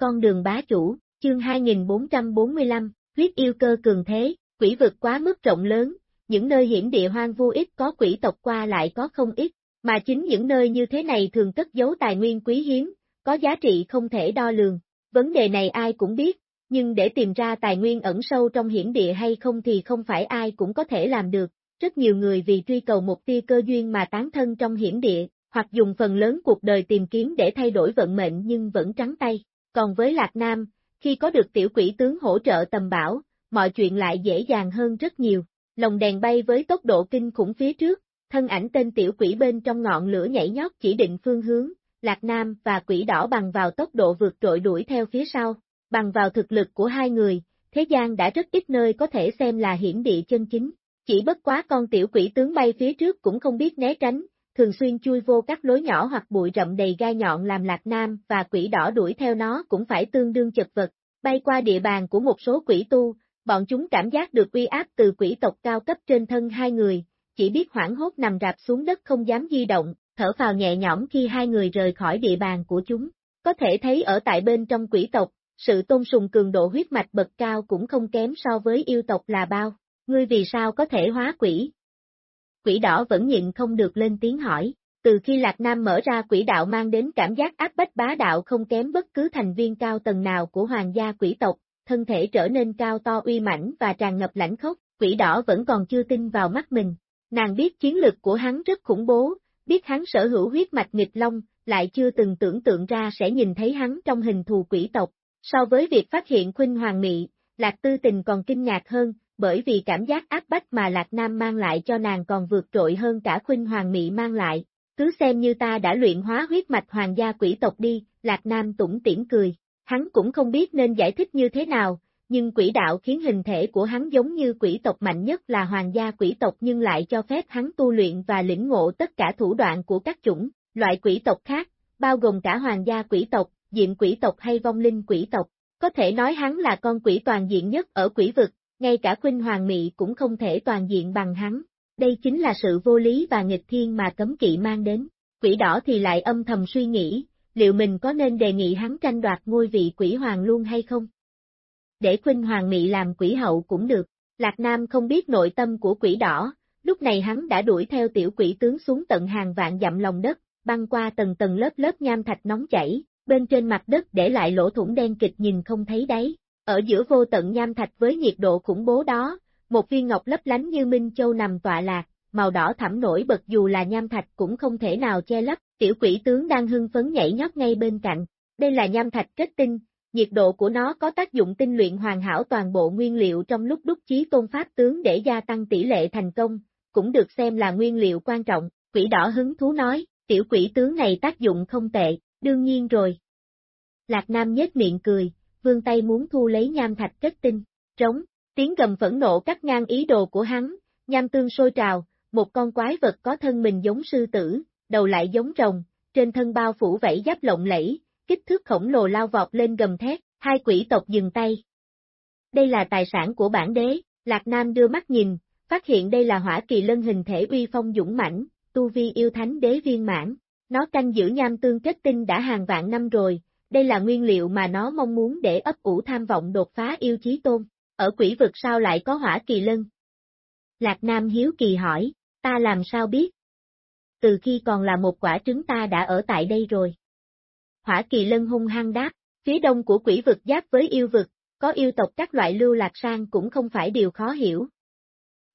con đường bá chủ, chương 2445, huyết yêu cơ cường thế, quỷ vực quá mức rộng lớn, những nơi hiểm địa hoang vu ít có quỷ tộc qua lại có không ít, mà chính những nơi như thế này thường cất giấu tài nguyên quý hiếm, có giá trị không thể đo lường. Vấn đề này ai cũng biết, nhưng để tìm ra tài nguyên ẩn sâu trong hiểm địa hay không thì không phải ai cũng có thể làm được. Rất nhiều người vì truy cầu một tia cơ duyên mà tán thân trong hiểm địa, hoặc dùng phần lớn cuộc đời tìm kiếm để thay đổi vận mệnh nhưng vẫn trắng tay. Còn với Lạc Nam, khi có được tiểu quỷ tướng hỗ trợ tầm bảo, mọi chuyện lại dễ dàng hơn rất nhiều. Lồng đèn bay với tốc độ kinh khủng phía trước, thân ảnh tên tiểu quỷ bên trong ngọn lửa nhảy nhót chỉ định phương hướng, Lạc Nam và quỷ đỏ bằng vào tốc độ vượt trội đuổi theo phía sau, bằng vào thực lực của hai người, thế gian đã rất ít nơi có thể xem là hiểm địa chân chính. Chỉ bất quá con tiểu quỷ tướng bay phía trước cũng không biết né tránh, thường xuyên chui vô các lối nhỏ hoặc bụi rậm đầy gai nhọn làm lạc nam và quỷ đỏ đuổi theo nó cũng phải tương đương chật vật, bay qua địa bàn của một số quỷ tu, bọn chúng cảm giác được uy áp từ quỷ tộc cao cấp trên thân hai người, chỉ biết hoảng hốt nằm rạp xuống đất không dám di động, thở vào nhẹ nhõm khi hai người rời khỏi địa bàn của chúng. Có thể thấy ở tại bên trong quỷ tộc, sự tôn sùng cường độ huyết mạch bậc cao cũng không kém so với yêu tộc là bao. Ngươi vì sao có thể hóa quỷ? Quỷ đỏ vẫn nhịn không được lên tiếng hỏi. Từ khi Lạc Nam mở ra quỷ đạo mang đến cảm giác áp bách bá đạo không kém bất cứ thành viên cao tầng nào của hoàng gia quỷ tộc, thân thể trở nên cao to uy mãnh và tràn ngập lãnh khốc, quỷ đỏ vẫn còn chưa tin vào mắt mình. Nàng biết chiến lực của hắn rất khủng bố, biết hắn sở hữu huyết mạch nghịch long, lại chưa từng tưởng tượng ra sẽ nhìn thấy hắn trong hình thù quỷ tộc. So với việc phát hiện khuynh hoàng mị, Lạc Tư Tình còn kinh ngạc hơn, bởi vì cảm giác áp bách mà Lạc Nam mang lại cho nàng còn vượt trội hơn cả khuynh hoàng mị mang lại. Cứ xem như ta đã luyện hóa huyết mạch hoàng gia quỷ tộc đi, Lạc Nam tủng tiễn cười. Hắn cũng không biết nên giải thích như thế nào, nhưng quỷ đạo khiến hình thể của hắn giống như quỷ tộc mạnh nhất là hoàng gia quỷ tộc nhưng lại cho phép hắn tu luyện và lĩnh ngộ tất cả thủ đoạn của các chủng, loại quỷ tộc khác, bao gồm cả hoàng gia quỷ tộc, diện quỷ tộc hay vong linh quỷ tộc. Có thể nói hắn là con quỷ toàn diện nhất ở quỷ vực, ngay cả khuynh hoàng mị cũng không thể toàn diện bằng hắn. Đây chính là sự vô lý và nghịch thiên mà cấm kỵ mang đến. Quỷ đỏ thì lại âm thầm suy nghĩ, liệu mình có nên đề nghị hắn tranh đoạt ngôi vị quỷ hoàng luôn hay không? Để khuynh hoàng mị làm quỷ hậu cũng được. Lạc Nam không biết nội tâm của quỷ đỏ, lúc này hắn đã đuổi theo tiểu quỷ tướng xuống tận hàng vạn dặm lòng đất, băng qua tầng tầng lớp lớp nham thạch nóng chảy, bên trên mặt đất để lại lỗ thủng đen kịch nhìn không thấy đáy. Ở giữa vô tận nham thạch với nhiệt độ khủng bố đó, một viên ngọc lấp lánh như Minh Châu nằm tọa lạc, màu đỏ thẳm nổi bật dù là nham thạch cũng không thể nào che lấp, tiểu quỷ tướng đang hưng phấn nhảy nhót ngay bên cạnh. Đây là nham thạch kết tinh, nhiệt độ của nó có tác dụng tinh luyện hoàn hảo toàn bộ nguyên liệu trong lúc đúc chí tôn pháp tướng để gia tăng tỷ lệ thành công, cũng được xem là nguyên liệu quan trọng, quỷ đỏ hứng thú nói, tiểu quỷ tướng này tác dụng không tệ, đương nhiên rồi. Lạc Nam nhếch miệng cười, Vương tay muốn thu lấy nham thạch kết tinh, trống, tiếng gầm phẫn nộ cắt ngang ý đồ của hắn, nham tương sôi trào, một con quái vật có thân mình giống sư tử, đầu lại giống rồng, trên thân bao phủ vảy giáp lộng lẫy, kích thước khổng lồ lao vọt lên gầm thét, hai quỷ tộc dừng tay. Đây là tài sản của bản đế, Lạc Nam đưa mắt nhìn, phát hiện đây là hỏa kỳ lân hình thể uy phong dũng mãnh, tu vi yêu thánh đế viên mãn. Nó canh giữ nham tương kết tinh đã hàng vạn năm rồi, đây là nguyên liệu mà nó mong muốn để ấp ủ tham vọng đột phá yêu chí tôn. Ở quỷ vực sao lại có hỏa kỳ lân? Lạc Nam hiếu kỳ hỏi, ta làm sao biết? Từ khi còn là một quả trứng ta đã ở tại đây rồi. Hỏa kỳ lân hung hăng đáp, phía đông của quỷ vực giáp với yêu vực, có yêu tộc các loại lưu lạc sang cũng không phải điều khó hiểu.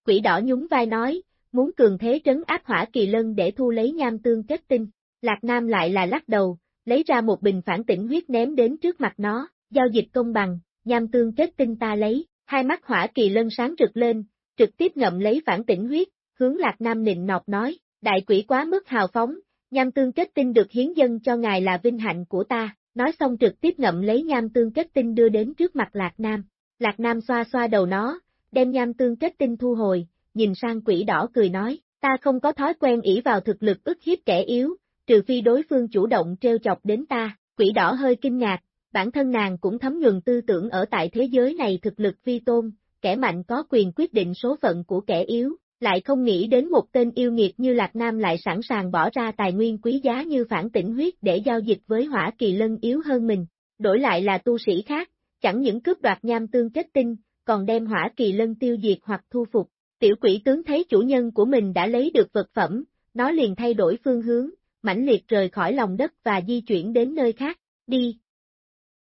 Quỷ đỏ nhún vai nói, muốn cường thế trấn áp hỏa kỳ lân để thu lấy nham tương kết tinh, Lạc Nam lại là lắc đầu, lấy ra một bình phản tỉnh huyết ném đến trước mặt nó, giao dịch công bằng, nham tương kết tinh ta lấy, hai mắt hỏa kỳ lân sáng rực lên, trực tiếp ngậm lấy phản tỉnh huyết, hướng Lạc Nam nịnh nọt nói, đại quỷ quá mức hào phóng, nham tương kết tinh được hiến dân cho ngài là vinh hạnh của ta, nói xong trực tiếp ngậm lấy nham tương kết tinh đưa đến trước mặt Lạc Nam. Lạc Nam xoa xoa đầu nó, đem nham tương kết tinh thu hồi, nhìn sang quỷ đỏ cười nói, ta không có thói quen ỷ vào thực lực ức hiếp kẻ yếu, trừ phi đối phương chủ động treo chọc đến ta, quỷ đỏ hơi kinh ngạc, bản thân nàng cũng thấm nhuần tư tưởng ở tại thế giới này thực lực vi tôn, kẻ mạnh có quyền quyết định số phận của kẻ yếu, lại không nghĩ đến một tên yêu nghiệt như Lạc Nam lại sẵn sàng bỏ ra tài nguyên quý giá như phản tỉnh huyết để giao dịch với hỏa kỳ lân yếu hơn mình. đổi lại là tu sĩ khác, chẳng những cướp đoạt nham tương kết tinh, còn đem hỏa kỳ lân tiêu diệt hoặc thu phục. Tiểu quỷ tướng thấy chủ nhân của mình đã lấy được vật phẩm, nó liền thay đổi phương hướng, mãnh liệt rời khỏi lòng đất và di chuyển đến nơi khác, đi.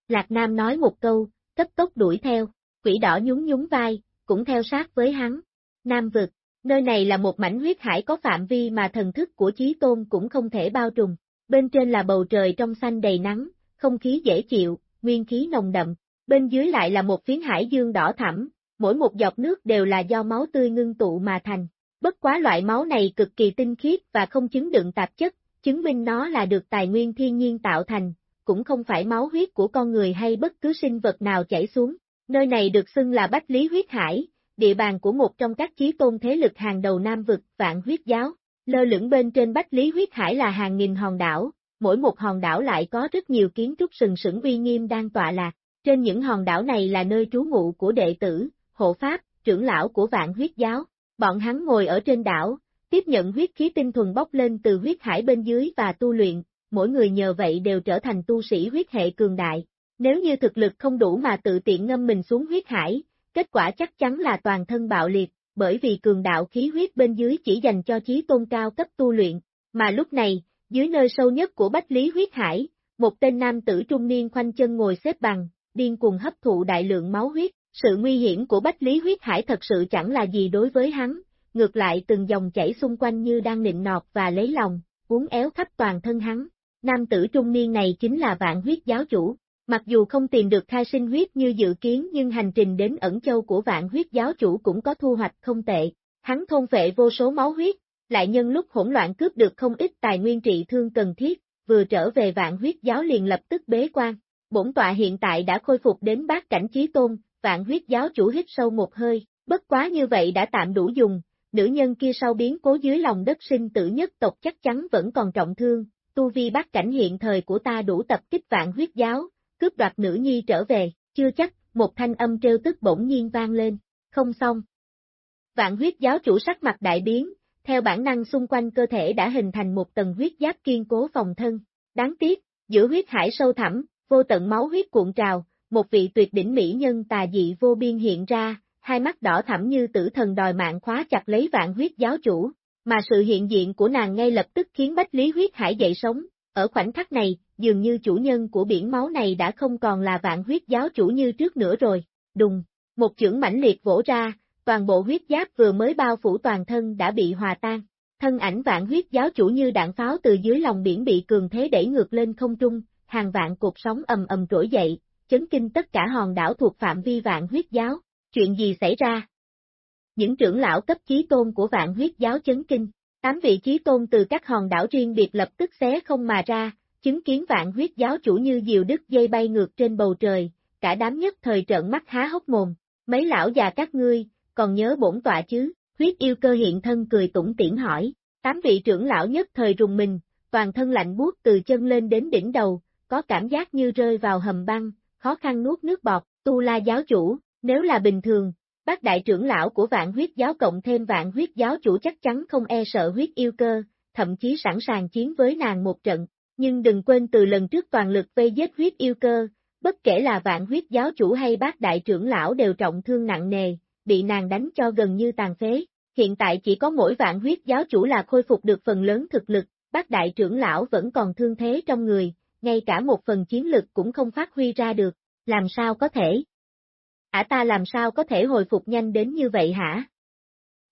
Lạc Nam nói một câu, cấp tốc đuổi theo, quỷ đỏ nhún nhún vai, cũng theo sát với hắn. Nam vực, nơi này là một mảnh huyết hải có phạm vi mà thần thức của Chí Tôn cũng không thể bao trùm. Bên trên là bầu trời trong xanh đầy nắng, không khí dễ chịu, nguyên khí nồng đậm. Bên dưới lại là một phiến hải dương đỏ thẳm, mỗi một giọt nước đều là do máu tươi ngưng tụ mà thành. Bất quá loại máu này cực kỳ tinh khiết và không chứng đựng tạp chất, chứng minh nó là được tài nguyên thiên nhiên tạo thành, cũng không phải máu huyết của con người hay bất cứ sinh vật nào chảy xuống. Nơi này được xưng là Bách Lý Huyết Hải, địa bàn của một trong các chí tôn thế lực hàng đầu Nam vực, vạn huyết giáo. Lơ lửng bên trên Bách Lý Huyết Hải là hàng nghìn hòn đảo, mỗi một hòn đảo lại có rất nhiều kiến trúc sừng sững uy nghiêm đang tọa lạc. Trên những hòn đảo này là nơi trú ngụ của đệ tử, hộ pháp, trưởng lão của vạn huyết giáo. Bọn hắn ngồi ở trên đảo, tiếp nhận huyết khí tinh thuần bốc lên từ huyết hải bên dưới và tu luyện, mỗi người nhờ vậy đều trở thành tu sĩ huyết hệ cường đại. Nếu như thực lực không đủ mà tự tiện ngâm mình xuống huyết hải, kết quả chắc chắn là toàn thân bạo liệt, bởi vì cường đạo khí huyết bên dưới chỉ dành cho chí tôn cao cấp tu luyện, mà lúc này, dưới nơi sâu nhất của Bách Lý huyết hải, một tên nam tử trung niên khoanh chân ngồi xếp bằng, điên cuồng hấp thụ đại lượng máu huyết, sự nguy hiểm của Bách Lý huyết hải thật sự chẳng là gì đối với hắn, ngược lại từng dòng chảy xung quanh như đang nịnh nọt và lấy lòng, uốn éo khắp toàn thân hắn. Nam tử trung niên này chính là vạn huyết giáo chủ. Mặc dù không tìm được khai sinh huyết như dự kiến nhưng hành trình đến ẩn châu của vạn huyết giáo chủ cũng có thu hoạch không tệ. Hắn thôn vệ vô số máu huyết, lại nhân lúc hỗn loạn cướp được không ít tài nguyên trị thương cần thiết, vừa trở về vạn huyết giáo liền lập tức bế quan. Bổn tọa hiện tại đã khôi phục đến bát cảnh trí tôn, vạn huyết giáo chủ hít sâu một hơi, bất quá như vậy đã tạm đủ dùng, nữ nhân kia sau biến cố dưới lòng đất sinh tử nhất tộc chắc chắn vẫn còn trọng thương, tu vi bát cảnh hiện thời của ta đủ tập kích vạn huyết giáo, cướp đoạt nữ nhi trở về, chưa chắc, một thanh âm trêu tức bỗng nhiên vang lên, không xong. Vạn huyết giáo chủ sắc mặt đại biến, theo bản năng xung quanh cơ thể đã hình thành một tầng huyết giáp kiên cố phòng thân. Đáng tiếc, giữa huyết hải sâu thẳm, vô tận máu huyết cuộn trào, một vị tuyệt đỉnh mỹ nhân tà dị vô biên hiện ra, hai mắt đỏ thẳm như tử thần đòi mạng khóa chặt lấy vạn huyết giáo chủ, mà sự hiện diện của nàng ngay lập tức khiến Bách Lý huyết hải dậy sống, ở khoảnh khắc này, dường như chủ nhân của biển máu này đã không còn là vạn huyết giáo chủ như trước nữa rồi, đùng, một chưởng mãnh liệt vỗ ra, toàn bộ huyết giáp vừa mới bao phủ toàn thân đã bị hòa tan. Thân ảnh vạn huyết giáo chủ như đạn pháo từ dưới lòng biển bị cường thế đẩy ngược lên không trung, hàng vạn cột sóng ầm ầm trỗi dậy, chấn kinh tất cả hòn đảo thuộc phạm vi vạn huyết giáo. Chuyện gì xảy ra? Những trưởng lão cấp chí tôn của vạn huyết giáo chấn kinh, tám vị chí tôn từ các hòn đảo riêng biệt lập tức xé không mà ra, chứng kiến vạn huyết giáo chủ như diều đứt dây bay ngược trên bầu trời, cả đám nhất thời trợn mắt há hốc mồm, mấy lão già các ngươi, còn nhớ bổn tọa chứ, huyết yêu cơ hiện thân cười tủng tiễn hỏi, tám vị trưởng lão nhất thời rùng mình, toàn thân lạnh buốt từ chân lên đến đỉnh đầu, có cảm giác như rơi vào hầm băng, khó khăn nuốt nước bọt, tu la giáo chủ, nếu là bình thường, bác đại trưởng lão của vạn huyết giáo cộng thêm vạn huyết giáo chủ chắc chắn không e sợ huyết yêu cơ, thậm chí sẵn sàng chiến với nàng một trận, nhưng đừng quên từ lần trước toàn lực vây giết huyết yêu cơ, bất kể là vạn huyết giáo chủ hay bác đại trưởng lão đều trọng thương nặng nề, bị nàng đánh cho gần như tàn phế. Hiện tại chỉ có mỗi vạn huyết giáo chủ là khôi phục được phần lớn thực lực, bác đại trưởng lão vẫn còn thương thế trong người, ngay cả một phần chiến lực cũng không phát huy ra được, làm sao có thể? Ả ta làm sao có thể hồi phục nhanh đến như vậy hả?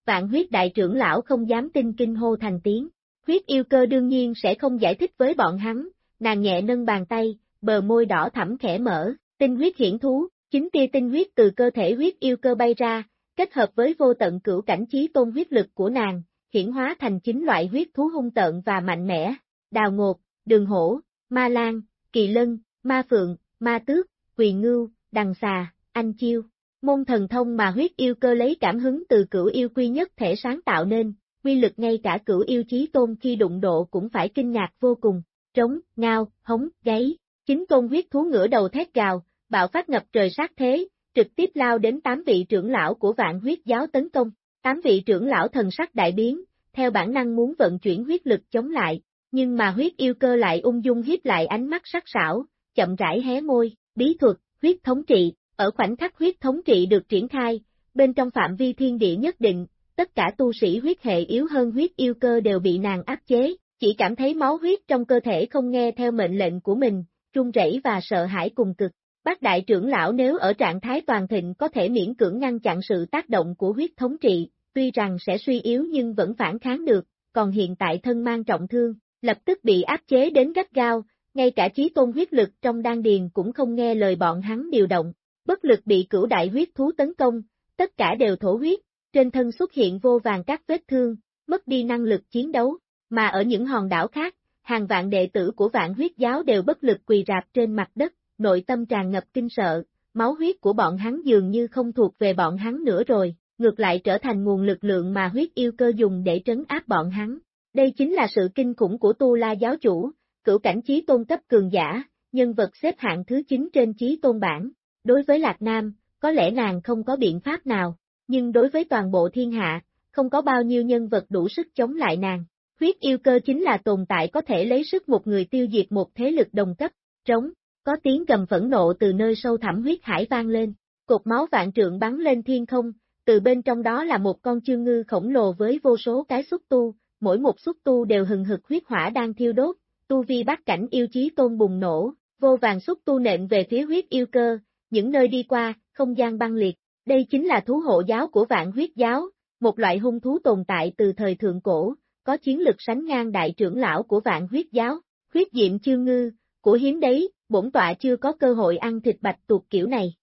Vạn huyết đại trưởng lão không dám tin kinh hô thành tiếng, huyết yêu cơ đương nhiên sẽ không giải thích với bọn hắn, nàng nhẹ nâng bàn tay, bờ môi đỏ thẳm khẽ mở, tinh huyết hiển thú, chính tia tinh huyết từ cơ thể huyết yêu cơ bay ra, kết hợp với vô tận cửu cảnh trí tôn huyết lực của nàng, hiển hóa thành chính loại huyết thú hung tợn và mạnh mẽ, đào ngột, đường hổ, ma lan, kỳ lân, ma phượng, ma tước, quỳ ngưu, đằng xà, anh chiêu. Môn thần thông mà huyết yêu cơ lấy cảm hứng từ cửu yêu quy nhất thể sáng tạo nên, quy lực ngay cả cửu yêu chí tôn khi đụng độ cũng phải kinh ngạc vô cùng, trống, ngao, hống, gáy. Chính tôn huyết thú ngửa đầu thét gào, bạo phát ngập trời sát thế, trực tiếp lao đến tám vị trưởng lão của vạn huyết giáo tấn công. Tám vị trưởng lão thần sắc đại biến, theo bản năng muốn vận chuyển huyết lực chống lại, nhưng mà huyết yêu cơ lại ung dung hiếp lại ánh mắt sắc sảo, chậm rãi hé môi, bí thuật, huyết thống trị, ở khoảnh khắc huyết thống trị được triển khai, bên trong phạm vi thiên địa nhất định, tất cả tu sĩ huyết hệ yếu hơn huyết yêu cơ đều bị nàng áp chế, chỉ cảm thấy máu huyết trong cơ thể không nghe theo mệnh lệnh của mình, run rẩy và sợ hãi cùng cực. Bác đại trưởng lão nếu ở trạng thái toàn thịnh có thể miễn cưỡng ngăn chặn sự tác động của huyết thống trị, tuy rằng sẽ suy yếu nhưng vẫn phản kháng được, còn hiện tại thân mang trọng thương, lập tức bị áp chế đến gắt gao, ngay cả trí tôn huyết lực trong đan điền cũng không nghe lời bọn hắn điều động, bất lực bị cửu đại huyết thú tấn công, tất cả đều thổ huyết, trên thân xuất hiện vô vàng các vết thương, mất đi năng lực chiến đấu, mà ở những hòn đảo khác, hàng vạn đệ tử của vạn huyết giáo đều bất lực quỳ rạp trên mặt đất, nội tâm tràn ngập kinh sợ, máu huyết của bọn hắn dường như không thuộc về bọn hắn nữa rồi, ngược lại trở thành nguồn lực lượng mà huyết yêu cơ dùng để trấn áp bọn hắn. Đây chính là sự kinh khủng của Tu La giáo chủ, cửu cảnh trí tôn cấp cường giả, nhân vật xếp hạng thứ 9 trên trí tôn bảng. Đối với Lạc Nam, có lẽ nàng không có biện pháp nào, nhưng đối với toàn bộ thiên hạ, không có bao nhiêu nhân vật đủ sức chống lại nàng. Huyết yêu cơ chính là tồn tại có thể lấy sức một người tiêu diệt một thế lực đồng cấp, trống, có tiếng gầm phẫn nộ từ nơi sâu thẳm huyết hải vang lên, cột máu vạn trượng bắn lên thiên không, từ bên trong đó là một con chương ngư khổng lồ với vô số cái xúc tu, mỗi một xúc tu đều hừng hực huyết hỏa đang thiêu đốt, tu vi bắt cảnh yêu chí tôn bùng nổ, vô vàng xúc tu nện về phía huyết yêu cơ, những nơi đi qua, không gian băng liệt, đây chính là thú hộ giáo của vạn huyết giáo, một loại hung thú tồn tại từ thời thượng cổ, có chiến lực sánh ngang đại trưởng lão của vạn huyết giáo, huyết diệm chương ngư, của hiếm đấy, bổn tọa chưa có cơ hội ăn thịt bạch tuột kiểu này.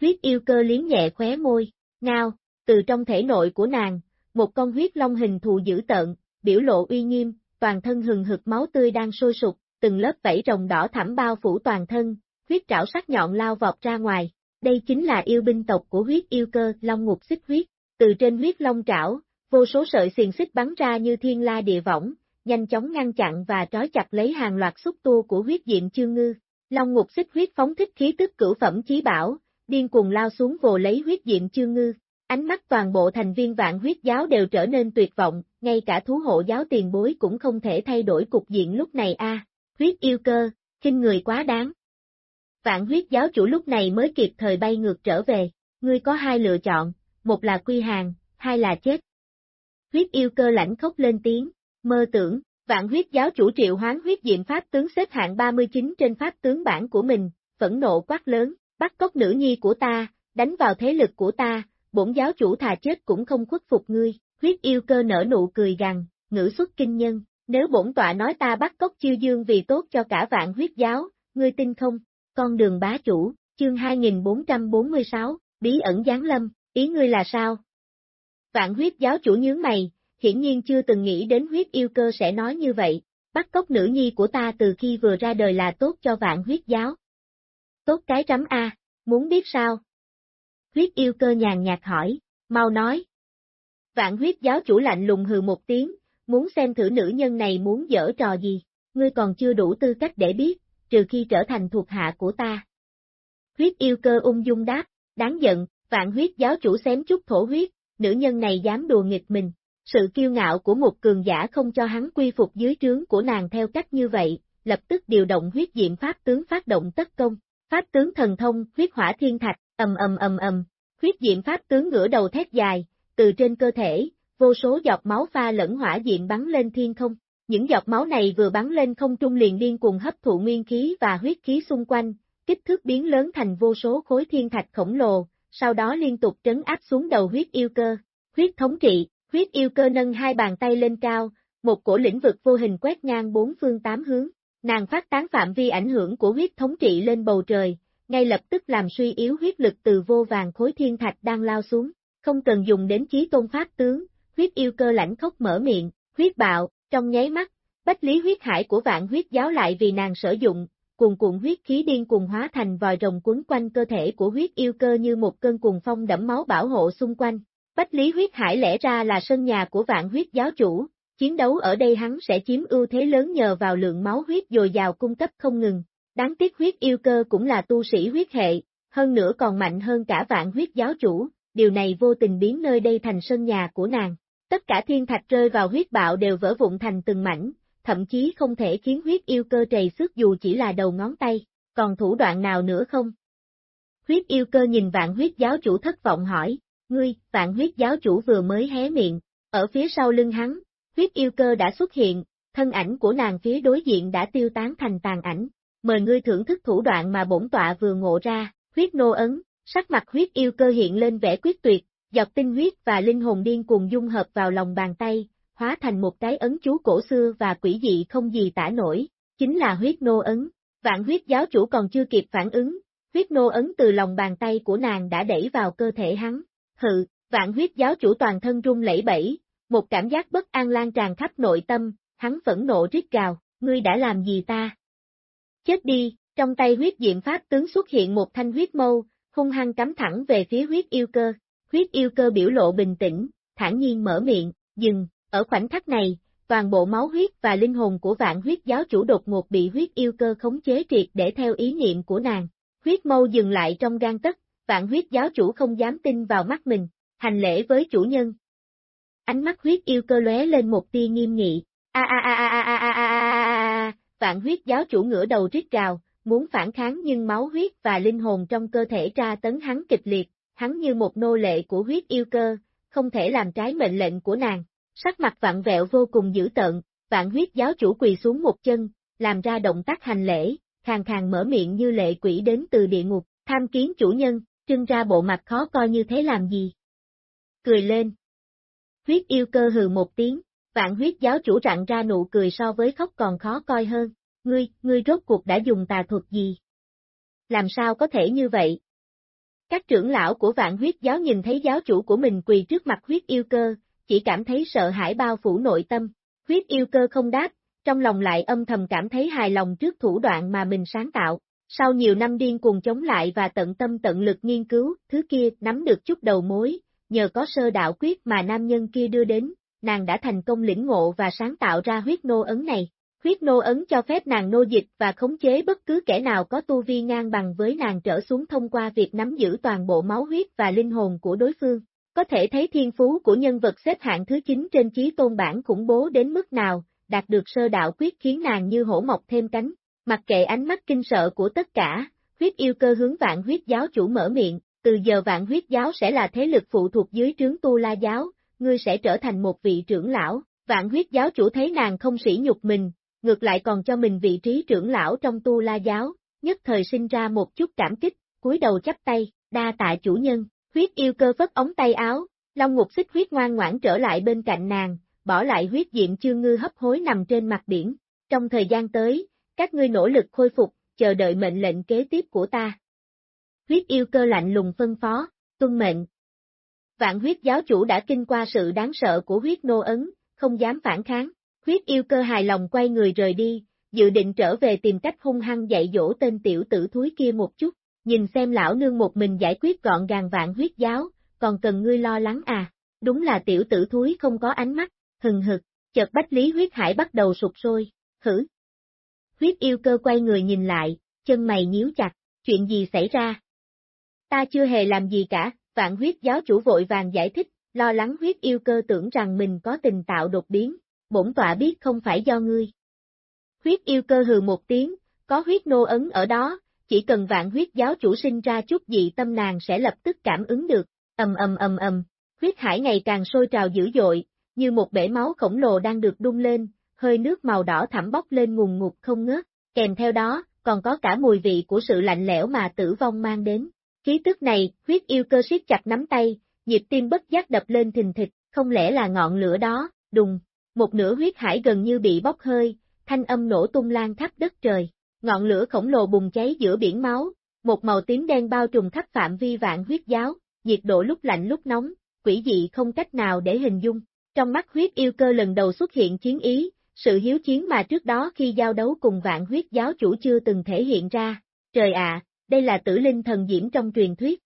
Huyết yêu cơ liếm nhẹ khóe môi, ngao, từ trong thể nội của nàng, một con huyết long hình thù dữ tợn, biểu lộ uy nghiêm, toàn thân hừng hực máu tươi đang sôi sục, từng lớp vảy rồng đỏ thẳm bao phủ toàn thân, huyết trảo sắc nhọn lao vọt ra ngoài. Đây chính là yêu binh tộc của huyết yêu cơ, long ngục xích huyết. Từ trên huyết long trảo, vô số sợi xiềng xích bắn ra như thiên la địa võng, nhanh chóng ngăn chặn và trói chặt lấy hàng loạt xúc tu của huyết diệm chương ngư. Long ngục xích huyết phóng thích khí tức cửu phẩm chí bảo, điên cuồng lao xuống vồ lấy huyết diệm chương ngư. Ánh mắt toàn bộ thành viên vạn huyết giáo đều trở nên tuyệt vọng, ngay cả thú hộ giáo tiền bối cũng không thể thay đổi cục diện lúc này a. Huyết yêu cơ, khinh người quá đáng. Vạn huyết giáo chủ lúc này mới kịp thời bay ngược trở về, ngươi có hai lựa chọn, một là quy hàng, hai là chết. Huyết yêu cơ lãnh khóc lên tiếng, mơ tưởng, vạn huyết giáo chủ triệu hoán huyết diệm pháp tướng xếp hạng 39 trên pháp tướng bản của mình, phẫn nộ quát lớn, bắt cóc nữ nhi của ta, đánh vào thế lực của ta, bổn giáo chủ thà chết cũng không khuất phục ngươi, huyết yêu cơ nở nụ cười gằn, ngữ xuất kinh nhân, nếu bổn tọa nói ta bắt cóc chiêu dương vì tốt cho cả vạn huyết giáo, ngươi tin không? Con đường bá chủ, chương 2446, bí ẩn giáng lâm, ý ngươi là sao? Vạn huyết giáo chủ nhướng mày, hiển nhiên chưa từng nghĩ đến huyết yêu cơ sẽ nói như vậy, bắt cóc nữ nhi của ta từ khi vừa ra đời là tốt cho vạn huyết giáo. Tốt cái rắm A, muốn biết sao? Huyết yêu cơ nhàn nhạt hỏi, mau nói. Vạn huyết giáo chủ lạnh lùng hừ một tiếng, muốn xem thử nữ nhân này muốn dở trò gì, ngươi còn chưa đủ tư cách để biết, trừ khi trở thành thuộc hạ của ta. Huyết yêu cơ ung dung đáp, đáng giận, vạn huyết giáo chủ xém chút thổ huyết, nữ nhân này dám đùa nghịch mình. Sự kiêu ngạo của một cường giả không cho hắn quy phục dưới trướng của nàng theo cách như vậy, lập tức điều động huyết diệm pháp tướng phát động tất công. Pháp tướng thần thông, huyết hỏa thiên thạch, ầm ầm ầm ầm, huyết diệm pháp tướng ngửa đầu thét dài, từ trên cơ thể, vô số giọt máu pha lẫn hỏa diệm bắn lên thiên không. Những giọt máu này vừa bắn lên không trung liền điên cùng hấp thụ nguyên khí và huyết khí xung quanh, kích thước biến lớn thành vô số khối thiên thạch khổng lồ, sau đó liên tục trấn áp xuống đầu huyết yêu cơ. Huyết thống trị, huyết yêu cơ nâng hai bàn tay lên cao, một cổ lĩnh vực vô hình quét ngang bốn phương tám hướng. Nàng phát tán phạm vi ảnh hưởng của huyết thống trị lên bầu trời, ngay lập tức làm suy yếu huyết lực từ vô vàng khối thiên thạch đang lao xuống, không cần dùng đến chí tôn pháp tướng, huyết yêu cơ lãnh khốc mở miệng, huyết bạo, trong nháy mắt, bách lý huyết hải của vạn huyết giáo lại vì nàng sử dụng, cuồn cuộn huyết khí điên cuồng hóa thành vòi rồng quấn quanh cơ thể của huyết yêu cơ như một cơn cuồng phong đẫm máu bảo hộ xung quanh. Bách lý huyết hải lẽ ra là sân nhà của vạn huyết giáo chủ, chiến đấu ở đây hắn sẽ chiếm ưu thế lớn nhờ vào lượng máu huyết dồi dào cung cấp không ngừng. Đáng tiếc huyết yêu cơ cũng là tu sĩ huyết hệ, hơn nữa còn mạnh hơn cả vạn huyết giáo chủ, điều này vô tình biến nơi đây thành sân nhà của nàng. Tất cả thiên thạch rơi vào huyết bạo đều vỡ vụn thành từng mảnh, thậm chí không thể khiến huyết yêu cơ trầy xước dù chỉ là đầu ngón tay. còn thủ đoạn nào nữa không? Huyết yêu cơ nhìn vạn huyết giáo chủ thất vọng hỏi, ngươi, vạn huyết giáo chủ vừa mới hé miệng, ở phía sau lưng hắn, huyết yêu cơ đã xuất hiện, thân ảnh của nàng phía đối diện đã tiêu tán thành tàn ảnh, mời ngươi thưởng thức thủ đoạn mà bổn tọa vừa ngộ ra, huyết nô ấn, sắc mặt huyết yêu cơ hiện lên vẻ quyết tuyệt, Giọt tinh huyết và linh hồn điên cùng dung hợp vào lòng bàn tay, hóa thành một cái ấn chú cổ xưa và quỷ dị không gì tả nổi, chính là huyết nô ấn. Vạn huyết giáo chủ còn chưa kịp phản ứng, huyết nô ấn từ lòng bàn tay của nàng đã đẩy vào cơ thể hắn. Hự, vạn huyết giáo chủ toàn thân run lẩy bẩy, một cảm giác bất an lan tràn khắp nội tâm, hắn phẫn nộ rít gào, ngươi đã làm gì ta? Chết đi, trong tay huyết diệm pháp tướng xuất hiện một thanh huyết mâu, hung hăng cắm thẳng về phía huyết yêu cơ. Huyết yêu cơ biểu lộ bình tĩnh, thản nhiên mở miệng, dừng, ở khoảnh khắc này, toàn bộ máu huyết và linh hồn của vạn huyết giáo chủ đột ngột bị huyết yêu cơ khống chế triệt để theo ý niệm của nàng. Huyết mâu dừng lại trong gan tất, vạn huyết giáo chủ không dám tin vào mắt mình, hành lễ với chủ nhân. Ánh mắt huyết yêu cơ lóe lên một tia nghiêm nghị, a a a a a a a a a a vạn huyết giáo chủ ngửa đầu rít gào, muốn phản kháng nhưng máu huyết và linh hồn trong cơ thể tra tấn hắn kịch liệt, hắn như một nô lệ của huyết yêu cơ, không thể làm trái mệnh lệnh của nàng. Sắc mặt vạn vẹo vô cùng dữ tợn, vạn huyết giáo chủ quỳ xuống một chân, làm ra động tác hành lễ, khàng khàng mở miệng như lệ quỷ đến từ địa ngục, tham kiến chủ nhân, trưng ra bộ mặt khó coi như thế làm gì. Cười lên. Huyết yêu cơ hừ một tiếng, vạn huyết giáo chủ rặn ra nụ cười so với khóc còn khó coi hơn, ngươi, ngươi rốt cuộc đã dùng tà thuật gì? Làm sao có thể như vậy? Các trưởng lão của vạn huyết giáo nhìn thấy giáo chủ của mình quỳ trước mặt huyết yêu cơ, chỉ cảm thấy sợ hãi bao phủ nội tâm. Huyết yêu cơ không đáp, trong lòng lại âm thầm cảm thấy hài lòng trước thủ đoạn mà mình sáng tạo. Sau nhiều năm điên cuồng chống lại và tận tâm tận lực nghiên cứu, thứ kia nắm được chút đầu mối, nhờ có sơ đạo quyết mà nam nhân kia đưa đến, nàng đã thành công lĩnh ngộ và sáng tạo ra huyết nô ấn này. Huyết nô ấn cho phép nàng nô dịch và khống chế bất cứ kẻ nào có tu vi ngang bằng với nàng trở xuống thông qua việc nắm giữ toàn bộ máu huyết và linh hồn của đối phương. Có thể thấy thiên phú của nhân vật xếp hạng thứ 9 trên chí tôn bản khủng bố đến mức nào, đạt được sơ đạo quyết khiến nàng như hổ mọc thêm cánh. Mặc kệ ánh mắt kinh sợ của tất cả, huyết yêu cơ hướng vạn huyết giáo chủ mở miệng, từ giờ vạn huyết giáo sẽ là thế lực phụ thuộc dưới trướng tu la giáo, ngươi sẽ trở thành một vị trưởng lão. Vạn huyết giáo chủ thấy nàng không sỉ nhục mình, ngược lại còn cho mình vị trí trưởng lão trong tu la giáo, nhất thời sinh ra một chút cảm kích, cúi đầu chắp tay, đa tạ chủ nhân, huyết yêu cơ phất ống tay áo, long ngục xích huyết ngoan ngoãn trở lại bên cạnh nàng, bỏ lại huyết diệm chương ngư hấp hối nằm trên mặt biển. Trong thời gian tới, các ngươi nỗ lực khôi phục, chờ đợi mệnh lệnh kế tiếp của ta. Huyết yêu cơ lạnh lùng phân phó, tuân mệnh. Vạn huyết giáo chủ đã kinh qua sự đáng sợ của huyết nô ấn, không dám phản kháng. Huyết yêu cơ hài lòng quay người rời đi, dự định trở về tìm cách hung hăng dạy dỗ tên tiểu tử thúi kia một chút, nhìn xem lão nương một mình giải quyết gọn gàng vạn huyết giáo, còn cần ngươi lo lắng à, đúng là tiểu tử thúi không có ánh mắt, hừng hực, chợt bách lý huyết hải bắt đầu sụt sôi, hử. Huyết yêu cơ quay người nhìn lại, chân mày nhíu chặt, chuyện gì xảy ra? Ta chưa hề làm gì cả, vạn huyết giáo chủ vội vàng giải thích, lo lắng huyết yêu cơ tưởng rằng mình có tình tạo đột biến, bổn tọa biết không phải do ngươi. Huyết yêu cơ hừ một tiếng, có huyết nô ấn ở đó, chỉ cần vạn huyết giáo chủ sinh ra chút gì tâm nàng sẽ lập tức cảm ứng được, ầm ầm ầm ầm, huyết hải ngày càng sôi trào dữ dội, như một bể máu khổng lồ đang được đun lên, hơi nước màu đỏ thẳm bốc lên ngùng ngục không ngớt, kèm theo đó, còn có cả mùi vị của sự lạnh lẽo mà tử vong mang đến. Khí tức này, huyết yêu cơ siết chặt nắm tay, nhịp tim bất giác đập lên thình thịch, không lẽ là ngọn lửa đó, đùng, một nửa huyết hải gần như bị bốc hơi, thanh âm nổ tung lan khắp đất trời, ngọn lửa khổng lồ bùng cháy giữa biển máu, một màu tím đen bao trùm khắp phạm vi vạn huyết giáo, nhiệt độ lúc lạnh lúc nóng, quỷ dị không cách nào để hình dung. Trong mắt huyết yêu cơ lần đầu xuất hiện chiến ý, sự hiếu chiến mà trước đó khi giao đấu cùng vạn huyết giáo chủ chưa từng thể hiện ra. Trời ạ, đây là tử linh thần diễm trong truyền thuyết.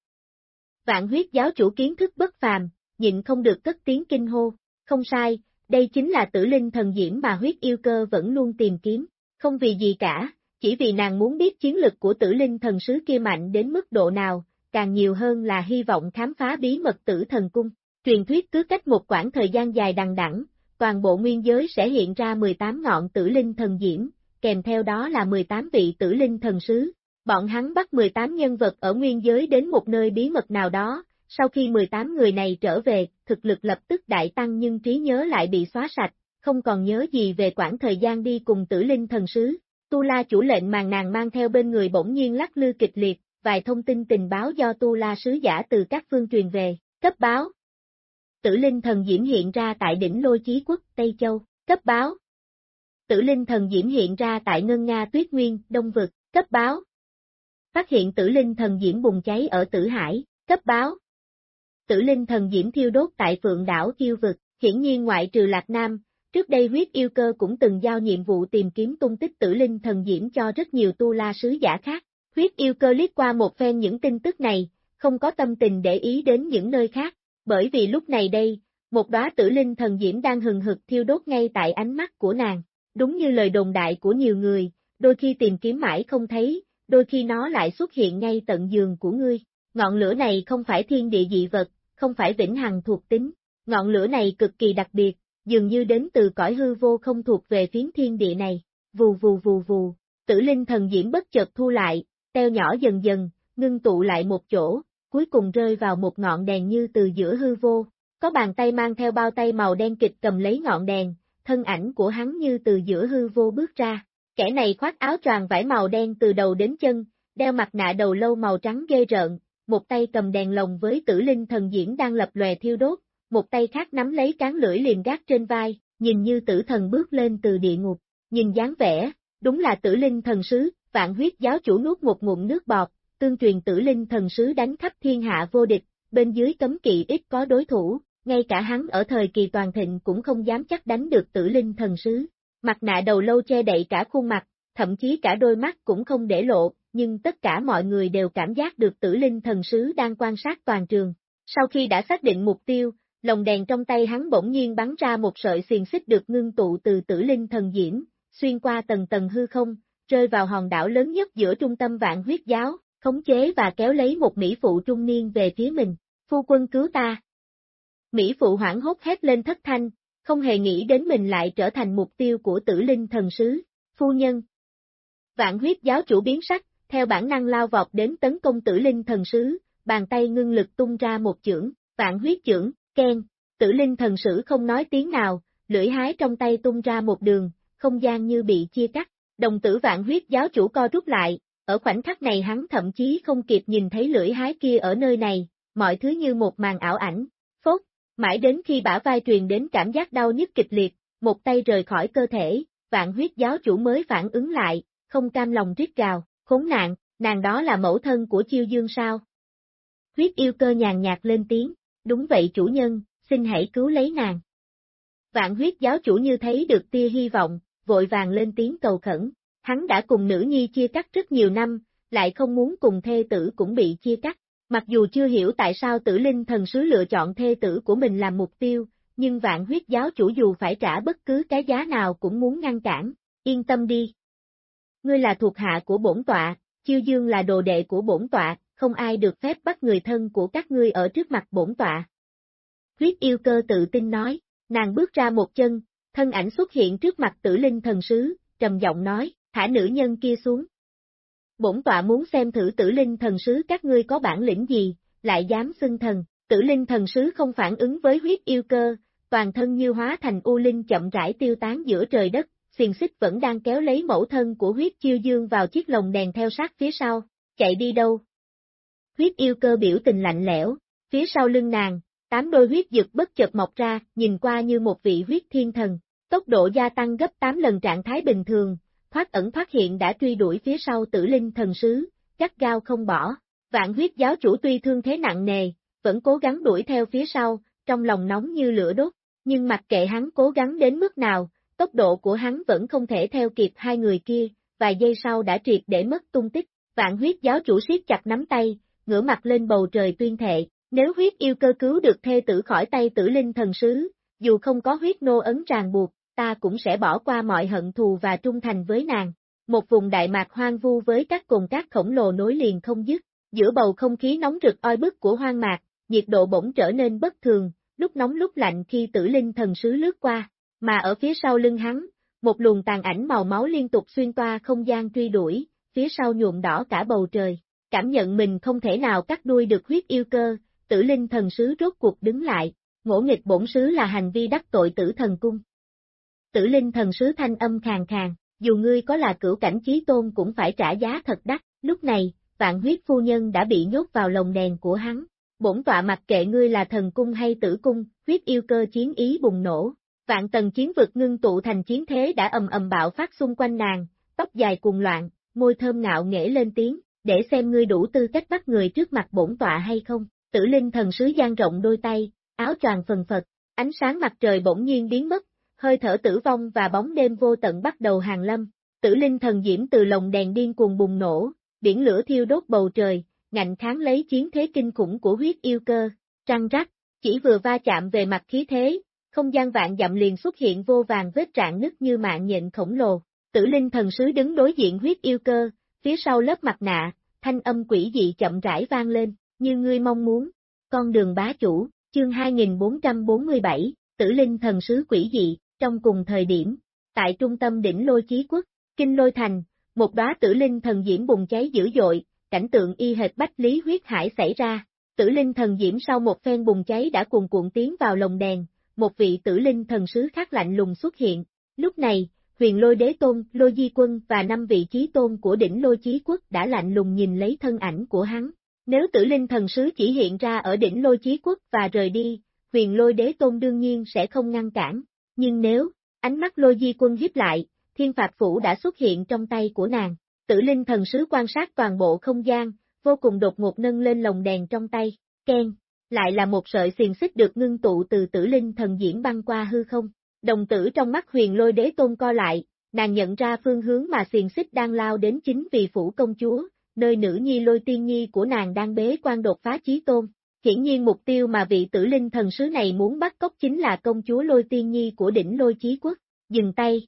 Vạn huyết giáo chủ kiến thức bất phàm, nhịn không được cất tiếng kinh hô. Không sai, đây chính là tử linh thần diễm mà huyết yêu cơ vẫn luôn tìm kiếm. Không vì gì cả, chỉ vì nàng muốn biết chiến lực của tử linh thần sứ kia mạnh đến mức độ nào, càng nhiều hơn là hy vọng khám phá bí mật tử thần cung. Truyền thuyết cứ cách một quãng thời gian dài đằng đẵng, toàn bộ nguyên giới sẽ hiện ra 18 ngọn tử linh thần diễm, kèm theo đó là 18 vị tử linh thần sứ. Bọn hắn bắt 18 nhân vật ở nguyên giới đến một nơi bí mật nào đó, sau khi 18 người này trở về, thực lực lập tức đại tăng nhưng trí nhớ lại bị xóa sạch, không còn nhớ gì về quãng thời gian đi cùng tử linh thần sứ. Tu La chủ lệnh màn nàng mang theo bên người bỗng nhiên lắc lư kịch liệt, vài thông tin tình báo do Tu La sứ giả từ các phương truyền về, cấp báo. Tử linh thần diễn hiện ra tại đỉnh lôi chí quốc Tây Châu, cấp báo. Tử linh thần diễn hiện ra tại Ngân Nga Tuyết Nguyên, Đông Vực, cấp báo. Phát hiện tử linh thần diễn bùng cháy ở Tử Hải, cấp báo. Tử linh thần diễm thiêu đốt tại Phượng đảo Kiêu Vực, hiển nhiên ngoại trừ Lạc Nam, trước đây huyết yêu cơ cũng từng giao nhiệm vụ tìm kiếm tung tích tử linh thần diễm cho rất nhiều tu la sứ giả khác. Huyết yêu cơ liếc qua một phen những tin tức này, không có tâm tình để ý đến những nơi khác, bởi vì lúc này đây, một đóa tử linh thần diễm đang hừng hực thiêu đốt ngay tại ánh mắt của nàng. Đúng như lời đồn đại của nhiều người, đôi khi tìm kiếm mãi không thấy, đôi khi nó lại xuất hiện ngay tận giường của ngươi. Ngọn lửa này không phải thiên địa dị vật, không phải vĩnh hằng thuộc tính. Ngọn lửa này cực kỳ đặc biệt, dường như đến từ cõi hư vô không thuộc về phiến thiên địa này. Vù vù vù vù, tử linh thần diễm bất chợt thu lại, teo nhỏ dần dần, ngưng tụ lại một chỗ, cuối cùng rơi vào một ngọn đèn như từ giữa hư vô. Có bàn tay mang theo bao tay màu đen kịch cầm lấy ngọn đèn, thân ảnh của hắn như từ giữa hư vô bước ra. Kẻ này khoác áo choàng vải màu đen từ đầu đến chân, đeo mặt nạ đầu lâu màu trắng ghê rợn, một tay cầm đèn lồng với tử linh thần diễn đang lập lòe thiêu đốt, một tay khác nắm lấy cán lưỡi liền gác trên vai, nhìn như tử thần bước lên từ địa ngục, nhìn dáng vẻ, đúng là tử linh thần sứ, vạn huyết giáo chủ nuốt một ngụm nước bọt, tương truyền tử linh thần sứ đánh khắp thiên hạ vô địch, bên dưới cấm kỵ ít có đối thủ, ngay cả hắn ở thời kỳ toàn thịnh cũng không dám chắc đánh được tử linh thần sứ. Mặt nạ đầu lâu che đậy cả khuôn mặt, thậm chí cả đôi mắt cũng không để lộ, nhưng tất cả mọi người đều cảm giác được tử linh thần sứ đang quan sát toàn trường. Sau khi đã xác định mục tiêu, lồng đèn trong tay hắn bỗng nhiên bắn ra một sợi xiềng xích được ngưng tụ từ tử linh thần diễm, xuyên qua tầng tầng hư không, rơi vào hòn đảo lớn nhất giữa trung tâm vạn huyết giáo, khống chế và kéo lấy một mỹ phụ trung niên về phía mình. Phu quân cứu ta. Mỹ phụ hoảng hốt hét lên thất thanh, không hề nghĩ đến mình lại trở thành mục tiêu của tử linh thần sứ. Phu nhân. Vạn huyết giáo chủ biến sắc, theo bản năng lao vọt đến tấn công tử linh thần sứ, bàn tay ngưng lực tung ra một chưởng, vạn huyết chưởng, khen, tử linh thần sứ không nói tiếng nào, lưỡi hái trong tay tung ra một đường, không gian như bị chia cắt, đồng tử vạn huyết giáo chủ co rút lại, ở khoảnh khắc này hắn thậm chí không kịp nhìn thấy lưỡi hái kia ở nơi này, mọi thứ như một màn ảo ảnh, phốt, mãi đến khi bả vai truyền đến cảm giác đau nhức kịch liệt, một tay rời khỏi cơ thể, vạn huyết giáo chủ mới phản ứng lại, không cam lòng rít gào, khốn nạn, nàng đó là mẫu thân của chiêu dương sao. Huyết yêu cơ nhàn nhạt lên tiếng, đúng vậy chủ nhân, xin hãy cứu lấy nàng. Vạn huyết giáo chủ như thấy được tia hy vọng, vội vàng lên tiếng cầu khẩn, hắn đã cùng nữ nhi chia cắt rất nhiều năm, lại không muốn cùng thê tử cũng bị chia cắt. Mặc dù chưa hiểu tại sao tử linh thần sứ lựa chọn thê tử của mình làm mục tiêu, nhưng vạn huyết giáo chủ dù phải trả bất cứ cái giá nào cũng muốn ngăn cản, yên tâm đi. Ngươi là thuộc hạ của bổn tọa, chiêu dương là đồ đệ của bổn tọa, không ai được phép bắt người thân của các ngươi ở trước mặt bổn tọa. Huyết yêu cơ tự tin nói, nàng bước ra một chân, thân ảnh xuất hiện trước mặt tử linh thần sứ, trầm giọng nói, thả nữ nhân kia xuống. Bổn tọa muốn xem thử tử linh thần sứ các ngươi có bản lĩnh gì, lại dám xưng thần, tử linh thần sứ không phản ứng với huyết yêu cơ, toàn thân như hóa thành u linh chậm rãi tiêu tán giữa trời đất, xiềng xích vẫn đang kéo lấy mẫu thân của huyết chiêu dương vào chiếc lồng đèn theo sát phía sau, chạy đi đâu? Huyết yêu cơ biểu tình lạnh lẽo, phía sau lưng nàng, tám đôi huyết dực bất chợt mọc ra, nhìn qua như một vị huyết thiên thần, tốc độ gia tăng gấp 8 lần trạng thái bình thường, thoát ẩn thoát hiện đã truy đuổi phía sau tử linh thần sứ, chắc gao không bỏ. Vạn huyết giáo chủ tuy thương thế nặng nề, vẫn cố gắng đuổi theo phía sau, trong lòng nóng như lửa đốt, nhưng mặc kệ hắn cố gắng đến mức nào, tốc độ của hắn vẫn không thể theo kịp hai người kia, vài giây sau đã triệt để mất tung tích. Vạn huyết giáo chủ siết chặt nắm tay, ngửa mặt lên bầu trời tuyên thệ, nếu huyết yêu cơ cứu được thê tử khỏi tay tử linh thần sứ, dù không có huyết nô ấn ràng buộc, ta cũng sẽ bỏ qua mọi hận thù và trung thành với nàng. Một vùng đại mạc hoang vu với các cồn cát khổng lồ nối liền không dứt, giữa bầu không khí nóng rực oi bức của hoang mạc, nhiệt độ bỗng trở nên bất thường, lúc nóng lúc lạnh khi tử linh thần sứ lướt qua, mà ở phía sau lưng hắn, một luồng tàn ảnh màu máu liên tục xuyên toa không gian truy đuổi, phía sau nhuộm đỏ cả bầu trời. Cảm nhận mình không thể nào cắt đuôi được huyết yêu cơ, tử linh thần sứ rốt cuộc đứng lại, ngỗ nghịch bổn sứ là hành vi đắc tội tử thần cung. Tử linh thần sứ thanh âm khàn khàn, dù ngươi có là cửu cảnh chí tôn cũng phải trả giá thật đắt, lúc này, vạn huyết phu nhân đã bị nhốt vào lồng đèn của hắn. Bổn tọa mặc kệ ngươi là thần cung hay tử cung, huyết yêu cơ chiến ý bùng nổ. Vạn tầng chiến vực ngưng tụ thành chiến thế đã ầm ầm bạo phát xung quanh nàng, tóc dài cuồng loạn, môi thơm ngạo nghễ lên tiếng, để xem ngươi đủ tư cách bắt người trước mặt bổn tọa hay không. Tử linh thần sứ gian rộng đôi tay, áo choàng phần phật, ánh sáng mặt trời bỗng nhiên biến mất, hơi thở tử vong và bóng đêm vô tận bắt đầu hàng lâm. Tử linh thần diễm từ lồng đèn điên cuồng bùng nổ, biển lửa thiêu đốt bầu trời, ngạnh kháng lấy chiến thế kinh khủng của huyết yêu cơ, trăng rắc, chỉ vừa va chạm về mặt khí thế, không gian vạn dặm liền xuất hiện vô vàng vết trạng nứt như mạng nhện khổng lồ. Tử linh thần sứ đứng đối diện huyết yêu cơ, phía sau lớp mặt nạ, thanh âm quỷ dị chậm rãi vang lên, như ngươi mong muốn. Con đường bá chủ, chương 2447, tử linh thần sứ quỷ dị, trong cùng thời điểm, tại trung tâm đỉnh lôi chí quốc, kinh lôi thành, một đóa tử linh thần diễm bùng cháy dữ dội, cảnh tượng y hệt bách lý huyết hải xảy ra. Tử linh thần diễm sau một phen bùng cháy đã cuồn cuộn tiến vào lồng đèn, một vị tử linh thần sứ khác lạnh lùng xuất hiện. Lúc này, huyền lôi đế tôn, lôi di quân và năm vị trí tôn của đỉnh lôi chí quốc đã lạnh lùng nhìn lấy thân ảnh của hắn. Nếu tử linh thần sứ chỉ hiện ra ở đỉnh lôi chí quốc và rời đi, huyền lôi đế tôn đương nhiên sẽ không ngăn cản. Nhưng nếu, ánh mắt lôi di quân hiếp lại, thiên phạt phủ đã xuất hiện trong tay của nàng. Tử linh thần sứ quan sát toàn bộ không gian, vô cùng đột ngột nâng lên lồng đèn trong tay, khen, lại là một sợi xiềng xích được ngưng tụ từ tử linh thần diễm băng qua hư không. Đồng tử trong mắt huyền lôi đế tôn co lại, nàng nhận ra phương hướng mà xiềng xích đang lao đến chính vì phủ công chúa, nơi nữ nhi lôi tiên nhi của nàng đang bế quan đột phá chí tôn. Hiển nhiên mục tiêu mà vị tử linh thần sứ này muốn bắt cóc chính là công chúa lôi tiên nhi của đỉnh lôi chí quốc. Dừng tay.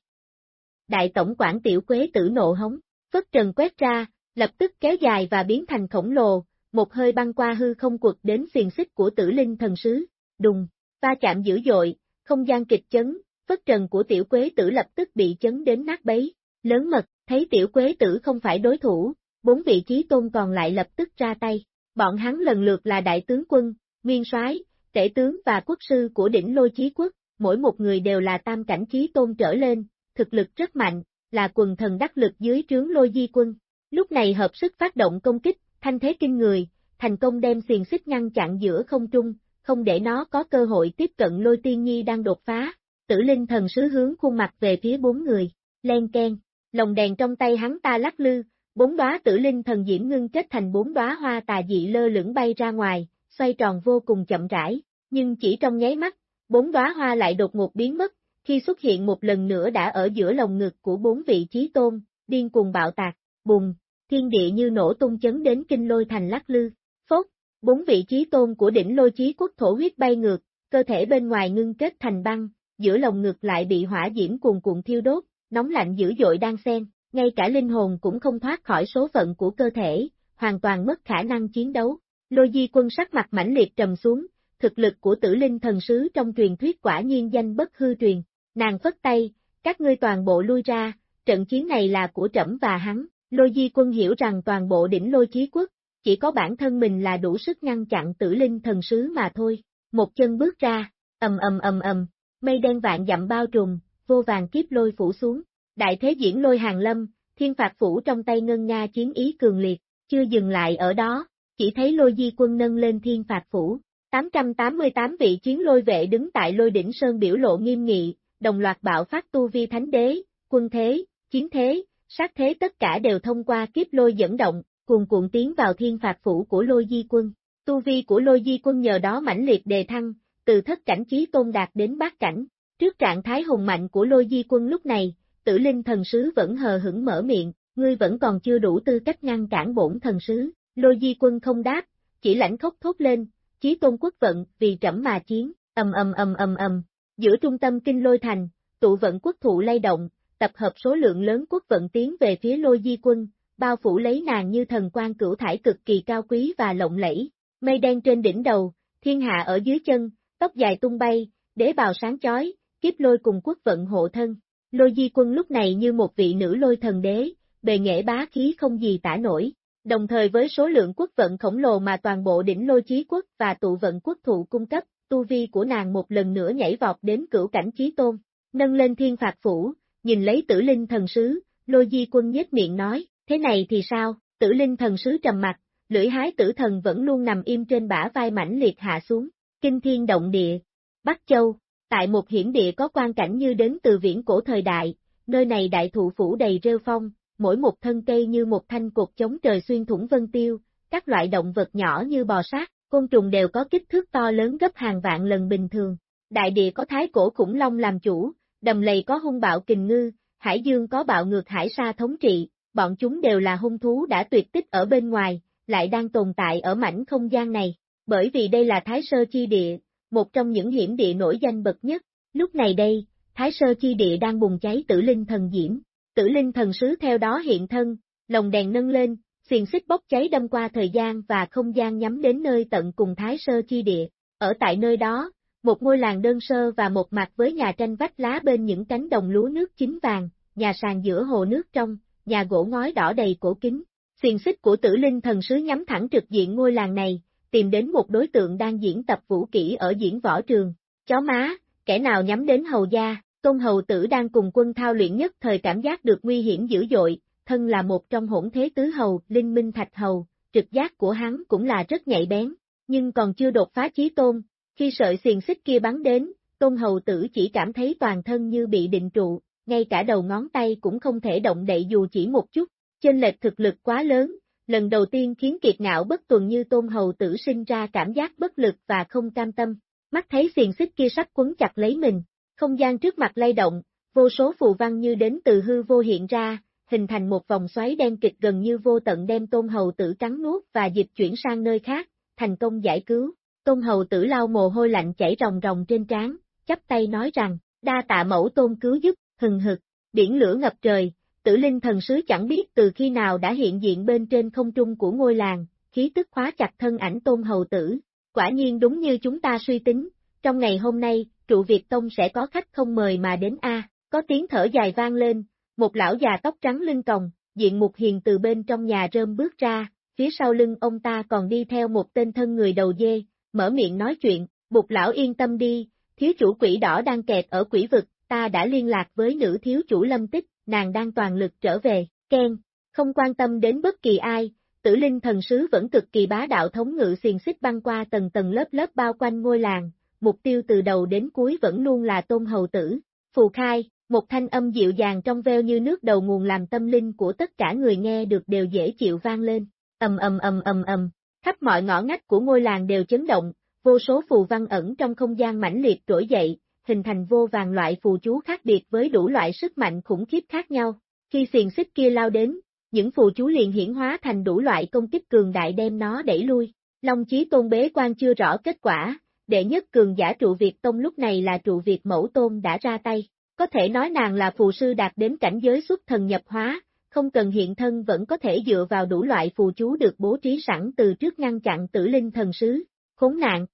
Đại tổng quản tiểu quế tử nộ hống, phất trần quét ra, lập tức kéo dài và biến thành khổng lồ, một hơi băng qua hư không quật đến xiềng xích của tử linh thần sứ, đùng, va chạm dữ dội, không gian kịch chấn, phất trần của tiểu quế tử lập tức bị chấn đến nát bấy, lớn mật, thấy tiểu quế tử không phải đối thủ, bốn vị trí tôn còn lại lập tức ra tay, bọn hắn lần lượt là đại tướng quân, nguyên soái, tể tướng và quốc sư của đỉnh lôi chí quốc, mỗi một người đều là tam cảnh chí tôn trở lên, thực lực rất mạnh, là quần thần đắc lực dưới trướng lôi di quân. Lúc này hợp sức phát động công kích, thanh thế kinh người, thành công đem xiềng xích ngăn chặn giữa không trung, không để nó có cơ hội tiếp cận lôi tiên nhi đang đột phá. Tử linh thần sứ hướng khuôn mặt về phía bốn người, len ken, lồng đèn trong tay hắn ta lắc lư, bốn đóa tử linh thần diễm ngưng kết thành bốn đóa hoa tà dị lơ lửng bay ra ngoài, xoay tròn vô cùng chậm rãi, nhưng chỉ trong nháy mắt, bốn đóa hoa lại đột ngột biến mất, khi xuất hiện một lần nữa đã ở giữa lồng ngực của bốn vị trí tôn, điên cuồng bạo tạc, bùng, thiên địa như nổ tung chấn đến kinh lôi thành lắc lư, phốt, bốn vị trí tôn của đỉnh lôi chí quốc thổ huyết bay ngược, cơ thể bên ngoài ngưng kết thành băng, giữa lồng ngực lại bị hỏa diễm cuồn cuộn thiêu đốt, nóng lạnh dữ dội đang xen, ngay cả linh hồn cũng không thoát khỏi số phận của cơ thể, hoàn toàn mất khả năng chiến đấu. Lôi di quân sắc mặt mãnh liệt trầm xuống, thực lực của tử linh thần sứ trong truyền thuyết quả nhiên danh bất hư truyền, Nàng phất tay, các ngươi toàn bộ lui ra, trận chiến này là của trẫm và hắn, lôi di quân hiểu rằng toàn bộ đỉnh lôi chí quốc, chỉ có bản thân mình là đủ sức ngăn chặn tử linh thần sứ mà thôi, một chân bước ra, ầm ầm ầm ầm, mây đen vạn dặm bao trùm, vô vàng kiếp lôi phủ xuống, đại thế diễn lôi hàng lâm, thiên phạt phủ trong tay ngân nga chiến ý cường liệt, chưa dừng lại ở đó, chỉ thấy lôi di quân nâng lên thiên phạt phủ, 888 vị chiến lôi vệ đứng tại lôi đỉnh sơn biểu lộ nghiêm nghị, đồng loạt bạo phát tu vi thánh đế, quân thế, chiến thế, sát thế tất cả đều thông qua kiếp lôi dẫn động, cuồn cuộn tiến vào thiên phạt phủ của lôi di quân. Tu vi của lôi di quân nhờ đó mãnh liệt đề thăng, từ thất cảnh chí tôn đạt đến bát cảnh. Trước trạng thái hùng mạnh của lôi di quân lúc này, tử linh thần sứ vẫn hờ hững mở miệng, ngươi vẫn còn chưa đủ tư cách ngăn cản bổn thần sứ. Lôi di quân không đáp, chỉ lãnh khóc thốt lên, chí tôn quốc vận, vì trẫm mà chiến, ầm ầm ầm ầm ầm, Giữa trung tâm kinh lôi thành, tụ vận quốc thụ lay động, tập hợp số lượng lớn quốc vận tiến về phía lôi di quân, bao phủ lấy nàng như thần quan cửu thải cực kỳ cao quý và lộng lẫy. Mây đen trên đỉnh đầu, thiên hạ ở dưới chân, tóc dài tung bay, đế bào sáng chói, kiếp lôi cùng quốc vận hộ thân. Lôi di quân lúc này như một vị nữ lôi thần đế, bề nghệ bá khí không gì tả nổi. Đồng thời với số lượng quốc vận khổng lồ mà toàn bộ đỉnh lôi chí quốc và tụ vận quốc thụ cung cấp, tu vi của nàng một lần nữa nhảy vọt đến cửu cảnh chí tôn, nâng lên thiên phạt phủ, nhìn lấy tử linh thần sứ, lôi di quân nhếch miệng nói, thế này thì sao, tử linh thần sứ trầm mặt, lưỡi hái tử thần vẫn luôn nằm im trên bả vai mảnh liệt hạ xuống, kinh thiên động địa, Bắc Châu, tại một hiểm địa có quan cảnh như đến từ viễn cổ thời đại, nơi này đại thụ phủ đầy rêu phong, mỗi một thân cây như một thanh cột chống trời xuyên thủng vân tiêu, các loại động vật nhỏ như bò sát, côn trùng đều có kích thước to lớn gấp hàng vạn lần bình thường. Đại địa có thái cổ khủng long làm chủ, đầm lầy có hung bạo kình ngư, hải dương có bạo ngược hải sa thống trị, bọn chúng đều là hung thú đã tuyệt tích ở bên ngoài, lại đang tồn tại ở mảnh không gian này, bởi vì đây là Thái Sơ Chi Địa, một trong những hiểm địa nổi danh bậc nhất. Lúc này đây, Thái Sơ Chi Địa đang bùng cháy tử linh thần diễm, tử linh thần sứ theo đó hiện thân, lồng đèn nâng lên, xiềng xích bốc cháy đâm qua thời gian và không gian nhắm đến nơi tận cùng Thái Sơ Chi Địa. Ở tại nơi đó, một ngôi làng đơn sơ và một mặt với nhà tranh vách lá bên những cánh đồng lúa nước chín vàng, nhà sàn giữa hồ nước trong, nhà gỗ ngói đỏ đầy cổ kính. Xiềng xích của tử linh thần sứ nhắm thẳng trực diện ngôi làng này, tìm đến một đối tượng đang diễn tập vũ kỹ ở diễn võ trường. Chó má, kẻ nào nhắm đến hầu gia, tôn hầu tử đang cùng quân thao luyện nhất thời cảm giác được nguy hiểm dữ dội, thân là một trong hỗn thế tứ hầu, linh minh thạch hầu, trực giác của hắn cũng là rất nhạy bén, nhưng còn chưa đột phá chí tôn, khi sợi xiềng xích kia bắn đến, tôn hầu tử chỉ cảm thấy toàn thân như bị định trụ, ngay cả đầu ngón tay cũng không thể động đậy dù chỉ một chút, chênh lệch thực lực quá lớn, lần đầu tiên khiến kiệt ngạo bất tuần như tôn hầu tử sinh ra cảm giác bất lực và không cam tâm, mắt thấy xiềng xích kia sắp quấn chặt lấy mình, không gian trước mặt lay động, vô số phù văn như đến từ hư vô hiện ra, hình thành một vòng xoáy đen kịch gần như vô tận đem tôn hầu tử cắn nuốt và dịch chuyển sang nơi khác, thành công giải cứu. Tôn hầu tử lau mồ hôi lạnh chảy ròng ròng trên trán, chắp tay nói rằng, đa tạ mẫu tôn cứu giúp, hừng hực, biển lửa ngập trời, tử linh thần sứ chẳng biết từ khi nào đã hiện diện bên trên không trung của ngôi làng, khí tức khóa chặt thân ảnh tôn hầu tử. Quả nhiên đúng như chúng ta suy tính, trong ngày hôm nay, trụ Việt Tông sẽ có khách không mời mà đến A, có tiếng thở dài vang lên, một lão già tóc trắng lưng còng, diện mục hiền từ bên trong nhà rơm bước ra, phía sau lưng ông ta còn đi theo một tên thân người đầu dê, mở miệng nói chuyện, bục lão yên tâm đi, thiếu chủ quỷ đỏ đang kẹt ở quỷ vực, ta đã liên lạc với nữ thiếu chủ lâm tích, nàng đang toàn lực trở về, khen, không quan tâm đến bất kỳ ai, tử linh thần sứ vẫn cực kỳ bá đạo thống ngự xiền xích băng qua tầng tầng lớp lớp bao quanh ngôi làng, mục tiêu từ đầu đến cuối vẫn luôn là tôn hầu tử. Phù khai, một thanh âm dịu dàng trong veo như nước đầu nguồn làm tâm linh của tất cả người nghe được đều dễ chịu vang lên, ầm ầm ầm ầm ầm, khắp mọi ngõ ngách của ngôi làng đều chấn động, vô số phù văn ẩn trong không gian mãnh liệt trỗi dậy, hình thành vô vàng loại phù chú khác biệt với đủ loại sức mạnh khủng khiếp khác nhau. Khi xiềng xích kia lao đến, những phù chú liền hiển hóa thành đủ loại công kích cường đại đem nó đẩy lui. Long Chí Tôn bế quan chưa rõ kết quả, đệ nhất cường giả trụ Việt Tông lúc này là trụ Việt Mẫu Tôn đã ra tay. Có thể nói nàng là phù sư đạt đến cảnh giới xuất thần nhập hóa, không cần hiện thân vẫn có thể dựa vào đủ loại phù chú được bố trí sẵn từ trước ngăn chặn tử linh thần sứ. Khốn nạn,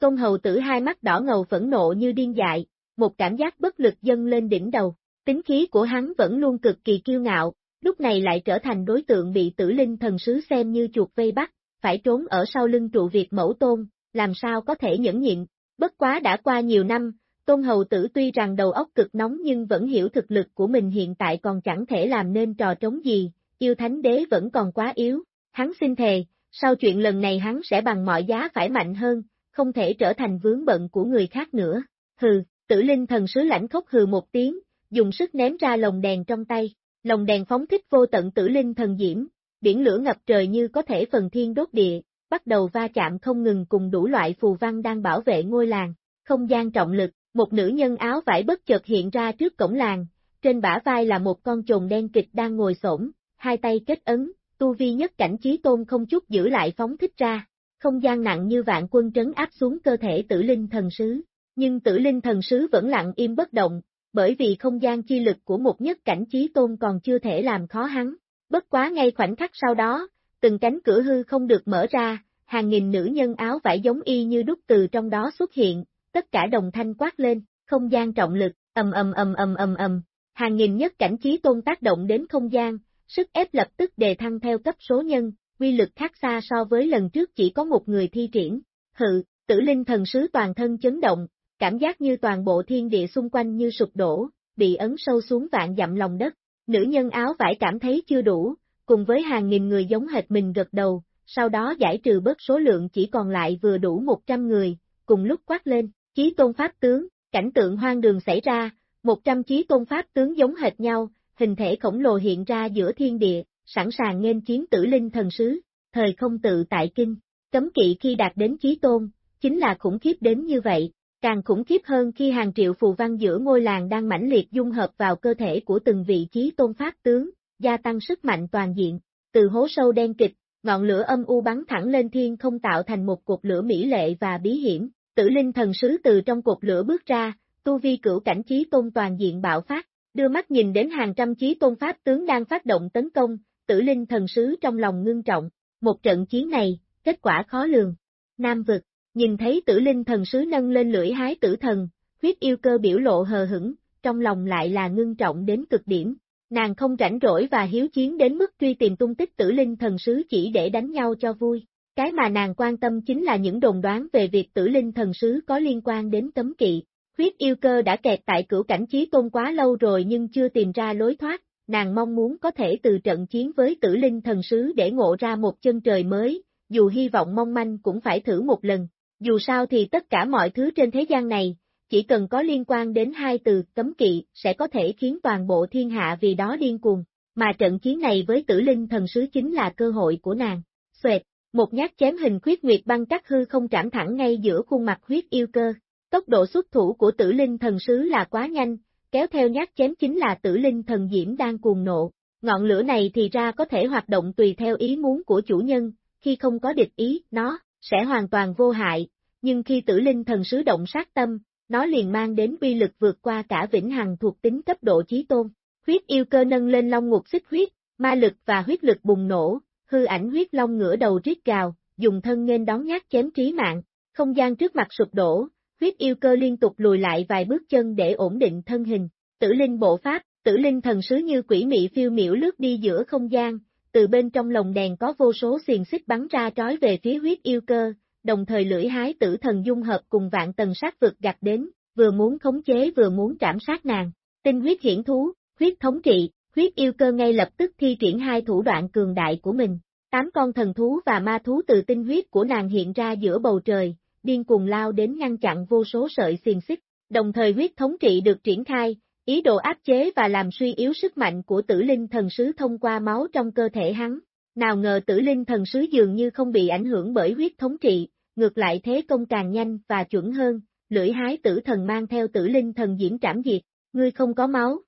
công hầu tử hai mắt đỏ ngầu phẫn nộ như điên dại, một cảm giác bất lực dâng lên đỉnh đầu, tính khí của hắn vẫn luôn cực kỳ kiêu ngạo, lúc này lại trở thành đối tượng bị tử linh thần sứ xem như chuột vây bắt, phải trốn ở sau lưng trụ việc mẫu tôn, làm sao có thể nhẫn nhịn, bất quá đã qua nhiều năm, tôn hầu tử tuy rằng đầu óc cực nóng nhưng vẫn hiểu thực lực của mình hiện tại còn chẳng thể làm nên trò trống gì, yêu thánh đế vẫn còn quá yếu, hắn xin thề, sau chuyện lần này hắn sẽ bằng mọi giá phải mạnh hơn, không thể trở thành vướng bận của người khác nữa. Hừ, tử linh thần sứ lãnh khốc hừ một tiếng, dùng sức ném ra lồng đèn trong tay, lồng đèn phóng thích vô tận tử linh thần diễm, biển lửa ngập trời như có thể phần thiên đốt địa, bắt đầu va chạm không ngừng cùng đủ loại phù văn đang bảo vệ ngôi làng, không gian trọng lực, một nữ nhân áo vải bất chợt hiện ra trước cổng làng, trên bả vai là một con trồn đen kịch đang ngồi xổm, hai tay kết ấn, tu vi nhất cảnh trí tôn không chút giữ lại phóng thích ra, không gian nặng như vạn quân trấn áp xuống cơ thể tử linh thần sứ, nhưng tử linh thần sứ vẫn lặng im bất động, bởi vì không gian chi lực của một nhất cảnh trí tôn còn chưa thể làm khó hắn. Bất quá ngay khoảnh khắc sau đó, từng cánh cửa hư không được mở ra, hàng nghìn nữ nhân áo vải giống y như đúc từ trong đó xuất hiện, tất cả đồng thanh quát lên, không gian trọng lực, ầm ầm ầm ầm ầm ầm, hàng nghìn nhất cảnh trí tôn tác động đến không gian, sức ép lập tức đề thăng theo cấp số nhân, quy lực khác xa so với lần trước chỉ có một người thi triển. Hự, tử linh thần sứ toàn thân chấn động, cảm giác như toàn bộ thiên địa xung quanh như sụp đổ, bị ấn sâu xuống vạn dặm lòng đất. Nữ nhân áo vải cảm thấy chưa đủ, cùng với hàng nghìn người giống hệt mình gật đầu, sau đó giải trừ bớt số lượng chỉ còn lại vừa đủ 100 người, cùng lúc quát lên, chí tôn pháp tướng, cảnh tượng hoang đường xảy ra, 100 chí tôn pháp tướng giống hệt nhau, hình thể khổng lồ hiện ra giữa thiên địa, sẵn sàng nghênh chiến tử linh thần sứ, thời không tự tại kinh, cấm kỵ khi đạt đến chí tôn, chính là khủng khiếp đến như vậy, càng khủng khiếp hơn khi hàng triệu phù văn giữa ngôi làng đang mãnh liệt dung hợp vào cơ thể của từng vị chí tôn pháp tướng, gia tăng sức mạnh toàn diện, từ hố sâu đen kịch, ngọn lửa âm u bắn thẳng lên thiên không tạo thành một cột lửa mỹ lệ và bí hiểm, tử linh thần sứ từ trong cột lửa bước ra, tu vi cửu cảnh chí tôn toàn diện bạo phát, đưa mắt nhìn đến hàng trăm chí tôn pháp tướng đang phát động tấn công, tử linh thần sứ trong lòng ngưng trọng, một trận chiến này, kết quả khó lường. Nam vực, nhìn thấy tử linh thần sứ nâng lên lưỡi hái tử thần, huyết yêu cơ biểu lộ hờ hững, trong lòng lại là ngưng trọng đến cực điểm. Nàng không rảnh rỗi và hiếu chiến đến mức truy tìm tung tích tử linh thần sứ chỉ để đánh nhau cho vui. Cái mà nàng quan tâm chính là những đồn đoán về việc tử linh thần sứ có liên quan đến cấm kỵ. Huyết yêu cơ đã kẹt tại cửu cảnh trí tôn quá lâu rồi nhưng chưa tìm ra lối thoát, nàng mong muốn có thể từ trận chiến với tử linh thần sứ để ngộ ra một chân trời mới, dù hy vọng mong manh cũng phải thử một lần. Dù sao thì tất cả mọi thứ trên thế gian này, chỉ cần có liên quan đến hai từ cấm kỵ sẽ có thể khiến toàn bộ thiên hạ vì đó điên cuồng, mà trận chiến này với tử linh thần sứ chính là cơ hội của nàng. Xoẹt, một nhát chém hình khuyết nguyệt băng cắt hư không trảm thẳng ngay giữa khuôn mặt huyết yêu cơ. Tốc độ xuất thủ của tử linh thần sứ là quá nhanh, kéo theo nhát chém chính là tử linh thần diễm đang cuồng nộ. Ngọn lửa này thì ra có thể hoạt động tùy theo ý muốn của chủ nhân, khi không có địch ý, nó sẽ hoàn toàn vô hại, nhưng khi tử linh thần sứ động sát tâm, nó liền mang đến uy lực vượt qua cả vĩnh hằng thuộc tính cấp độ chí tôn. Huyết yêu cơ nâng lên long ngục xích huyết, ma lực và huyết lực bùng nổ, hư ảnh huyết long ngửa đầu rít gào, dùng thân nên đón nhát chém trí mạng, không gian trước mặt sụp đổ, huyết yêu cơ liên tục lùi lại vài bước chân để ổn định thân hình, tử linh bộ pháp, tử linh thần sứ như quỷ mị phiêu miểu lướt đi giữa không gian, từ bên trong lồng đèn có vô số xiềng xích bắn ra trói về phía huyết yêu cơ, đồng thời lưỡi hái tử thần dung hợp cùng vạn tần sát vực gặt đến, vừa muốn khống chế vừa muốn trảm sát nàng. Tinh huyết hiển thú, huyết thống trị, huyết yêu cơ ngay lập tức thi triển hai thủ đoạn cường đại của mình. Tám con thần thú và ma thú từ tinh huyết của nàng hiện ra giữa bầu trời, điên cuồng lao đến ngăn chặn vô số sợi xiềng xích, đồng thời huyết thống trị được triển khai, ý đồ áp chế và làm suy yếu sức mạnh của tử linh thần sứ thông qua máu trong cơ thể hắn. Nào ngờ tử linh thần sứ dường như không bị ảnh hưởng bởi huyết thống trị, ngược lại thế công càng nhanh và chuẩn hơn, lưỡi hái tử thần mang theo tử linh thần diễm trảm diệt, ngươi không có máu.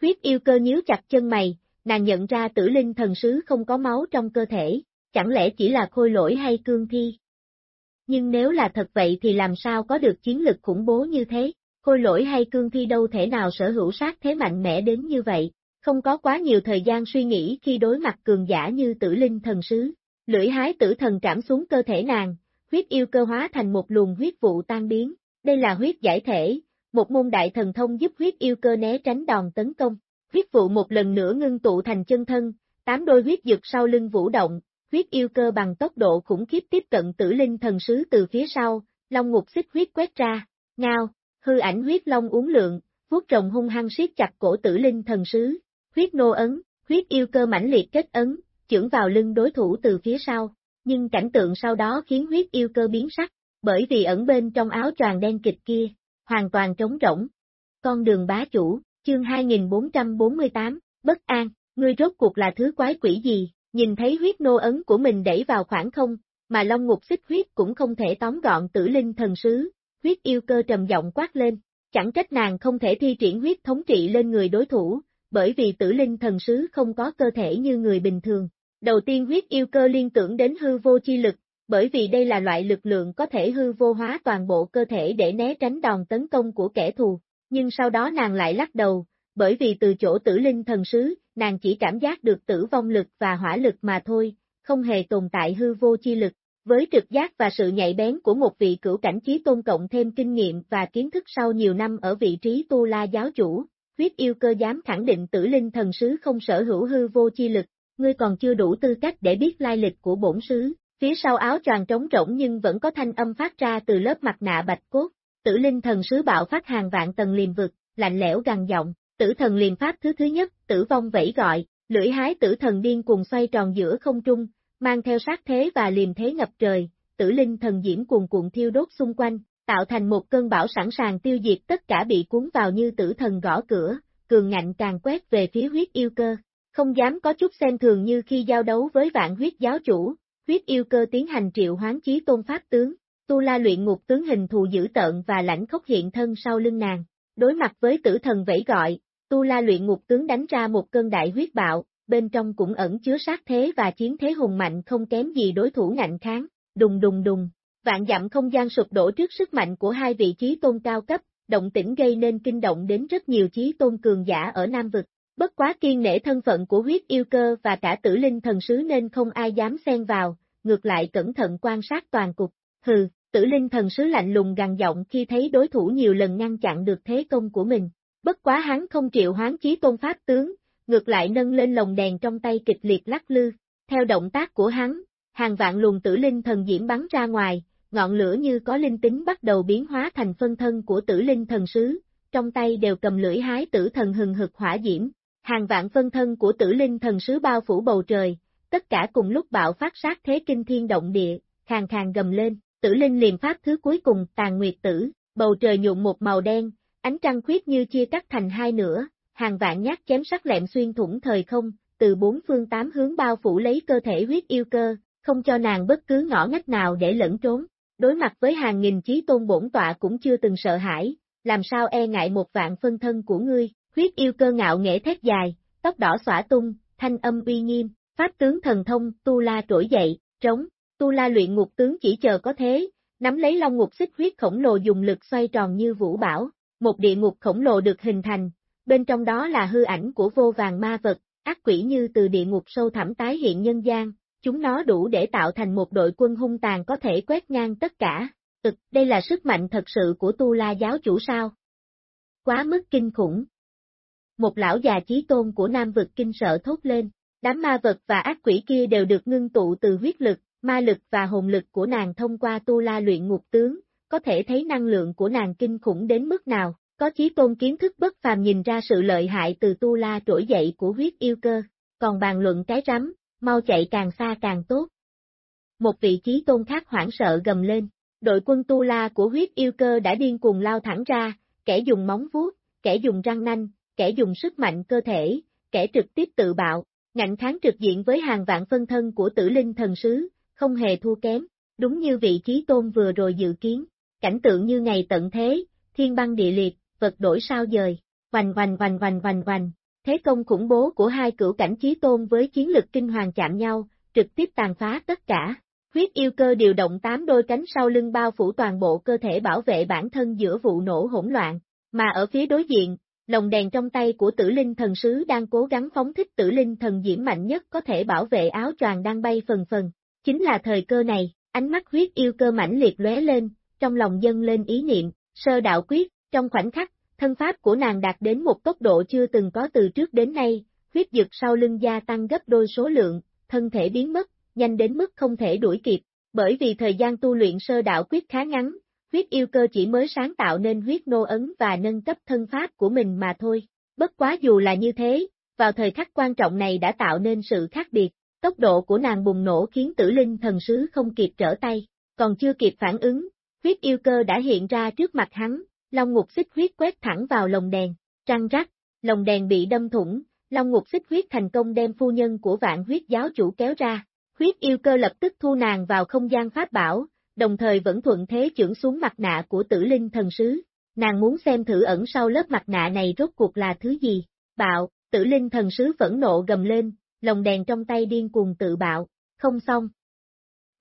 Huyết yêu cơ nhíu chặt chân mày, nàng nhận ra tử linh thần sứ không có máu trong cơ thể, chẳng lẽ chỉ là khôi lỗi hay cương thi? Nhưng nếu là thật vậy thì làm sao có được chiến lực khủng bố như thế, khôi lỗi hay cương thi đâu thể nào sở hữu sát thế mạnh mẽ đến như vậy, không có quá nhiều thời gian suy nghĩ khi đối mặt cường giả như tử linh thần sứ. Lưỡi hái tử thần trảm xuống cơ thể nàng, huyết yêu cơ hóa thành một luồng huyết vụ tan biến, đây là huyết giải thể, một môn đại thần thông giúp huyết yêu cơ né tránh đòn tấn công. Huyết vụ một lần nữa ngưng tụ thành chân thân, tám đôi huyết dược sau lưng vũ động, huyết yêu cơ bằng tốc độ khủng khiếp tiếp cận tử linh thần sứ từ phía sau, long ngục xích huyết quét ra, ngao, hư ảnh huyết long uống lượng, vuốt rồng hung hăng siết chặt cổ tử linh thần sứ, huyết nô ấn, huyết yêu cơ mãnh liệt kết ấn, chưởng vào lưng đối thủ từ phía sau, nhưng cảnh tượng sau đó khiến huyết yêu cơ biến sắc, bởi vì ẩn bên trong áo choàng đen kịch kia, hoàn toàn trống rỗng. Con đường bá chủ, chương 2448, bất an, ngươi rốt cuộc là thứ quái quỷ gì, nhìn thấy huyết nô ấn của mình đẩy vào khoảng không, mà long ngục xích huyết cũng không thể tóm gọn tử linh thần sứ, huyết yêu cơ trầm giọng quát lên, chẳng trách nàng không thể thi triển huyết thống trị lên người đối thủ, bởi vì tử linh thần sứ không có cơ thể như người bình thường, Đầu tiên huyết yêu cơ liên tưởng đến hư vô chi lực, bởi vì đây là loại lực lượng có thể hư vô hóa toàn bộ cơ thể để né tránh đòn tấn công của kẻ thù, nhưng sau đó nàng lại lắc đầu, bởi vì từ chỗ tử linh thần sứ, nàng chỉ cảm giác được tử vong lực và hỏa lực mà thôi, không hề tồn tại hư vô chi lực. Với trực giác và sự nhạy bén của một vị cửu cảnh trí tôn cộng thêm kinh nghiệm và kiến thức sau nhiều năm ở vị trí tu la giáo chủ, huyết yêu cơ dám khẳng định tử linh thần sứ không sở hữu hư vô chi lực, ngươi còn chưa đủ tư cách để biết lai lịch của bổn sứ. Phía sau áo choàng trống rỗng nhưng vẫn có thanh âm phát ra từ lớp mặt nạ bạch cốt, tử linh thần sứ bạo phát hàng vạn tầng liềm vực, lạnh lẽo gằn giọng, tử thần liềm pháp thứ thứ nhất, tử vong vẫy gọi, lưỡi hái tử thần điên cuồng xoay tròn giữa không trung, mang theo sát thế và liềm thế ngập trời, tử linh thần diễm cuồn cuộn thiêu đốt xung quanh, tạo thành một cơn bão sẵn sàng tiêu diệt tất cả bị cuốn vào như tử thần gõ cửa, cường ngạnh càng quét về phía huyết yêu cơ, không dám có chút xem thường như khi giao đấu với vạn huyết giáo chủ, huyết yêu cơ tiến hành triệu hoán chí tôn pháp tướng, tu la luyện ngục tướng hình thù dữ tợn và lãnh khốc hiện thân sau lưng nàng, đối mặt với tử thần vẫy gọi, tu la luyện ngục tướng đánh ra một cơn đại huyết bạo, bên trong cũng ẩn chứa sát thế và chiến thế hùng mạnh không kém gì đối thủ ngạnh kháng, đùng đùng đùng, vạn dặm không gian sụp đổ trước sức mạnh của hai vị trí tôn cao cấp, động tĩnh gây nên kinh động đến rất nhiều trí tôn cường giả ở Nam Vực. Bất quá kiên nể thân phận của huyết yêu cơ và cả tử linh thần sứ nên không ai dám xen vào, ngược lại cẩn thận quan sát toàn cục. Hừ, tử linh thần sứ lạnh lùng gằn giọng khi thấy đối thủ nhiều lần ngăn chặn được thế công của mình. Bất quá hắn không triệu hoán chí tôn pháp tướng, ngược lại nâng lên lồng đèn trong tay kịch liệt lắc lư. Theo động tác của hắn, hàng vạn luồng tử linh thần diễm bắn ra ngoài, ngọn lửa như có linh tính bắt đầu biến hóa thành phân thân của tử linh thần sứ, trong tay đều cầm lưỡi hái tử thần hừng hực hỏa diễm. Hàng vạn phân thân của tử linh thần sứ bao phủ bầu trời, tất cả cùng lúc bạo phát sát thế kinh thiên động địa, khàn khàn gầm lên, tử linh liềm pháp thứ cuối cùng tàn nguyệt tử, bầu trời nhuộm một màu đen, ánh trăng khuyết như chia cắt thành hai nửa, hàng vạn nhát chém sắc lẹm xuyên thủng thời không, từ bốn phương tám hướng bao phủ lấy cơ thể huyết yêu cơ, không cho nàng bất cứ ngõ ngách nào để lẫn trốn. Đối mặt với hàng nghìn chí tôn bổn tọa cũng chưa từng sợ hãi, làm sao e ngại một vạn phân thân của ngươi, huyết yêu cơ ngạo nghệ thét dài, tóc đỏ xõa tung, thanh âm uy nghiêm, pháp tướng thần thông, tu la trỗi dậy, trống, tu la luyện ngục tướng chỉ chờ có thế, nắm lấy long ngục xích huyết khổng lồ dùng lực xoay tròn như vũ bảo, một địa ngục khổng lồ được hình thành, bên trong đó là hư ảnh của vô vàng ma vật, ác quỷ như từ địa ngục sâu thẳm tái hiện nhân gian, chúng nó đủ để tạo thành một đội quân hung tàn có thể quét ngang tất cả. Ực, đây là sức mạnh thật sự của Tu La giáo chủ sao? Quá mức kinh khủng. Một lão già chí tôn của Nam vực kinh sợ thốt lên, đám ma vật và ác quỷ kia đều được ngưng tụ từ huyết lực, ma lực và hồn lực của nàng thông qua Tu La luyện ngục tướng, có thể thấy năng lượng của nàng kinh khủng đến mức nào. Có chí tôn kiến thức bất phàm nhìn ra sự lợi hại từ tu la trỗi dậy của huyết yêu cơ, còn bàn luận cái rắm, mau chạy càng xa càng tốt. Một vị trí tôn khác hoảng sợ gầm lên, đội quân tu la của huyết yêu cơ đã điên cuồng lao thẳng ra, kẻ dùng móng vuốt, kẻ dùng răng nanh, kẻ dùng sức mạnh cơ thể, kẻ trực tiếp tự bạo, ngạnh kháng trực diện với hàng vạn phân thân của tử linh thần sứ, không hề thua kém, đúng như vị trí tôn vừa rồi dự kiến, cảnh tượng như ngày tận thế, thiên băng địa liệt, vật đổi sao dời, hoành hoành hoành hoành hoành hoành, thế công khủng bố của hai cửu cảnh chí tôn với chiến lực kinh hoàng chạm nhau, trực tiếp tàn phá tất cả. Huyết yêu cơ điều động tám đôi cánh sau lưng bao phủ toàn bộ cơ thể bảo vệ bản thân giữa vụ nổ hỗn loạn, mà ở phía đối diện, lồng đèn trong tay của tử linh thần sứ đang cố gắng phóng thích tử linh thần diễm mạnh nhất có thể bảo vệ áo choàng đang bay phần phần. Chính là thời cơ này, ánh mắt huyết yêu cơ mãnh liệt lóe lên, trong lòng dâng lên ý niệm, sơ đạo quyết, trong khoảnh khắc, thân pháp của nàng đạt đến một tốc độ chưa từng có từ trước đến nay, huyết dực sau lưng gia tăng gấp đôi số lượng, thân thể biến mất, nhanh đến mức không thể đuổi kịp, bởi vì thời gian tu luyện sơ đạo quyết khá ngắn, huyết yêu cơ chỉ mới sáng tạo nên huyết nô ấn và nâng cấp thân pháp của mình mà thôi. Bất quá dù là như thế, vào thời khắc quan trọng này đã tạo nên sự khác biệt, tốc độ của nàng bùng nổ khiến tử linh thần sứ không kịp trở tay, còn chưa kịp phản ứng, huyết yêu cơ đã hiện ra trước mặt hắn, Long ngục xích huyết quét thẳng vào lồng đèn, trăng rắc, lồng đèn bị đâm thủng, Long ngục xích huyết thành công đem phu nhân của vạn huyết giáo chủ kéo ra, huyết yêu cơ lập tức thu nàng vào không gian pháp bảo, đồng thời vẫn thuận thế trưởng xuống mặt nạ của tử linh thần sứ. Nàng muốn xem thử ẩn sau lớp mặt nạ này rốt cuộc là thứ gì, bạo, tử linh thần sứ phẫn nộ gầm lên, lồng đèn trong tay điên cuồng tự bạo, không xong.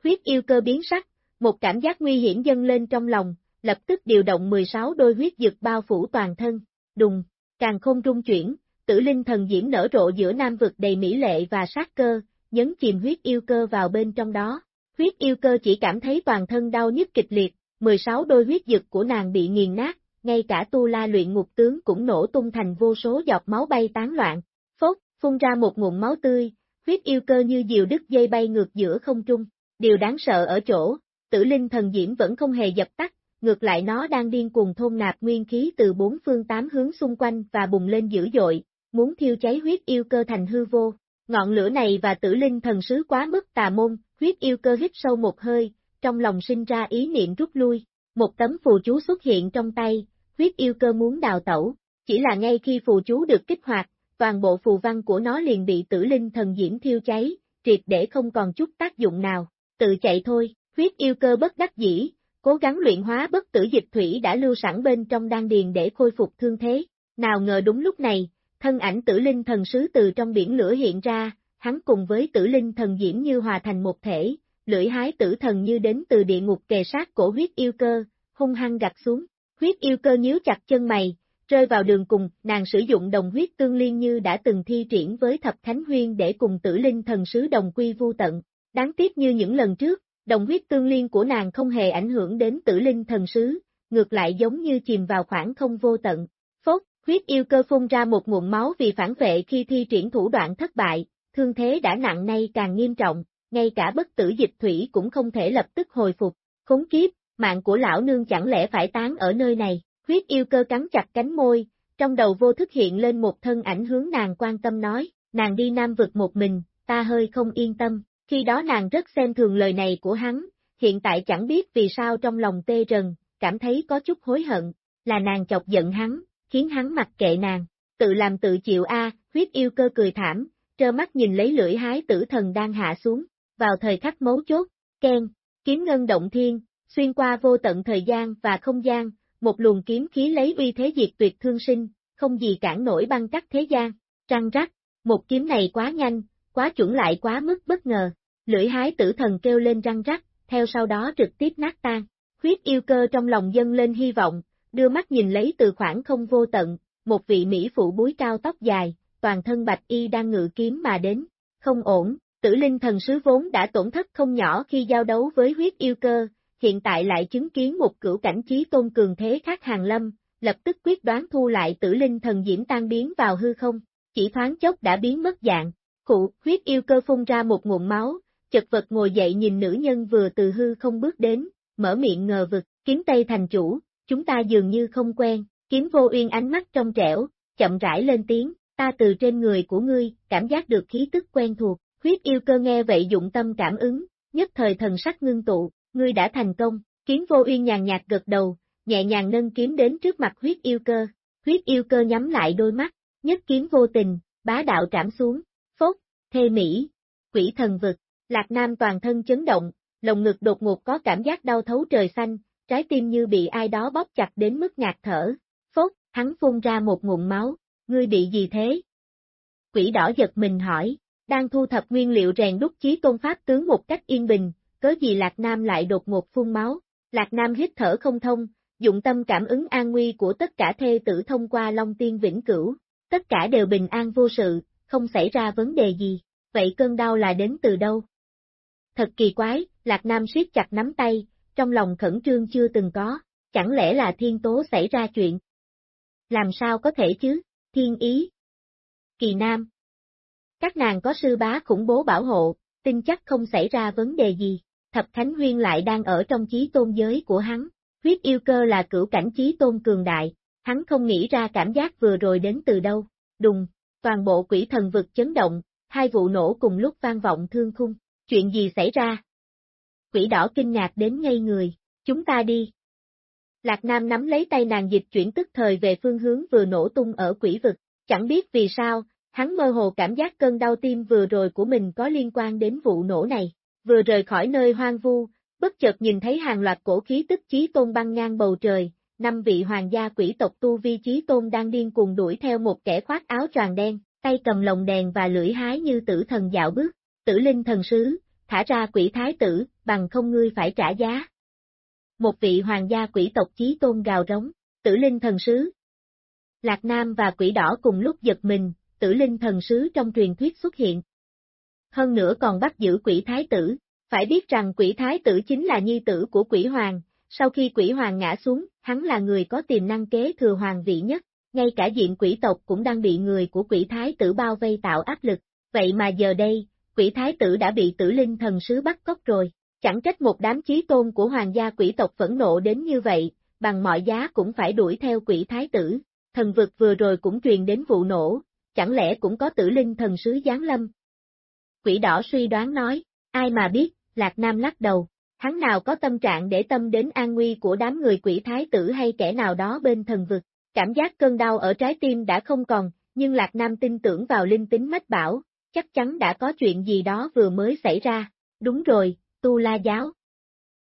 Huyết yêu cơ biến sắc, một cảm giác nguy hiểm dâng lên trong lòng, lập tức điều động 16 đôi huyết dực bao phủ toàn thân, đùng, càng không trung chuyển, tử linh thần diễm nở rộ giữa nam vực đầy mỹ lệ và sát cơ, nhấn chìm huyết yêu cơ vào bên trong đó. Huyết yêu cơ chỉ cảm thấy toàn thân đau nhức kịch liệt, 16 đôi huyết dực của nàng bị nghiền nát, ngay cả tu la luyện ngục tướng cũng nổ tung thành vô số giọt máu bay tán loạn. Phốt, phun ra một nguồn máu tươi, huyết yêu cơ như diều đứt dây bay ngược giữa không trung. Điều đáng sợ ở chỗ, tử linh thần diễm vẫn không hề dập tắt, ngược lại nó đang điên cuồng thôn nạp nguyên khí từ bốn phương tám hướng xung quanh và bùng lên dữ dội, muốn thiêu cháy huyết yêu cơ thành hư vô. Ngọn lửa này và tử linh thần sứ quá mức tà môn, huyết yêu cơ hít sâu một hơi, trong lòng sinh ra ý niệm rút lui. Một tấm phù chú xuất hiện trong tay, huyết yêu cơ muốn đào tẩu, chỉ là ngay khi phù chú được kích hoạt, toàn bộ phù văn của nó liền bị tử linh thần diễm thiêu cháy, triệt để không còn chút tác dụng nào, tự chạy thôi, huyết yêu cơ bất đắc dĩ, cố gắng luyện hóa bất tử dịch thủy đã lưu sẵn bên trong đan điền để khôi phục thương thế, nào ngờ đúng lúc này, thân ảnh tử linh thần sứ từ trong biển lửa hiện ra, hắn cùng với tử linh thần diễm như hòa thành một thể, lưỡi hái tử thần như đến từ địa ngục kề sát cổ huyết yêu cơ, hung hăng gặt xuống, huyết yêu cơ nhíu chặt chân mày, rơi vào đường cùng, nàng sử dụng đồng huyết tương liên như đã từng thi triển với thập thánh huyên để cùng tử linh thần sứ đồng quy vu tận, đáng tiếc như những lần trước, đồng huyết tương liên của nàng không hề ảnh hưởng đến tử linh thần sứ, ngược lại giống như chìm vào khoảng không vô tận. Phốt, huyết yêu cơ phun ra một nguồn máu vì phản vệ khi thi triển thủ đoạn thất bại, thương thế đã nặng nay càng nghiêm trọng, ngay cả bất tử dịch thủy cũng không thể lập tức hồi phục. Khốn kiếp, mạng của lão nương chẳng lẽ phải tán ở nơi này, huyết yêu cơ cắn chặt cánh môi, trong đầu vô thức hiện lên một thân ảnh hướng nàng quan tâm nói, nàng đi nam vực một mình, ta hơi không yên tâm, khi đó nàng rất xem thường lời này của hắn, hiện tại chẳng biết vì sao trong lòng tê rần, cảm thấy có chút hối hận, là nàng chọc giận hắn, khiến hắn mặc kệ nàng, tự làm tự chịu a, huyết yêu cơ cười thảm, trơ mắt nhìn lấy lưỡi hái tử thần đang hạ xuống, vào thời khắc mấu chốt, khen, kiếm ngân động thiên, xuyên qua vô tận thời gian và không gian, một luồng kiếm khí lấy uy thế diệt tuyệt thương sinh, không gì cản nổi băng cắt thế gian, trăng rắc, một kiếm này quá nhanh, quá chuẩn lại quá mức bất ngờ, lưỡi hái tử thần kêu lên răng rắc, theo sau đó trực tiếp nát tan, Khuyết yêu cơ trong lòng dâng lên hy vọng, đưa mắt nhìn lấy từ khoảng không vô tận, một vị Mỹ phụ búi cao tóc dài, toàn thân bạch y đang ngự kiếm mà đến, không ổn, tử linh thần sứ vốn đã tổn thất không nhỏ khi giao đấu với huyết yêu cơ, hiện tại lại chứng kiến một cửu cảnh trí tôn cường thế khác hàng lâm, lập tức quyết đoán thu lại tử linh thần diễm tan biến vào hư không, chỉ thoáng chốc đã biến mất dạng, cụ, huyết yêu cơ phun ra một nguồn máu, chật vật ngồi dậy nhìn nữ nhân vừa từ hư không bước đến, mở miệng ngờ vực, kiếm tây thành chủ, chúng ta dường như không quen, kiếm vô uyên ánh mắt trong trẻo, chậm rãi lên tiếng, ta từ trên người của ngươi, cảm giác được khí tức quen thuộc, huyết yêu cơ nghe vậy dụng tâm cảm ứng, nhất thời thần sắc ngưng tụ, ngươi đã thành công, kiếm vô uyên nhàn nhạt gật đầu, nhẹ nhàng nâng kiếm đến trước mặt huyết yêu cơ, huyết yêu cơ nhắm lại đôi mắt, nhất kiếm vô tình, bá đạo trảm xuống, phốt, thê mỹ, quỷ thần vực, lạc nam toàn thân chấn động, lồng ngực đột ngột có cảm giác đau thấu trời xanh, trái tim như bị ai đó bóp chặt đến mức ngạt thở, phốt, hắn phun ra một ngụm máu, ngươi bị gì thế? Quỷ đỏ giật mình hỏi, đang thu thập nguyên liệu rèn đúc chí tôn pháp tướng một cách yên bình, cớ gì Lạc Nam lại đột ngột phun máu, Lạc Nam hít thở không thông, dụng tâm cảm ứng an nguy của tất cả thê tử thông qua Long Tiên Vĩnh Cửu, tất cả đều bình an vô sự, không xảy ra vấn đề gì, vậy cơn đau là đến từ đâu? Thật kỳ quái, Lạc Nam siết chặt nắm tay, trong lòng khẩn trương chưa từng có, chẳng lẽ là thiên tố xảy ra chuyện? Làm sao có thể chứ, thiên ý. Kỳ Nam. Các nàng có sư bá khủng bố bảo hộ, tin chắc không xảy ra vấn đề gì thập thánh huyên lại đang ở trong trí tôn giới của hắn. Huyết yêu cơ là cửu cảnh trí tôn cường đại, hắn không nghĩ ra cảm giác vừa rồi đến từ đâu. Đùng, toàn bộ quỷ thần vực chấn động, hai vụ nổ cùng lúc vang vọng thương khung. Chuyện gì xảy ra? Quỷ đỏ kinh ngạc đến ngây người, chúng ta đi. Lạc Nam nắm lấy tay nàng dịch chuyển tức thời về phương hướng vừa nổ tung ở quỷ vực, chẳng biết vì sao, hắn mơ hồ cảm giác cơn đau tim vừa rồi của mình có liên quan đến vụ nổ này vừa rời khỏi nơi hoang vu, bất chợt nhìn thấy hàng loạt cổ khí tức chí tôn băng ngang bầu trời, năm vị hoàng gia quỷ tộc tu vi chí tôn đang điên cuồng đuổi theo một kẻ khoác áo choàng đen, tay cầm lồng đèn và lưỡi hái như tử thần dạo bước, tử linh thần sứ, thả ra quỷ thái tử, bằng không ngươi phải trả giá. Một vị hoàng gia quỷ tộc chí tôn gào rống, tử linh thần sứ. Lạc Nam và quỷ đỏ cùng lúc giật mình, tử linh thần sứ trong truyền thuyết xuất hiện, hơn nữa còn bắt giữ quỷ thái tử. Phải biết rằng quỷ thái tử chính là nhi tử của quỷ hoàng, sau khi quỷ hoàng ngã xuống, hắn là người có tiềm năng kế thừa hoàng vị nhất, ngay cả diện quỷ tộc cũng đang bị người của quỷ thái tử bao vây tạo áp lực, vậy mà giờ đây, quỷ thái tử đã bị tử linh thần sứ bắt cóc rồi, chẳng trách một đám chí tôn của hoàng gia quỷ tộc phẫn nộ đến như vậy, bằng mọi giá cũng phải đuổi theo quỷ thái tử, thần vực vừa rồi cũng truyền đến vụ nổ, chẳng lẽ cũng có tử linh thần sứ giáng lâm? Quỷ đỏ suy đoán nói, ai mà biết, Lạc Nam lắc đầu, hắn nào có tâm trạng để tâm đến an nguy của đám người quỷ thái tử hay kẻ nào đó bên thần vực, cảm giác cơn đau ở trái tim đã không còn, nhưng Lạc Nam tin tưởng vào linh tính mách bảo, chắc chắn đã có chuyện gì đó vừa mới xảy ra, đúng rồi, Tu La Giáo.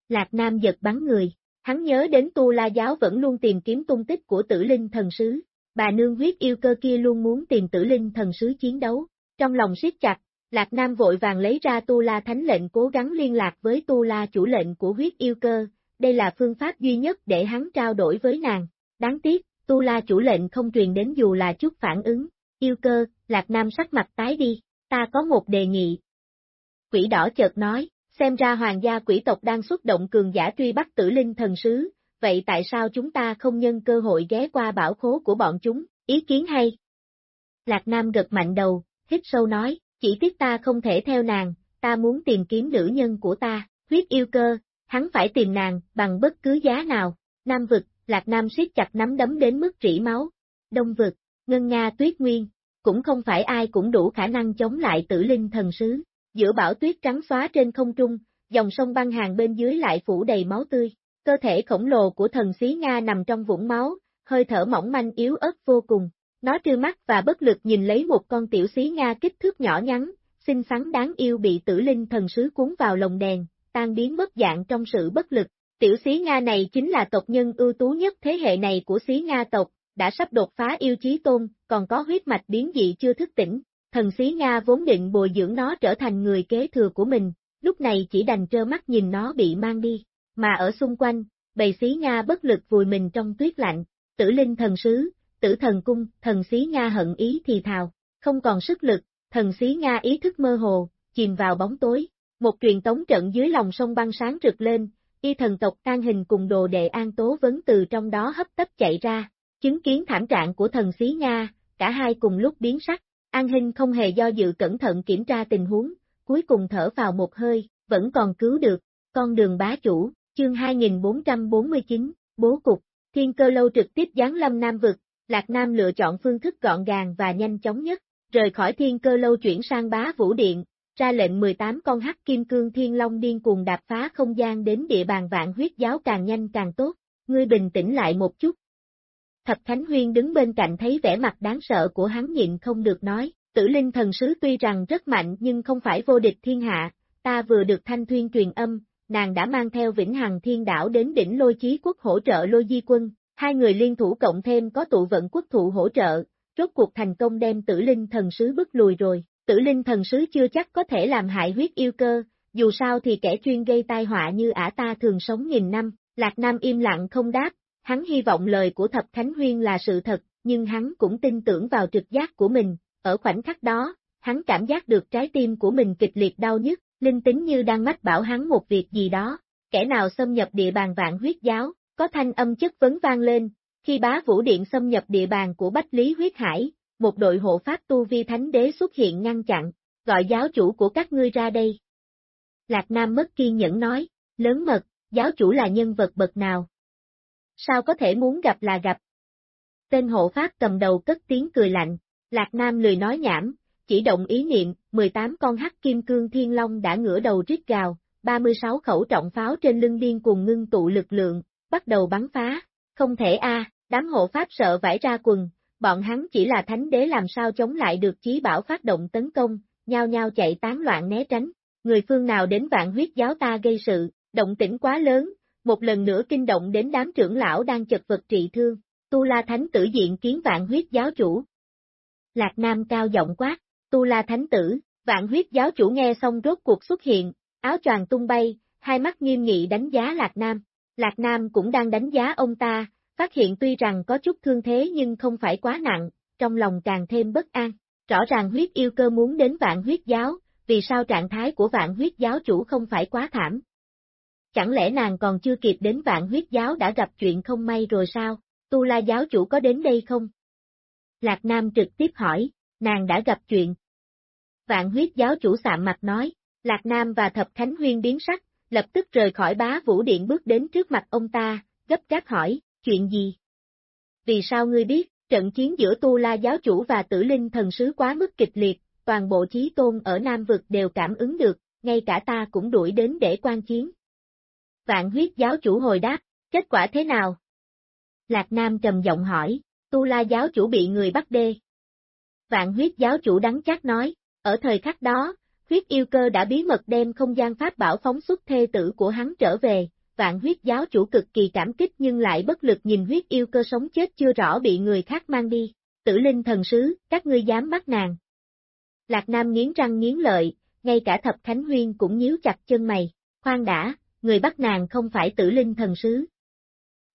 Lạc Nam giật bắn người, hắn nhớ đến Tu La Giáo vẫn luôn tìm kiếm tung tích của tử linh thần sứ, bà nương huyết yêu cơ kia luôn muốn tìm tử linh thần sứ chiến đấu, trong lòng siết chặt, Lạc Nam vội vàng lấy ra Tu La Thánh lệnh cố gắng liên lạc với Tu La chủ lệnh của huyết yêu cơ, đây là phương pháp duy nhất để hắn trao đổi với nàng. Đáng tiếc, Tu La chủ lệnh không truyền đến dù là chút phản ứng. Yêu cơ, Lạc Nam sắc mặt tái đi, ta có một đề nghị. Quỷ đỏ chợt nói, xem ra hoàng gia quỷ tộc đang xuất động cường giả truy bắt tử linh thần sứ, vậy tại sao chúng ta không nhân cơ hội ghé qua bảo khố của bọn chúng, ý kiến hay? Lạc Nam gật mạnh đầu, hít sâu nói, chỉ tiếc ta không thể theo nàng, ta muốn tìm kiếm nữ nhân của ta, huyết yêu cơ, hắn phải tìm nàng, bằng bất cứ giá nào, Nam vực, Lạc Nam siết chặt nắm đấm đến mức rỉ máu, Đông vực, Ngân Nga tuyết nguyên, cũng không phải ai cũng đủ khả năng chống lại tử linh thần sứ, giữa bão tuyết trắng xóa trên không trung, dòng sông băng hàng bên dưới lại phủ đầy máu tươi, cơ thể khổng lồ của thần xí Nga nằm trong vũng máu, hơi thở mỏng manh yếu ớt vô cùng, nó trư mắt và bất lực nhìn lấy một con tiểu xí Nga kích thước nhỏ nhắn, xinh xắn đáng yêu bị tử linh thần sứ cuốn vào lồng đèn, tan biến mất dạng trong sự bất lực. Tiểu xí Nga này chính là tộc nhân ưu tú nhất thế hệ này của xí Nga tộc, đã sắp đột phá yêu chí tôn, còn có huyết mạch biến dị chưa thức tỉnh. Thần xí Nga vốn định bồi dưỡng nó trở thành người kế thừa của mình, lúc này chỉ đành trơ mắt nhìn nó bị mang đi. Mà ở xung quanh, bầy xí Nga bất lực vùi mình trong tuyết lạnh, tử linh thần sứ, tử thần cung, thần xí Nga hận ý thì thào, không còn sức lực, thần xí Nga ý thức mơ hồ, chìm vào bóng tối. Một truyền tống trận dưới lòng sông băng sáng rực lên, y thần tộc an hình cùng đồ đệ an tố vấn từ trong đó hấp tấp chạy ra, chứng kiến thảm trạng của thần xí Nga, cả hai cùng lúc biến sắc, an Hinh không hề do dự cẩn thận kiểm tra tình huống, cuối cùng thở vào một hơi, vẫn còn cứu được, con đường bá chủ, chương 2449, bố cục, thiên cơ lâu trực tiếp giáng lâm Nam Vực, Lạc Nam lựa chọn phương thức gọn gàng và nhanh chóng nhất, rời khỏi thiên cơ lâu chuyển sang bá vũ điện, ra lệnh 18 con hắc kim cương thiên long điên cuồng đạp phá không gian đến địa bàn vạn huyết giáo càng nhanh càng tốt, ngươi bình tĩnh lại một chút. Thập Thánh Huyên đứng bên cạnh thấy vẻ mặt đáng sợ của hắn nhịn không được nói, tử linh thần sứ tuy rằng rất mạnh nhưng không phải vô địch thiên hạ, ta vừa được thanh thuyên truyền âm, nàng đã mang theo vĩnh hằng thiên đảo đến đỉnh lôi chí quốc hỗ trợ lôi di quân, Hai người liên thủ cộng thêm có tụ vận quốc thụ hỗ trợ, rốt cuộc thành công đem tử linh thần sứ bức lùi rồi. Tử linh thần sứ chưa chắc có thể làm hại huyết yêu cơ, dù sao thì kẻ chuyên gây tai họa như ả ta thường sống nghìn năm, Lạc Nam im lặng không đáp, hắn hy vọng lời của Thập Thánh Huyên là sự thật, nhưng hắn cũng tin tưởng vào trực giác của mình, ở khoảnh khắc đó, hắn cảm giác được trái tim của mình kịch liệt đau nhức, linh tính như đang mách bảo hắn một việc gì đó, kẻ nào xâm nhập địa bàn vạn huyết giáo, có thanh âm chất vấn vang lên, khi bá vũ điện xâm nhập địa bàn của Bách Lý Huyết Hải, một đội hộ pháp tu vi thánh đế xuất hiện ngăn chặn, gọi giáo chủ của các ngươi ra đây. Lạc Nam mất kiên nhẫn nói, lớn mật, giáo chủ là nhân vật bậc nào? Sao có thể muốn gặp là gặp? Tên hộ pháp cầm đầu cất tiếng cười lạnh, Lạc Nam lười nói nhảm, chỉ động ý niệm, 18 con hắc kim cương thiên long đã ngửa đầu rít gào, 36 khẩu trọng pháo trên lưng điên cùng ngưng tụ lực lượng, bắt đầu bắn phá, không thể a, đám hộ pháp sợ vải ra quần, bọn hắn chỉ là thánh đế làm sao chống lại được chí bảo phát động tấn công, nhao nhao chạy tán loạn né tránh, người phương nào đến vạn huyết giáo ta gây sự, động tĩnh quá lớn, một lần nữa kinh động đến đám trưởng lão đang chật vật trị thương, Tu La Thánh tử diện kiến vạn huyết giáo chủ. Lạc Nam cao giọng quát, Tu La Thánh tử, vạn huyết giáo chủ nghe xong rốt cuộc xuất hiện, áo choàng tung bay, hai mắt nghiêm nghị đánh giá Lạc Nam. Lạc Nam cũng đang đánh giá ông ta, phát hiện tuy rằng có chút thương thế nhưng không phải quá nặng, trong lòng càng thêm bất an. Rõ ràng huyết yêu cơ muốn đến vạn huyết giáo, vì sao trạng thái của vạn huyết giáo chủ không phải quá thảm chẳng lẽ nàng còn chưa kịp đến vạn huyết giáo đã gặp chuyện không may rồi sao, tu la giáo chủ có đến đây không? Lạc Nam trực tiếp hỏi, nàng đã gặp chuyện. Vạn huyết giáo chủ sạm mặt nói, Lạc Nam và Thập Khánh Huyên biến sắc, lập tức rời khỏi bá vũ điện bước đến trước mặt ông ta, gấp gáp hỏi, chuyện gì? Vì sao ngươi biết, trận chiến giữa Tu La giáo chủ và tử linh thần sứ quá mức kịch liệt, toàn bộ chí tôn ở Nam Vực đều cảm ứng được, ngay cả ta cũng đuổi đến để quan chiến. Vạn huyết giáo chủ hồi đáp, kết quả thế nào? Lạc Nam trầm giọng hỏi, Tu La giáo chủ bị người bắt đê. Vạn huyết giáo chủ đắng chắc nói, ở thời khắc đó, huyết yêu cơ đã bí mật đem không gian pháp bảo phóng xuất thê tử của hắn trở về, vạn huyết giáo chủ cực kỳ cảm kích nhưng lại bất lực nhìn huyết yêu cơ sống chết chưa rõ bị người khác mang đi. Tử linh thần sứ, các ngươi dám bắt nàng. Lạc Nam nghiến răng nghiến lợi, ngay cả thập Khánh Huyên cũng nhíu chặt chân mày, khoan đã, người bắt nàng không phải tử linh thần sứ.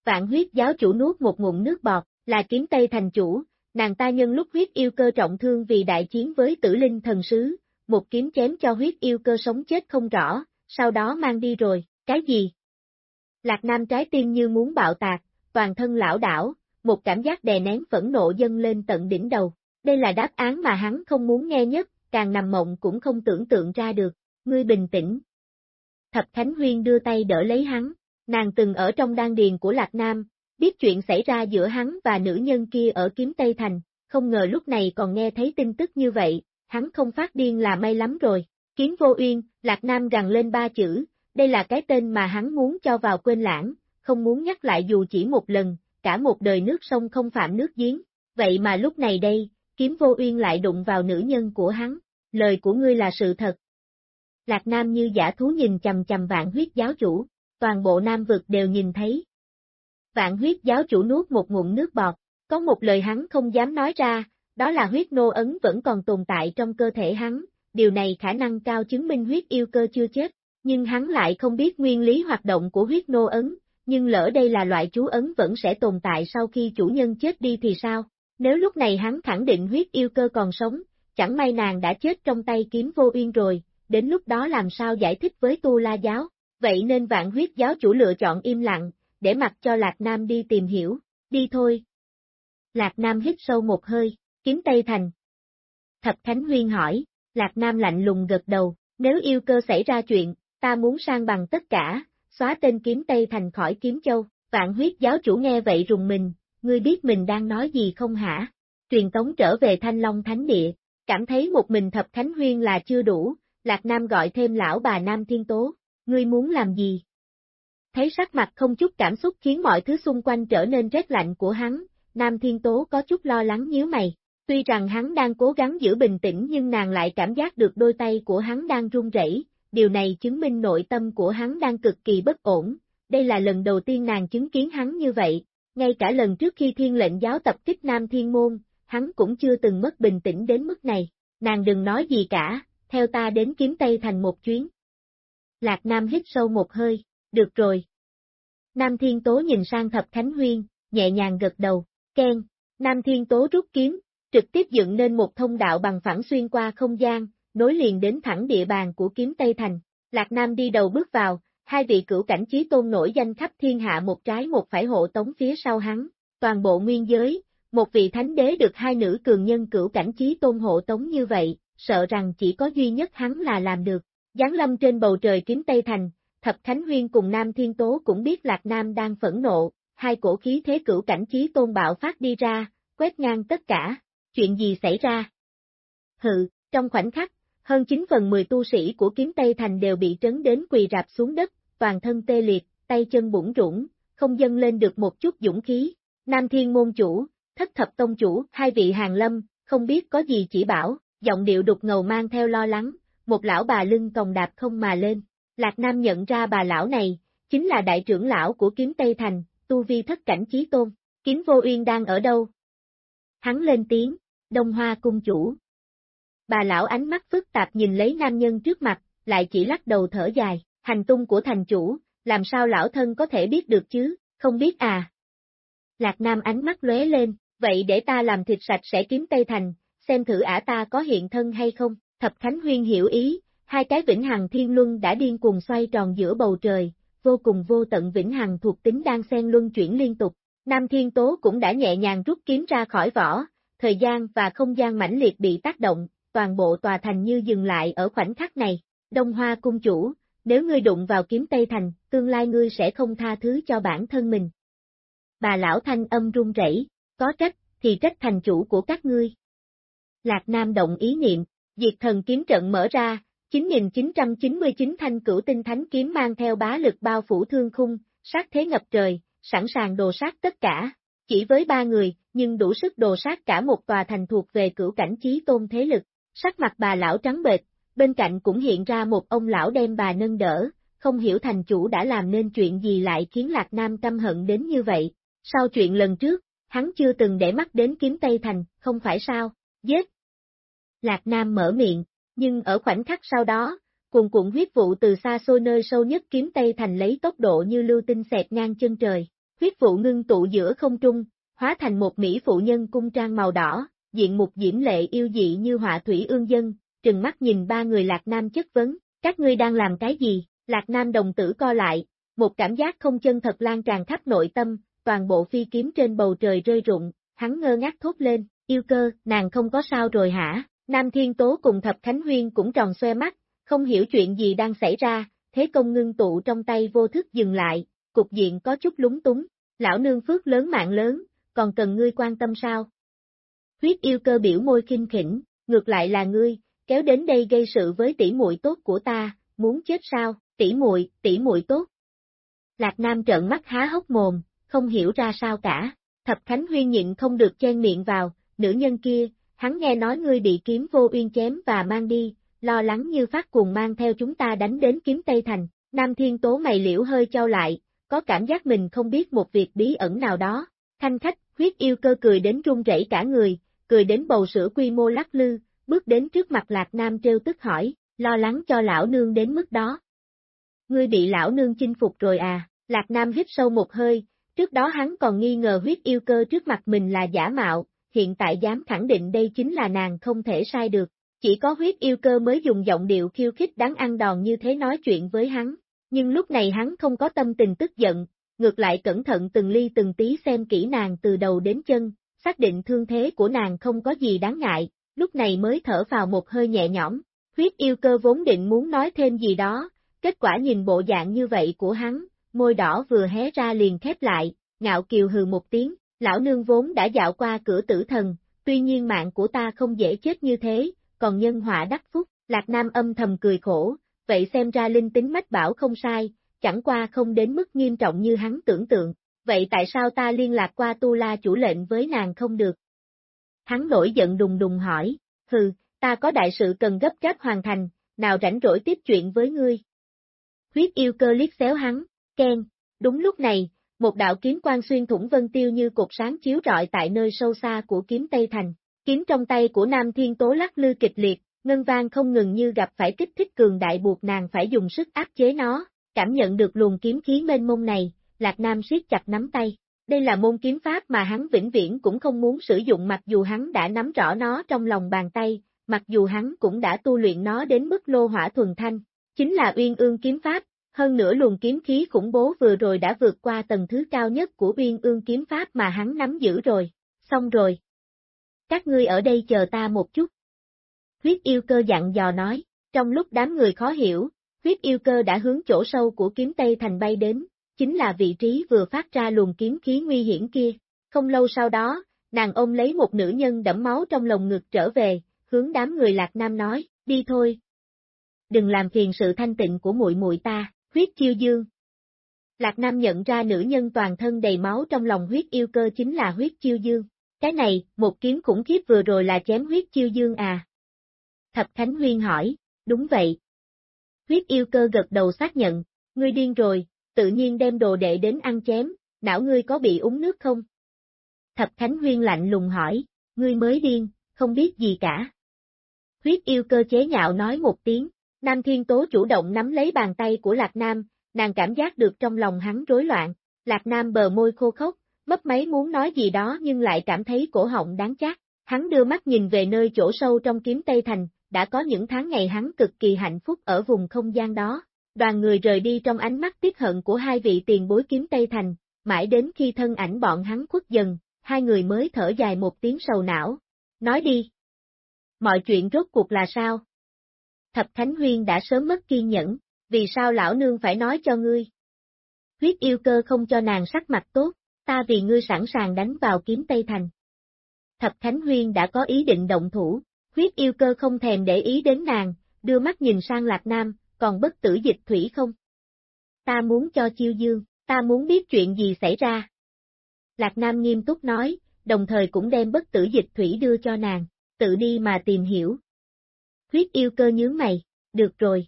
Vạn huyết giáo chủ nuốt một ngụm nước bọt, là kiếm tây thành chủ, nàng ta nhân lúc huyết yêu cơ trọng thương vì đại chiến với tử linh thần sứ, một kiếm chém cho huyết yêu cơ sống chết không rõ, sau đó mang đi rồi, cái gì? Lạc Nam trái tim như muốn bạo tạc, toàn thân lão đảo, một cảm giác đè nén phẫn nộ dâng lên tận đỉnh đầu. Đây là đáp án mà hắn không muốn nghe nhất, càng nằm mộng cũng không tưởng tượng ra được. Ngươi bình tĩnh. Thập Khánh Huyên đưa tay đỡ lấy hắn, nàng từng ở trong đan điền của Lạc Nam, biết chuyện xảy ra giữa hắn và nữ nhân kia ở Kiếm Tây Thành, không ngờ lúc này còn nghe thấy tin tức như vậy, hắn không phát điên là may lắm rồi. Kiếm vô uyên, Lạc Nam gằn lên ba chữ, đây là cái tên mà hắn muốn cho vào quên lãng, không muốn nhắc lại dù chỉ một lần, cả một đời nước sông không phạm nước giếng. Vậy mà lúc này đây, kiếm vô uyên lại đụng vào nữ nhân của hắn, lời của ngươi là sự thật. Lạc Nam như giả thú nhìn chầm chầm vạn huyết giáo chủ, toàn bộ Nam vực đều nhìn thấy. Vạn huyết giáo chủ nuốt một ngụm nước bọt, có một lời hắn không dám nói ra, đó là huyết nô ấn vẫn còn tồn tại trong cơ thể hắn, điều này khả năng cao chứng minh huyết yêu cơ chưa chết, nhưng hắn lại không biết nguyên lý hoạt động của huyết nô ấn, nhưng lỡ đây là loại chú ấn vẫn sẽ tồn tại sau khi chủ nhân chết đi thì sao? Nếu lúc này hắn khẳng định huyết yêu cơ còn sống, chẳng may nàng đã chết trong tay kiếm vô uyên rồi, đến lúc đó làm sao giải thích với tu la giáo, vậy nên vạn huyết giáo chủ lựa chọn im lặng, để mặc cho Lạc Nam đi tìm hiểu, đi thôi. Lạc Nam hít sâu một hơi, kiếm Tây Thành. Thập Khánh Huyên hỏi, Lạc Nam lạnh lùng gật đầu, nếu yêu cơ xảy ra chuyện, ta muốn sang bằng tất cả, xóa tên kiếm Tây Thành khỏi kiếm châu, vạn huyết giáo chủ nghe vậy rùng mình, ngươi biết mình đang nói gì không hả? Truyền tống trở về Thanh Long Thánh Địa, cảm thấy một mình thập Khánh Huyên là chưa đủ, Lạc Nam gọi thêm lão bà Nam Thiên Tố, ngươi muốn làm gì? Thấy sắc mặt không chút cảm xúc khiến mọi thứ xung quanh trở nên rét lạnh của hắn, Nam Thiên Tố có chút lo lắng nhíu mày. Tuy rằng hắn đang cố gắng giữ bình tĩnh nhưng nàng lại cảm giác được đôi tay của hắn đang run rẩy, điều này chứng minh nội tâm của hắn đang cực kỳ bất ổn. Đây là lần đầu tiên nàng chứng kiến hắn như vậy, ngay cả lần trước khi thiên lệnh giáo tập kích Nam Thiên Môn, hắn cũng chưa từng mất bình tĩnh đến mức này. Nàng đừng nói gì cả, theo ta đến kiếm Tây thành một chuyến. Lạc Nam hít sâu một hơi, được rồi. Nam Thiên Tố nhìn sang Thập Khánh Huyên, nhẹ nhàng gật đầu, khen, Nam Thiên Tố rút kiếm, trực tiếp dựng nên một thông đạo bằng phẳng xuyên qua không gian, nối liền đến thẳng địa bàn của kiếm Tây Thành. Lạc Nam đi đầu bước vào, hai vị cửu cảnh trí tôn nổi danh khắp thiên hạ một trái một phải hộ tống phía sau hắn, toàn bộ nguyên giới, một vị thánh đế được hai nữ cường nhân cửu cảnh trí tôn hộ tống như vậy, sợ rằng chỉ có duy nhất hắn là làm được. Giáng lâm trên bầu trời kiếm Tây Thành, Thập Khánh Huyên cùng Nam Thiên Tố cũng biết Lạc Nam đang phẫn nộ, hai cổ khí thế cửu cảnh trí tôn bạo phát đi ra, quét ngang tất cả, chuyện gì xảy ra? Hừ, trong khoảnh khắc, hơn 9 phần 10 tu sĩ của kiếm Tây Thành đều bị trấn đến quỳ rạp xuống đất, toàn thân tê liệt, tay chân bủng rủng, không dâng lên được một chút dũng khí. Nam Thiên Môn Chủ, Thất Thập Tông Chủ, hai vị hàng lâm, không biết có gì chỉ bảo, giọng điệu đục ngầu mang theo lo lắng, một lão bà lưng còng đạp không mà lên. Lạc Nam nhận ra bà lão này, chính là đại trưởng lão của kiếm Tây Thành, tu vi thất cảnh chí tôn. Kiếm vô uyên đang ở đâu? Hắn lên tiếng, Đông Hoa cung chủ. Bà lão ánh mắt phức tạp nhìn lấy nam nhân trước mặt, lại chỉ lắc đầu thở dài, hành tung của thành chủ, làm sao lão thân có thể biết được chứ, không biết à. Lạc Nam ánh mắt lóe lên, vậy để ta làm thịt sạch sẽ kiếm Tây Thành, xem thử ả ta có hiện thân hay không, Thập Khánh Huyên hiểu ý, hai cái vĩnh hằng thiên luân đã điên cuồng xoay tròn giữa bầu trời, vô cùng vô tận vĩnh hằng thuộc tính đang xen luân chuyển liên tục. Nam Thiên Tố cũng đã nhẹ nhàng rút kiếm ra khỏi vỏ, thời gian và không gian mãnh liệt bị tác động, toàn bộ tòa thành như dừng lại ở khoảnh khắc này. Đông Hoa cung chủ, nếu ngươi đụng vào kiếm Tây Thành, tương lai ngươi sẽ không tha thứ cho bản thân mình. Bà lão thanh âm run rẩy, có trách, thì trách thành chủ của các ngươi. Lạc Nam động ý niệm, diệt thần kiếm trận mở ra, 9999 thanh cửu tinh thánh kiếm mang theo bá lực bao phủ thương khung, sát thế ngập trời, sẵn sàng đồ sát tất cả. Chỉ với ba người, nhưng đủ sức đồ sát cả một tòa thành thuộc về cửu cảnh trí tôn thế lực. Sắc mặt bà lão trắng bệch, bên cạnh cũng hiện ra một ông lão đem bà nâng đỡ, không hiểu thành chủ đã làm nên chuyện gì lại khiến Lạc Nam căm hận đến như vậy. Sau chuyện lần trước, hắn chưa từng để mắt đến kiếm Tây Thành, không phải sao, giết. Lạc Nam mở miệng, nhưng ở khoảnh khắc sau đó, cuồn cuộn huyết vụ từ xa xôi nơi sâu nhất kiếm Tây Thành lấy tốc độ như lưu tinh xẹt ngang chân trời, huyết vụ ngưng tụ giữa không trung, hóa thành một mỹ phụ nhân cung trang màu đỏ, diện mục diễm lệ yêu dị như họa thủy ương dân, trừng mắt nhìn ba người Lạc Nam chất vấn, các ngươi đang làm cái gì, Lạc Nam đồng tử co lại, một cảm giác không chân thật lan tràn khắp nội tâm, toàn bộ phi kiếm trên bầu trời rơi rụng, hắn ngơ ngác thốt lên, yêu cơ, nàng không có sao rồi hả, Nam Thiên Tố cùng Thập Khánh Huyên cũng tròn xoe mắt, không hiểu chuyện gì đang xảy ra, thế công ngưng tụ trong tay vô thức dừng lại, cục diện có chút lúng túng, lão nương phước lớn mạng lớn, còn cần ngươi quan tâm sao? Huyết yêu cơ biểu môi kinh khỉnh, ngược lại là ngươi, kéo đến đây gây sự với tỷ muội tốt của ta, muốn chết sao, tỷ muội, tỷ muội tốt. Lạc Nam trợn mắt há hốc mồm, không hiểu ra sao cả, Thập Khánh Huyên nhịn không được chen miệng vào, nữ nhân kia, hắn nghe nói ngươi bị kiếm vô uyên chém và mang đi, lo lắng như phát cuồng mang theo chúng ta đánh đến kiếm Tây Thành, Nam Thiên Tố mày liễu hơi trao lại, có cảm giác mình không biết một việc bí ẩn nào đó, thanh khách, huyết yêu cơ cười đến run rẩy cả người, cười đến bầu sữa quy mô lắc lư, bước đến trước mặt Lạc Nam trêu tức hỏi, lo lắng cho lão nương đến mức đó. Ngươi bị lão nương chinh phục rồi à, Lạc Nam hít sâu một hơi, trước đó hắn còn nghi ngờ huyết yêu cơ trước mặt mình là giả mạo, hiện tại dám khẳng định đây chính là nàng không thể sai được. Chỉ có huyết yêu cơ mới dùng giọng điệu khiêu khích đáng ăn đòn như thế nói chuyện với hắn, nhưng lúc này hắn không có tâm tình tức giận, ngược lại cẩn thận từng ly từng tí xem kỹ nàng từ đầu đến chân, xác định thương thế của nàng không có gì đáng ngại, lúc này mới thở vào một hơi nhẹ nhõm. Huyết yêu cơ vốn định muốn nói thêm gì đó, kết quả nhìn bộ dạng như vậy của hắn, môi đỏ vừa hé ra liền khép lại, ngạo kiều hừ một tiếng, lão nương vốn đã dạo qua cửa tử thần, tuy nhiên mạng của ta không dễ chết như thế, còn nhân họa đắc phúc, Lạc Nam âm thầm cười khổ, vậy xem ra linh tính mách bảo không sai, chẳng qua không đến mức nghiêm trọng như hắn tưởng tượng, vậy tại sao ta liên lạc qua tu la chủ lệnh với nàng không được? Hắn nổi giận đùng đùng hỏi, hừ, ta có đại sự cần gấp gáp hoàn thành, nào rảnh rỗi tiếp chuyện với ngươi. Huyết yêu cơ liếc xéo hắn, khen, đúng lúc này, một đạo kiếm quang xuyên thủng vân tiêu như cột sáng chiếu rọi tại nơi sâu xa của kiếm Tây Thành. Kiếm trong tay của Nam Thiên Tố lắc lư kịch liệt, ngân vang không ngừng như gặp phải kích thích cường đại buộc nàng phải dùng sức áp chế nó, cảm nhận được luồng kiếm khí mênh mông này, Lạc Nam siết chặt nắm tay. Đây là môn kiếm pháp mà hắn vĩnh viễn cũng không muốn sử dụng mặc dù hắn đã nắm rõ nó trong lòng bàn tay, mặc dù hắn cũng đã tu luyện nó đến mức lô hỏa thuần thanh. Chính là uyên ương kiếm pháp, hơn nữa luồng kiếm khí khủng bố vừa rồi đã vượt qua tầng thứ cao nhất của biên ương kiếm pháp mà hắn nắm giữ rồi. Xong rồi. Các ngươi ở đây chờ ta một chút. Huyết yêu cơ dặn dò nói, trong lúc đám người khó hiểu, huyết yêu cơ đã hướng chỗ sâu của kiếm Tây Thành bay đến, chính là vị trí vừa phát ra luồng kiếm khí nguy hiểm kia. Không lâu sau đó, nàng ôm lấy một nữ nhân đẫm máu trong lồng ngực trở về, hướng đám người Lạc Nam nói, đi thôi. Đừng làm phiền sự thanh tịnh của muội muội ta, huyết chiêu dương. Lạc Nam nhận ra nữ nhân toàn thân đầy máu trong lòng huyết yêu cơ chính là huyết chiêu dương. Cái này, một kiếm khủng khiếp vừa rồi là chém huyết chiêu dương à? Thập Khánh Huyên hỏi, đúng vậy. Huyết yêu cơ gật đầu xác nhận, ngươi điên rồi, tự nhiên đem đồ đệ đến ăn chém, não ngươi có bị uống nước không? Thập Khánh Huyên lạnh lùng hỏi, ngươi mới điên, không biết gì cả. Huyết yêu cơ chế nhạo nói một tiếng, Nam Thiên Tố chủ động nắm lấy bàn tay của Lạc Nam, nàng cảm giác được trong lòng hắn rối loạn, Lạc Nam bờ môi khô khốc, mấp máy muốn nói gì đó nhưng lại cảm thấy cổ họng đáng chát, hắn đưa mắt nhìn về nơi chỗ sâu trong kiếm Tây Thành, đã có những tháng ngày hắn cực kỳ hạnh phúc ở vùng không gian đó, Đoàn người rời đi trong ánh mắt tiếc hận của hai vị tiền bối kiếm Tây Thành, mãi đến khi thân ảnh bọn hắn khuất dần, hai người mới thở dài một tiếng sầu não. Nói đi. Mọi chuyện rốt cuộc là sao? Thập Thánh Huyên đã sớm mất kiên nhẫn, vì sao lão nương phải nói cho ngươi? Huyết yêu cơ không cho nàng sắc mặt tốt, ta vì ngươi sẵn sàng đánh vào kiếm Tây Thành. Thập Thánh Huyên đã có ý định động thủ, huyết yêu cơ không thèm để ý đến nàng, đưa mắt nhìn sang Lạc Nam, còn bất tử dịch thủy không? Ta muốn cho chiêu dương, ta muốn biết chuyện gì xảy ra. Lạc Nam nghiêm túc nói, đồng thời cũng đem bất tử dịch thủy đưa cho nàng, tự đi mà tìm hiểu. Huyết yêu cơ nhướng mày, được rồi.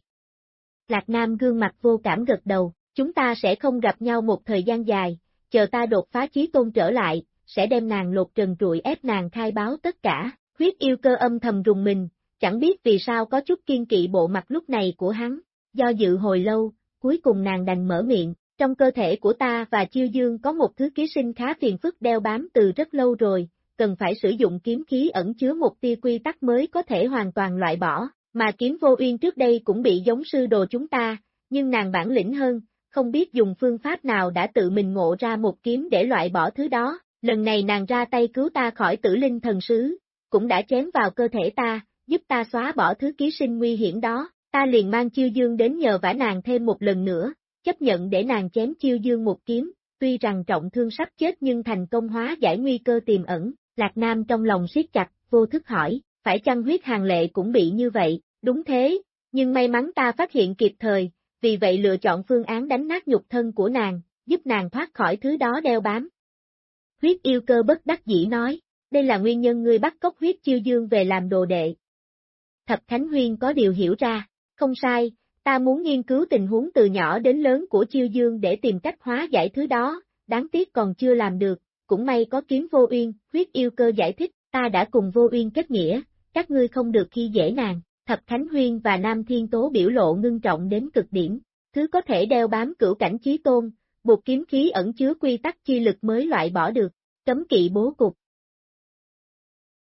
Lạc Nam gương mặt vô cảm gật đầu, chúng ta sẽ không gặp nhau một thời gian dài, chờ ta đột phá chí tôn trở lại, sẽ đem nàng lột trần trụi ép nàng khai báo tất cả. Huyết yêu cơ âm thầm rùng mình, chẳng biết vì sao có chút kiên kỵ bộ mặt lúc này của hắn, do dự hồi lâu, cuối cùng nàng đành mở miệng, trong cơ thể của ta và chiêu dương có một thứ ký sinh khá phiền phức đeo bám từ rất lâu rồi, cần phải sử dụng kiếm khí ẩn chứa một tia quy tắc mới có thể hoàn toàn loại bỏ, mà kiếm vô uyên trước đây cũng bị giống sư đồ chúng ta, nhưng nàng bản lĩnh hơn, không biết dùng phương pháp nào đã tự mình ngộ ra một kiếm để loại bỏ thứ đó, lần này nàng ra tay cứu ta khỏi tử linh thần sứ, cũng đã chém vào cơ thể ta, giúp ta xóa bỏ thứ ký sinh nguy hiểm đó, ta liền mang chiêu dương đến nhờ vả nàng thêm một lần nữa, chấp nhận để nàng chém chiêu dương một kiếm, tuy rằng trọng thương sắp chết nhưng thành công hóa giải nguy cơ tiềm ẩn, Lạc Nam trong lòng siết chặt, vô thức hỏi, phải chăng huyết hàng lệ cũng bị như vậy, đúng thế, nhưng may mắn ta phát hiện kịp thời, vì vậy lựa chọn phương án đánh nát nhục thân của nàng, giúp nàng thoát khỏi thứ đó đeo bám. Huyết yêu cơ bất đắc dĩ nói, đây là nguyên nhân ngươi bắt cóc huyết chiêu dương về làm đồ đệ. Thập Khánh Huyên có điều hiểu ra, không sai, ta muốn nghiên cứu tình huống từ nhỏ đến lớn của chiêu dương để tìm cách hóa giải thứ đó, đáng tiếc còn chưa làm được, cũng may có kiếm vô uyên, huyết yêu cơ giải thích, ta đã cùng vô uyên kết nghĩa, các ngươi không được khi dễ nàng. Thập Khánh Huyên và Nam Thiên Tố biểu lộ ngưng trọng đến cực điểm, thứ có thể đeo bám cửu cảnh chí tôn, buộc kiếm khí ẩn chứa quy tắc chi lực mới loại bỏ được, cấm kỵ bố cục.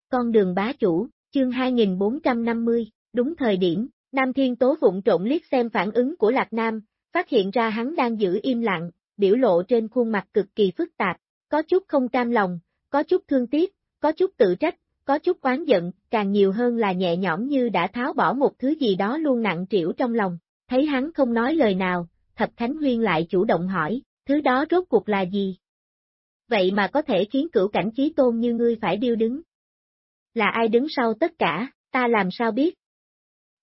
Con đường bá chủ, chương 2450, đúng thời điểm, Nam Thiên Tố vụng trộn liếc xem phản ứng của Lạc Nam, phát hiện ra hắn đang giữ im lặng, biểu lộ trên khuôn mặt cực kỳ phức tạp, có chút không cam lòng, có chút thương tiếc, có chút tự trách, có chút oán giận, càng nhiều hơn là nhẹ nhõm như đã tháo bỏ một thứ gì đó luôn nặng trĩu trong lòng. Thấy hắn không nói lời nào, Thập Khánh Huyên lại chủ động hỏi, thứ đó rốt cuộc là gì? Vậy mà có thể khiến cửu cảnh trí tôn như ngươi phải điêu đứng. Là ai đứng sau tất cả, ta làm sao biết?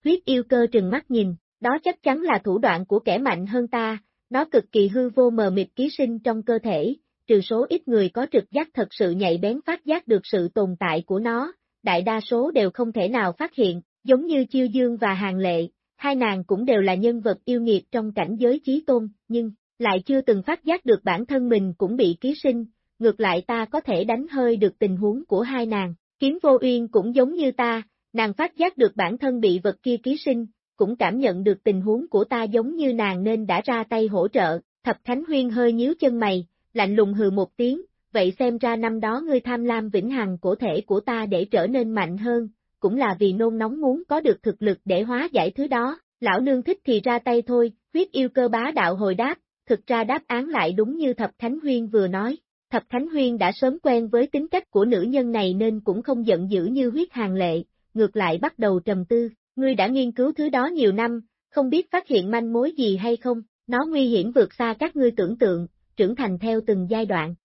Huyết yêu cơ trừng mắt nhìn, đó chắc chắn là thủ đoạn của kẻ mạnh hơn ta, nó cực kỳ hư vô mờ mịt ký sinh trong cơ thể, trừ số ít người có trực giác thật sự nhạy bén phát giác được sự tồn tại của nó, đại đa số đều không thể nào phát hiện, giống như Chiêu Dương và Hàng Lệ, hai nàng cũng đều là nhân vật yêu nghiệt trong cảnh giới trí tôn, nhưng, lại chưa từng phát giác được bản thân mình cũng bị ký sinh, ngược lại ta có thể đánh hơi được tình huống của hai nàng, kiếm vô uyên cũng giống như ta, nàng phát giác được bản thân bị vật kia ký sinh, cũng cảm nhận được tình huống của ta giống như nàng nên đã ra tay hỗ trợ, thập thánh huyên hơi nhíu chân mày, lạnh lùng hừ một tiếng, vậy xem ra năm đó ngươi tham lam vĩnh hằng cổ thể của ta để trở nên mạnh hơn, cũng là vì nôn nóng muốn có được thực lực để hóa giải thứ đó, lão nương thích thì ra tay thôi, huyết yêu cơ bá đạo hồi đáp, thực ra đáp án lại đúng như Thập Thánh Huyên vừa nói. Thập Thánh Huyên đã sớm quen với tính cách của nữ nhân này nên cũng không giận dữ như huyết hàng lệ, ngược lại bắt đầu trầm tư, ngươi đã nghiên cứu thứ đó nhiều năm, không biết phát hiện manh mối gì hay không, nó nguy hiểm vượt xa các ngươi tưởng tượng, trưởng thành theo từng giai đoạn.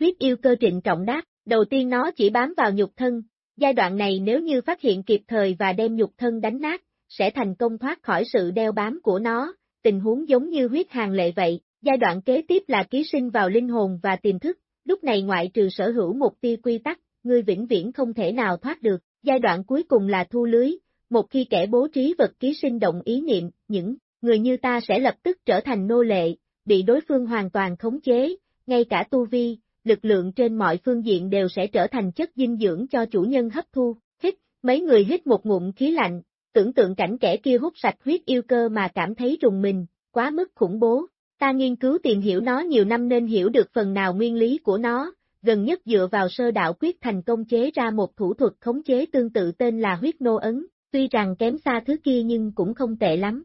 Huyết yêu cơ trịnh trọng đáp, đầu tiên nó chỉ bám vào nhục thân, giai đoạn này nếu như phát hiện kịp thời và đem nhục thân đánh nát, sẽ thành công thoát khỏi sự đeo bám của nó, tình huống giống như huyết hàng lệ vậy, giai đoạn kế tiếp là ký sinh vào linh hồn và tiềm thức, lúc này ngoại trừ sở hữu một tia quy tắc, ngươi vĩnh viễn không thể nào thoát được, giai đoạn cuối cùng là thu lưới, một khi kẻ bố trí vật ký sinh động ý niệm, những người như ta sẽ lập tức trở thành nô lệ, bị đối phương hoàn toàn khống chế, ngay cả tu vi, lực lượng trên mọi phương diện đều sẽ trở thành chất dinh dưỡng cho chủ nhân hấp thu. Hít, mấy người hít một ngụm khí lạnh, tưởng tượng cảnh kẻ kia hút sạch huyết yêu cơ mà cảm thấy rùng mình, quá mức khủng bố. Ta nghiên cứu tìm hiểu nó nhiều năm nên hiểu được phần nào nguyên lý của nó, gần nhất dựa vào sơ đạo quyết thành công chế ra một thủ thuật khống chế tương tự tên là huyết nô ấn, tuy rằng kém xa thứ kia nhưng cũng không tệ lắm.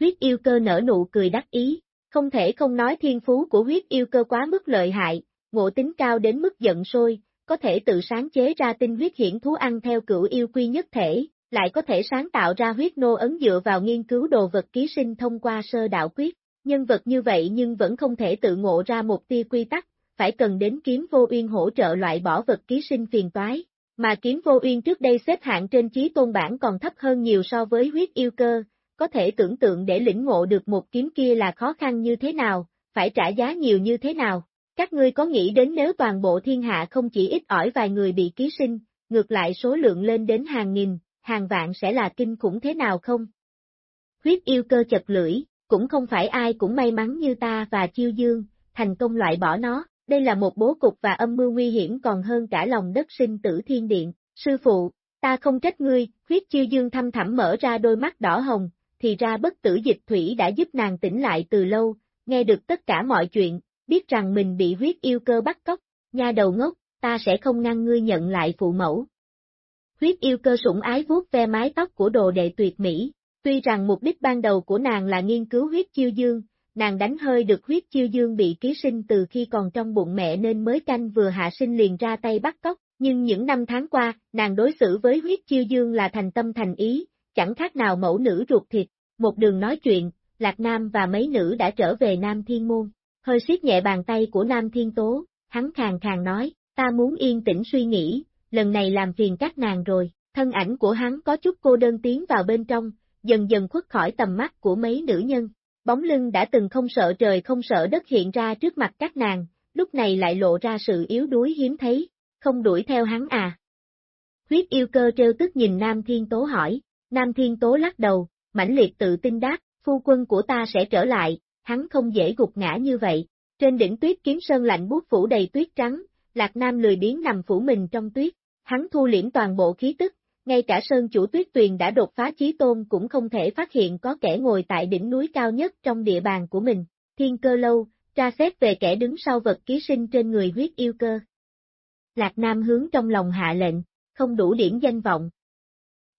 Huyết yêu cơ nở nụ cười đắc ý, không thể không nói thiên phú của huyết yêu cơ quá mức lợi hại, ngộ tính cao đến mức giận sôi, có thể tự sáng chế ra tinh huyết hiển thú ăn theo cửu yêu quy nhất thể, lại có thể sáng tạo ra huyết nô ấn dựa vào nghiên cứu đồ vật ký sinh thông qua sơ đạo quyết. Nhân vật như vậy nhưng vẫn không thể tự ngộ ra một tia quy tắc, phải cần đến kiếm vô uyên hỗ trợ loại bỏ vật ký sinh phiền toái. Mà kiếm vô uyên trước đây xếp hạng trên chí tôn bản còn thấp hơn nhiều so với huyết yêu cơ, có thể tưởng tượng để lĩnh ngộ được một kiếm kia là khó khăn như thế nào, phải trả giá nhiều như thế nào. Các ngươi có nghĩ đến nếu toàn bộ thiên hạ không chỉ ít ỏi vài người bị ký sinh, ngược lại số lượng lên đến hàng nghìn, hàng vạn sẽ là kinh khủng thế nào không? Huyết yêu cơ chật lưỡi, cũng không phải ai cũng may mắn như ta và chiêu dương, thành công loại bỏ nó, đây là một bố cục và âm mưu nguy hiểm còn hơn cả lòng đất sinh tử thiên điện, sư phụ, ta không trách ngươi, huyết chiêu dương thăm thẳm mở ra đôi mắt đỏ hồng, thì ra bất tử dịch thủy đã giúp nàng tỉnh lại từ lâu, nghe được tất cả mọi chuyện, biết rằng mình bị huyết yêu cơ bắt cóc, nha đầu ngốc, ta sẽ không ngăn ngươi nhận lại phụ mẫu. Huyết yêu cơ sủng ái vuốt ve mái tóc của đồ đệ tuyệt mỹ, tuy rằng mục đích ban đầu của nàng là nghiên cứu huyết chiêu dương, nàng đánh hơi được huyết chiêu dương bị ký sinh từ khi còn trong bụng mẹ nên mới canh vừa hạ sinh liền ra tay bắt cóc, nhưng những năm tháng qua, nàng đối xử với huyết chiêu dương là thành tâm thành ý, chẳng khác nào mẫu nữ ruột thịt, một đường nói chuyện, Lạc Nam và mấy nữ đã trở về Nam Thiên Môn, hơi siết nhẹ bàn tay của Nam Thiên Tố, hắn khàng khàng nói, ta muốn yên tĩnh suy nghĩ, lần này làm phiền các nàng rồi, thân ảnh của hắn có chút cô đơn tiến vào bên trong, dần dần khuất khỏi tầm mắt của mấy nữ nhân, bóng lưng đã từng không sợ trời không sợ đất hiện ra trước mặt các nàng, lúc này lại lộ ra sự yếu đuối hiếm thấy, không đuổi theo hắn à. Huyết yêu cơ trêu tức nhìn Nam Thiên Tố hỏi, Nam Thiên Tố lắc đầu, mãnh liệt tự tin đáp, phu quân của ta sẽ trở lại, hắn không dễ gục ngã như vậy. Trên đỉnh tuyết kiếm sơn lạnh buốt phủ đầy tuyết trắng, Lạc Nam lười biến nằm phủ mình trong tuyết, hắn thu liễm toàn bộ khí tức, ngay cả sơn chủ tuyết tuyền đã đột phá chí tôn cũng không thể phát hiện có kẻ ngồi tại đỉnh núi cao nhất trong địa bàn của mình. Thiên cơ lâu, tra xét về kẻ đứng sau vật ký sinh trên người huyết yêu cơ. Lạc Nam hướng trong lòng hạ lệnh, không đủ điểm danh vọng.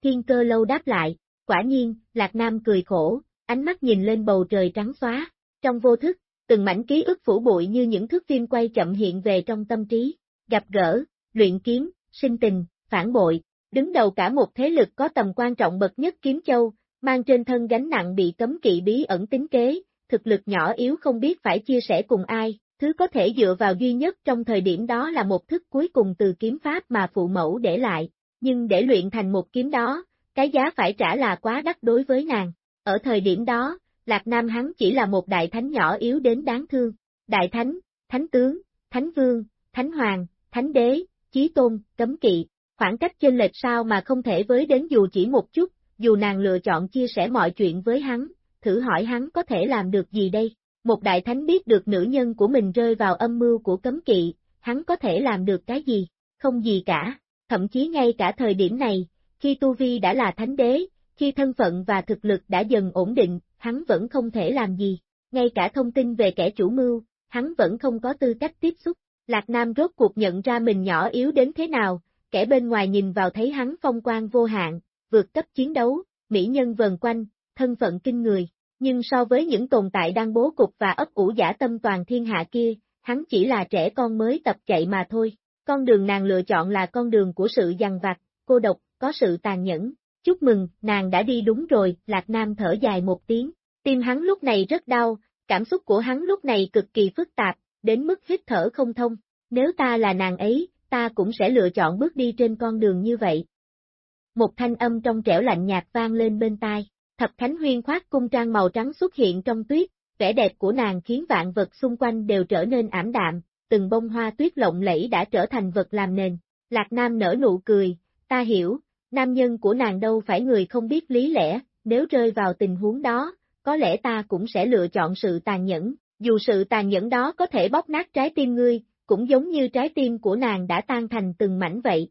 Thiên cơ lâu đáp lại, quả nhiên, Lạc Nam cười khổ, ánh mắt nhìn lên bầu trời trắng xóa, trong vô thức, từng mảnh ký ức phủ bụi như những thước phim quay chậm hiện về trong tâm trí, gặp gỡ, luyện kiếm, sinh tình, phản bội, đứng đầu cả một thế lực có tầm quan trọng bậc nhất kiếm châu, mang trên thân gánh nặng bị cấm kỵ bí ẩn tính kế, thực lực nhỏ yếu không biết phải chia sẻ cùng ai, thứ có thể dựa vào duy nhất trong thời điểm đó là một thức cuối cùng từ kiếm pháp mà phụ mẫu để lại, nhưng để luyện thành một kiếm đó, cái giá phải trả là quá đắt đối với nàng. Ở thời điểm đó, Lạc Nam hắn chỉ là một đại thánh nhỏ yếu đến đáng thương. Đại thánh, thánh tướng, thánh vương, thánh hoàng, thánh đế, chí tôn, cấm kỵ, khoảng cách chênh lệch sao mà không thể với đến dù chỉ một chút, dù nàng lựa chọn chia sẻ mọi chuyện với hắn, thử hỏi hắn có thể làm được gì đây? Một đại thánh biết được nữ nhân của mình rơi vào âm mưu của cấm kỵ, hắn có thể làm được cái gì? Không gì cả, thậm chí ngay cả thời điểm này, khi Tu Vi đã là thánh đế, khi thân phận và thực lực đã dần ổn định, hắn vẫn không thể làm gì. Ngay cả thông tin về kẻ chủ mưu, hắn vẫn không có tư cách tiếp xúc. Lạc Nam rốt cuộc nhận ra mình nhỏ yếu đến thế nào, kẻ bên ngoài nhìn vào thấy hắn phong quan vô hạn, vượt cấp chiến đấu, mỹ nhân vần quanh, thân phận kinh người. Nhưng so với những tồn tại đang bố cục và ấp ủ giả tâm toàn thiên hạ kia, hắn chỉ là trẻ con mới tập chạy mà thôi. Con đường nàng lựa chọn là con đường của sự dằn vặt, cô độc, có sự tàn nhẫn. Chúc mừng, nàng đã đi đúng rồi, Lạc Nam thở dài một tiếng. Tim hắn lúc này rất đau, cảm xúc của hắn lúc này cực kỳ phức tạp, đến mức hít thở không thông. Nếu ta là nàng ấy, ta cũng sẽ lựa chọn bước đi trên con đường như vậy. Một thanh âm trong trẻo lạnh nhạt vang lên bên tai, thập thánh huyên khoác cung trang màu trắng xuất hiện trong tuyết, vẻ đẹp của nàng khiến vạn vật xung quanh đều trở nên ảm đạm, từng bông hoa tuyết lộng lẫy đã trở thành vật làm nền. Lạc Nam nở nụ cười, ta hiểu, nam nhân của nàng đâu phải người không biết lý lẽ, nếu rơi vào tình huống đó, có lẽ ta cũng sẽ lựa chọn sự tàn nhẫn, dù sự tàn nhẫn đó có thể bóp nát trái tim ngươi, cũng giống như trái tim của nàng đã tan thành từng mảnh vậy.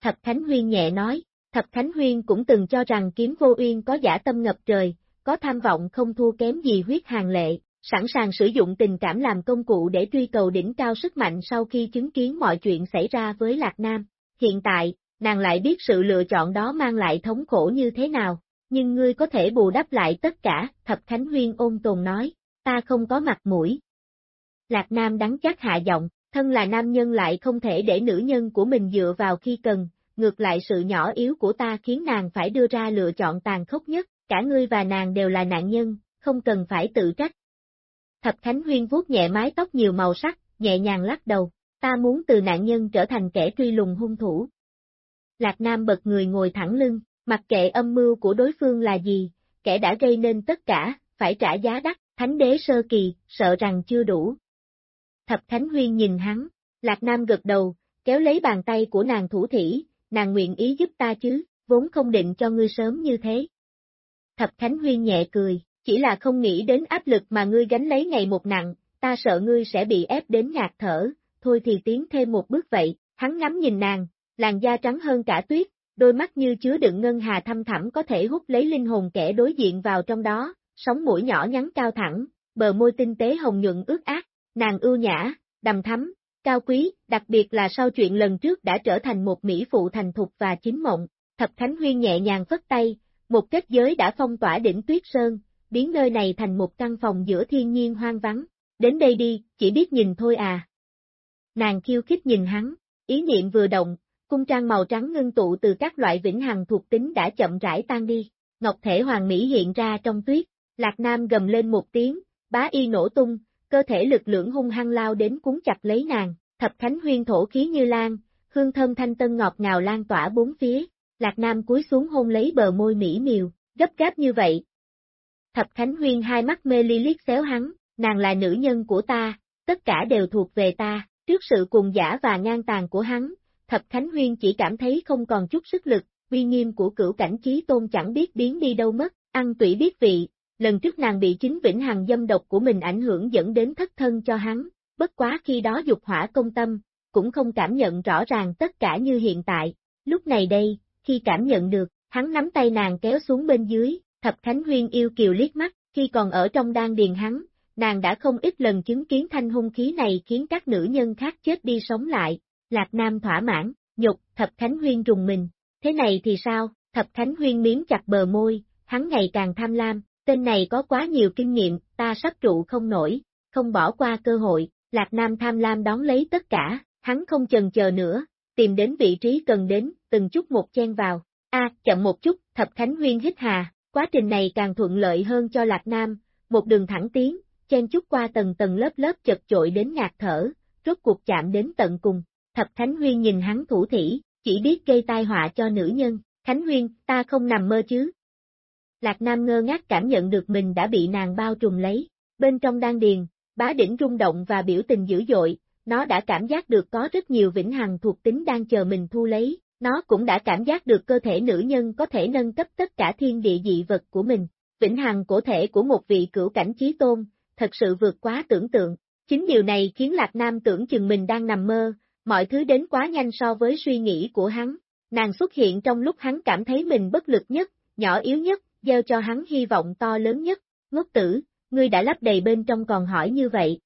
Thập Thánh Huyên nhẹ nói, Thập Thánh Huyên cũng từng cho rằng kiếm vô uyên có giả tâm ngập trời, có tham vọng không thua kém gì huyết hàng lệ, sẵn sàng sử dụng tình cảm làm công cụ để truy cầu đỉnh cao sức mạnh sau khi chứng kiến mọi chuyện xảy ra với Lạc Nam. Hiện tại, nàng lại biết sự lựa chọn đó mang lại thống khổ như thế nào. nhưng ngươi có thể bù đắp lại tất cả, Thập Khánh Huyên ôn tồn nói, ta không có mặt mũi. Lạc Nam đắng chắc hạ giọng, thân là nam nhân lại không thể để nữ nhân của mình dựa vào khi cần, ngược lại sự nhỏ yếu của ta khiến nàng phải đưa ra lựa chọn tàn khốc nhất, cả ngươi và nàng đều là nạn nhân, không cần phải tự trách. Thập Khánh Huyên vuốt nhẹ mái tóc nhiều màu sắc, nhẹ nhàng lắc đầu, ta muốn từ nạn nhân trở thành kẻ truy lùng hung thủ. Lạc Nam bật người ngồi thẳng lưng, mặc kệ âm mưu của đối phương là gì, kẻ đã gây nên tất cả, phải trả giá đắt, thánh đế sơ kỳ, sợ rằng chưa đủ. Thập Khánh Huyên nhìn hắn, Lạc Nam gật đầu, kéo lấy bàn tay của nàng thủ thỉ, nàng nguyện ý giúp ta chứ, vốn không định cho ngươi sớm như thế. Thập Khánh Huyên nhẹ cười, chỉ là không nghĩ đến áp lực mà ngươi gánh lấy ngày một nặng, ta sợ ngươi sẽ bị ép đến ngạt thở, thôi thì tiến thêm một bước vậy, hắn ngắm nhìn nàng, làn da trắng hơn cả tuyết, đôi mắt như chứa đựng ngân hà thâm thẳm có thể hút lấy linh hồn kẻ đối diện vào trong đó, sóng mũi nhỏ nhắn cao thẳng, bờ môi tinh tế hồng nhuận ướt át, nàng ưu nhã, đầm thắm, cao quý, đặc biệt là sau chuyện lần trước đã trở thành một mỹ phụ thành thục và chính mộng, thập khánh huyên nhẹ nhàng phất tay, một kết giới đã phong tỏa đỉnh tuyết sơn, biến nơi này thành một căn phòng giữa thiên nhiên hoang vắng, đến đây đi, chỉ biết nhìn thôi à. Nàng khiêu khích nhìn hắn, ý niệm vừa động, cung trang màu trắng ngưng tụ từ các loại vĩnh hằng thuộc tính đã chậm rãi tan đi, ngọc thể hoàng mỹ hiện ra trong tuyết, Lạc Nam gầm lên một tiếng, bá y nổ tung, cơ thể lực lượng hung hăng lao đến cuốn chặt lấy nàng, thập khánh huyên thổ khí như lan, hương thơm thanh tân ngọt ngào lan tỏa bốn phía, Lạc Nam cúi xuống hôn lấy bờ môi mỹ miều, gấp gáp như vậy. Thập Khánh Huyên hai mắt mê ly liếc xéo hắn, nàng là nữ nhân của ta, tất cả đều thuộc về ta, trước sự cuồng giả và ngang tàn của hắn, Thập Khánh Huyên chỉ cảm thấy không còn chút sức lực, uy nghiêm của cửu cảnh trí tôn chẳng biết biến đi đâu mất, ăn tủy biết vị, lần trước nàng bị chính vĩnh hằng dâm độc của mình ảnh hưởng dẫn đến thất thân cho hắn, bất quá khi đó dục hỏa công tâm, cũng không cảm nhận rõ ràng tất cả như hiện tại, lúc này đây, khi cảm nhận được, hắn nắm tay nàng kéo xuống bên dưới, thập khánh huyên yêu kiều liếc mắt, khi còn ở trong đan điền hắn, nàng đã không ít lần chứng kiến thanh hung khí này khiến các nữ nhân khác chết đi sống lại, Lạc Nam thỏa mãn, nhục, thập khánh huyên rùng mình, thế này thì sao, thập khánh huyên miếm chặt bờ môi, hắn ngày càng tham lam, tên này có quá nhiều kinh nghiệm, ta sắp trụ không nổi, không bỏ qua cơ hội, Lạc Nam tham lam đón lấy tất cả, hắn không chần chờ nữa, tìm đến vị trí cần đến, từng chút một chen vào. A, chậm một chút, Thập Khánh Huyên hít hà, quá trình này càng thuận lợi hơn cho Lạc Nam, một đường thẳng tiến, chen chút qua tầng tầng lớp lớp chật chội đến ngạt thở, rốt cuộc chạm đến tận cùng. Thập Thánh Huyên nhìn hắn thủ thỉ, chỉ biết gây tai họa cho nữ nhân, Thánh Huyên, ta không nằm mơ chứ. Lạc Nam ngơ ngác cảm nhận được mình đã bị nàng bao trùm lấy, bên trong đan điền, bá đỉnh rung động và biểu tình dữ dội, nó đã cảm giác được có rất nhiều vĩnh hằng thuộc tính đang chờ mình thu lấy, nó cũng đã cảm giác được cơ thể nữ nhân có thể nâng cấp tất cả thiên địa dị vật của mình. Vĩnh hằng cổ thể của một vị cửu cảnh chí tôn, thật sự vượt quá tưởng tượng. Chính điều này khiến Lạc Nam tưởng chừng mình đang nằm mơ, mọi thứ đến quá nhanh so với suy nghĩ của hắn. Nàng xuất hiện trong lúc hắn cảm thấy mình bất lực nhất, nhỏ yếu nhất, gieo cho hắn hy vọng to lớn nhất. Ngốc tử, ngươi đã lấp đầy bên trong còn hỏi như vậy,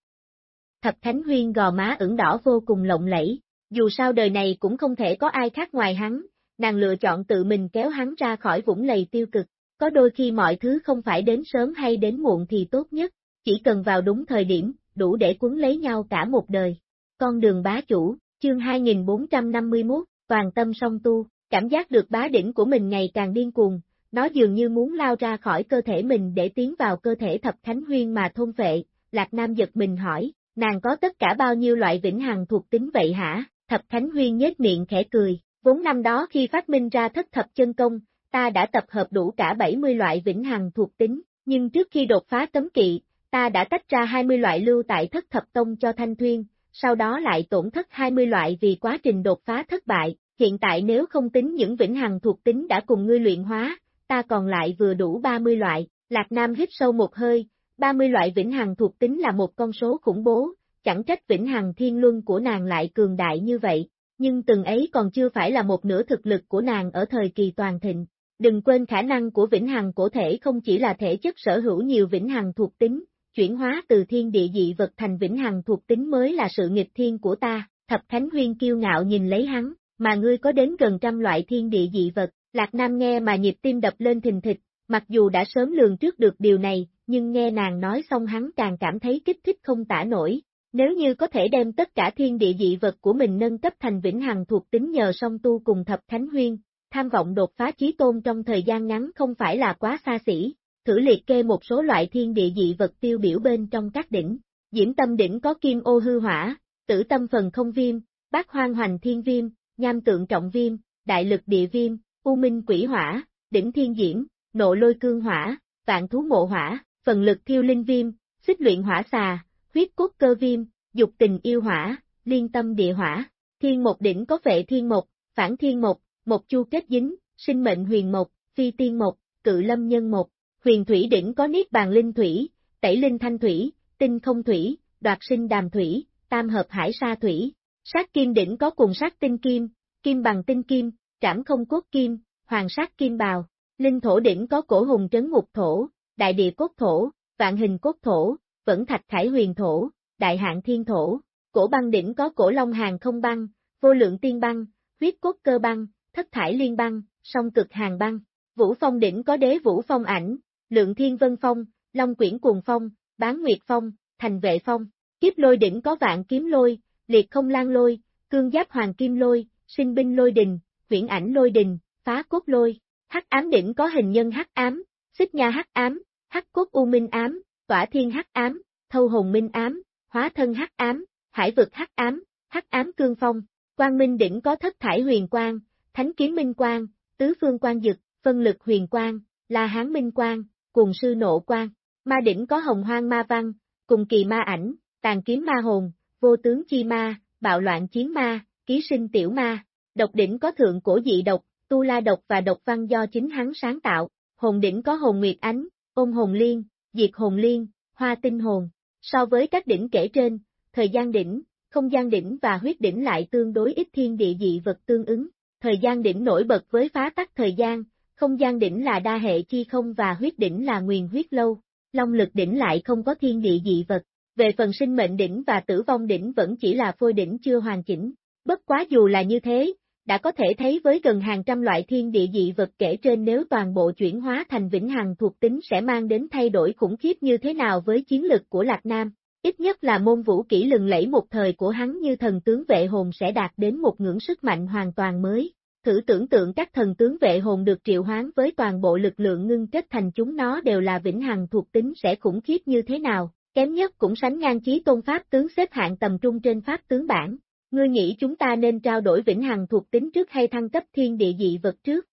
Thập Thánh Huyên gò má ửng đỏ vô cùng lộng lẫy, dù sao đời này cũng không thể có ai khác ngoài hắn, nàng lựa chọn tự mình kéo hắn ra khỏi vũng lầy tiêu cực, có đôi khi mọi thứ không phải đến sớm hay đến muộn thì tốt nhất, chỉ cần vào đúng thời điểm, đủ để cuốn lấy nhau cả một đời. Con đường bá chủ, chương 2451, toàn tâm song tu, cảm giác được bá đỉnh của mình ngày càng điên cuồng, nó dường như muốn lao ra khỏi cơ thể mình để tiến vào cơ thể thập thánh huyên mà thôn vệ, Lạc Nam giật mình hỏi, Nàng có tất cả bao nhiêu loại vĩnh hằng thuộc tính vậy hả? Thập Khánh Huyên nhếch miệng khẽ cười, vốn năm đó khi phát minh ra thất thập chân công, ta đã tập hợp đủ cả 70 loại vĩnh hằng thuộc tính, nhưng trước khi đột phá cấm kỵ, ta đã tách ra 20 loại lưu tại thất thập tông cho Thanh Thuyên, sau đó lại tổn thất 20 loại vì quá trình đột phá thất bại, hiện tại nếu không tính những vĩnh hằng thuộc tính đã cùng ngươi luyện hóa, ta còn lại vừa đủ 30 loại, Lạc Nam hít sâu một hơi, 30 loại vĩnh hằng thuộc tính là một con số khủng bố, chẳng trách vĩnh hằng thiên luân của nàng lại cường đại như vậy, nhưng từng ấy còn chưa phải là một nửa thực lực của nàng ở thời kỳ toàn thịnh. Đừng quên khả năng của vĩnh hằng cổ thể không chỉ là thể chất sở hữu nhiều vĩnh hằng thuộc tính, chuyển hóa từ thiên địa dị vật thành vĩnh hằng thuộc tính mới là sự nghịch thiên của ta, thập thánh huyên kiêu ngạo nhìn lấy hắn, mà ngươi có đến gần trăm loại thiên địa dị vật, Lạc Nam nghe mà nhịp tim đập lên thình thịch, mặc dù đã sớm lường trước được điều này, nhưng nghe nàng nói xong hắn càng cảm thấy kích thích không tả nổi. Nếu như có thể đem tất cả thiên địa dị vật của mình nâng cấp thành vĩnh hằng thuộc tính nhờ song tu cùng thập thánh huyên, tham vọng đột phá trí tôn trong thời gian ngắn không phải là quá xa xỉ, thử liệt kê một số loại thiên địa dị vật tiêu biểu bên trong các đỉnh. Diễm tâm đỉnh có kim ô hư hỏa, tử tâm phần không viêm, bát hoang hoành thiên viêm, nham tượng trọng viêm, đại lực địa viêm, u minh quỷ hỏa, đỉnh thiên diễm, nộ lôi cương hỏa, vạn thú mộ hỏa, phần lực thiêu linh viêm, xích luyện hỏa xà, huyết cốt cơ viêm, dục tình yêu hỏa, liên tâm địa hỏa. Thiên một đỉnh có vệ thiên một, phản thiên một, một chu kết dính, sinh mệnh huyền một, phi tiên một, cự lâm nhân một, huyền thủy đỉnh có niết bàn linh thủy, tẩy linh thanh thủy, tinh không thủy, đoạt sinh đàm thủy, tam hợp hải sa thủy. Sát kim đỉnh có cùng sát tinh kim, kim bằng tinh kim, trảm không cốt kim, hoàng sát kim bào. Linh thổ đỉnh có cổ hùng trấn ngục thổ, đại địa cốt thổ, vạn hình cốt thổ, vẫn thạch khải huyền thổ, đại hạng thiên thổ. Cổ băng đỉnh có cổ long hàng không băng, vô lượng tiên băng, huyết cốt cơ băng, thất thải liên băng, song cực hàng băng. Vũ phong đỉnh có đế vũ phong ảnh, lượng thiên vân phong, long quyển cuồng phong, bán nguyệt phong, thành vệ phong. Kiếp lôi đỉnh có vạn kiếm lôi, liệt không lan lôi, cương giáp hoàng kim lôi, sinh binh lôi đình, huyển ảnh lôi đình, phá cốt lôi. Hắc ám đỉnh có hình nhân hắc ám, xích nha hắc ám, hắc cốt u minh ám, tỏa thiên hắc ám, thâu hồn minh ám, hóa thân hắc ám, hải vực hắc ám, hắc ám cương phong. Quang minh đỉnh có thất thải huyền quang, thánh kiếm minh quang, tứ phương quang dực, phân lực huyền quang, la hán minh quang, cùng sư nộ quang. Ma đỉnh có hồng hoang ma văn, cùng kỳ ma ảnh, tàn kiếm ma hồn, vô tướng chi ma, bạo loạn chiến ma, ký sinh tiểu ma. Độc đỉnh có thượng cổ dị độc, tu la độc và độc văn do chính hắn sáng tạo. Hồn đỉnh có hồn nguyệt ánh, ôn hồn liên, diệt hồn liên, hoa tinh hồn. So với các đỉnh kể trên, thời gian đỉnh, không gian đỉnh và huyết đỉnh lại tương đối ít thiên địa dị vật tương ứng. Thời gian đỉnh nổi bật với phá tắc thời gian, không gian đỉnh là đa hệ chi không và huyết đỉnh là nguyền huyết lâu. Long lực đỉnh lại không có thiên địa dị vật. Về phần sinh mệnh đỉnh và tử vong đỉnh vẫn chỉ là phôi đỉnh chưa hoàn chỉnh. Bất quá dù là như thế, đã có thể thấy với gần hàng trăm loại thiên địa dị vật kể trên nếu toàn bộ chuyển hóa thành vĩnh hằng thuộc tính sẽ mang đến thay đổi khủng khiếp như thế nào với chiến lực của Lạc Nam. Ít nhất là môn vũ kỹ lừng lẫy một thời của hắn như thần tướng vệ hồn sẽ đạt đến một ngưỡng sức mạnh hoàn toàn mới. Thử tưởng tượng các thần tướng vệ hồn được triệu hoán với toàn bộ lực lượng ngưng kết thành chúng nó đều là vĩnh hằng thuộc tính sẽ khủng khiếp như thế nào, kém nhất cũng sánh ngang chí tôn pháp tướng xếp hạng tầm trung trên pháp tướng bản. Ngươi nghĩ chúng ta nên trao đổi vĩnh hằng thuộc tính trước hay thăng cấp thiên địa dị vật trước?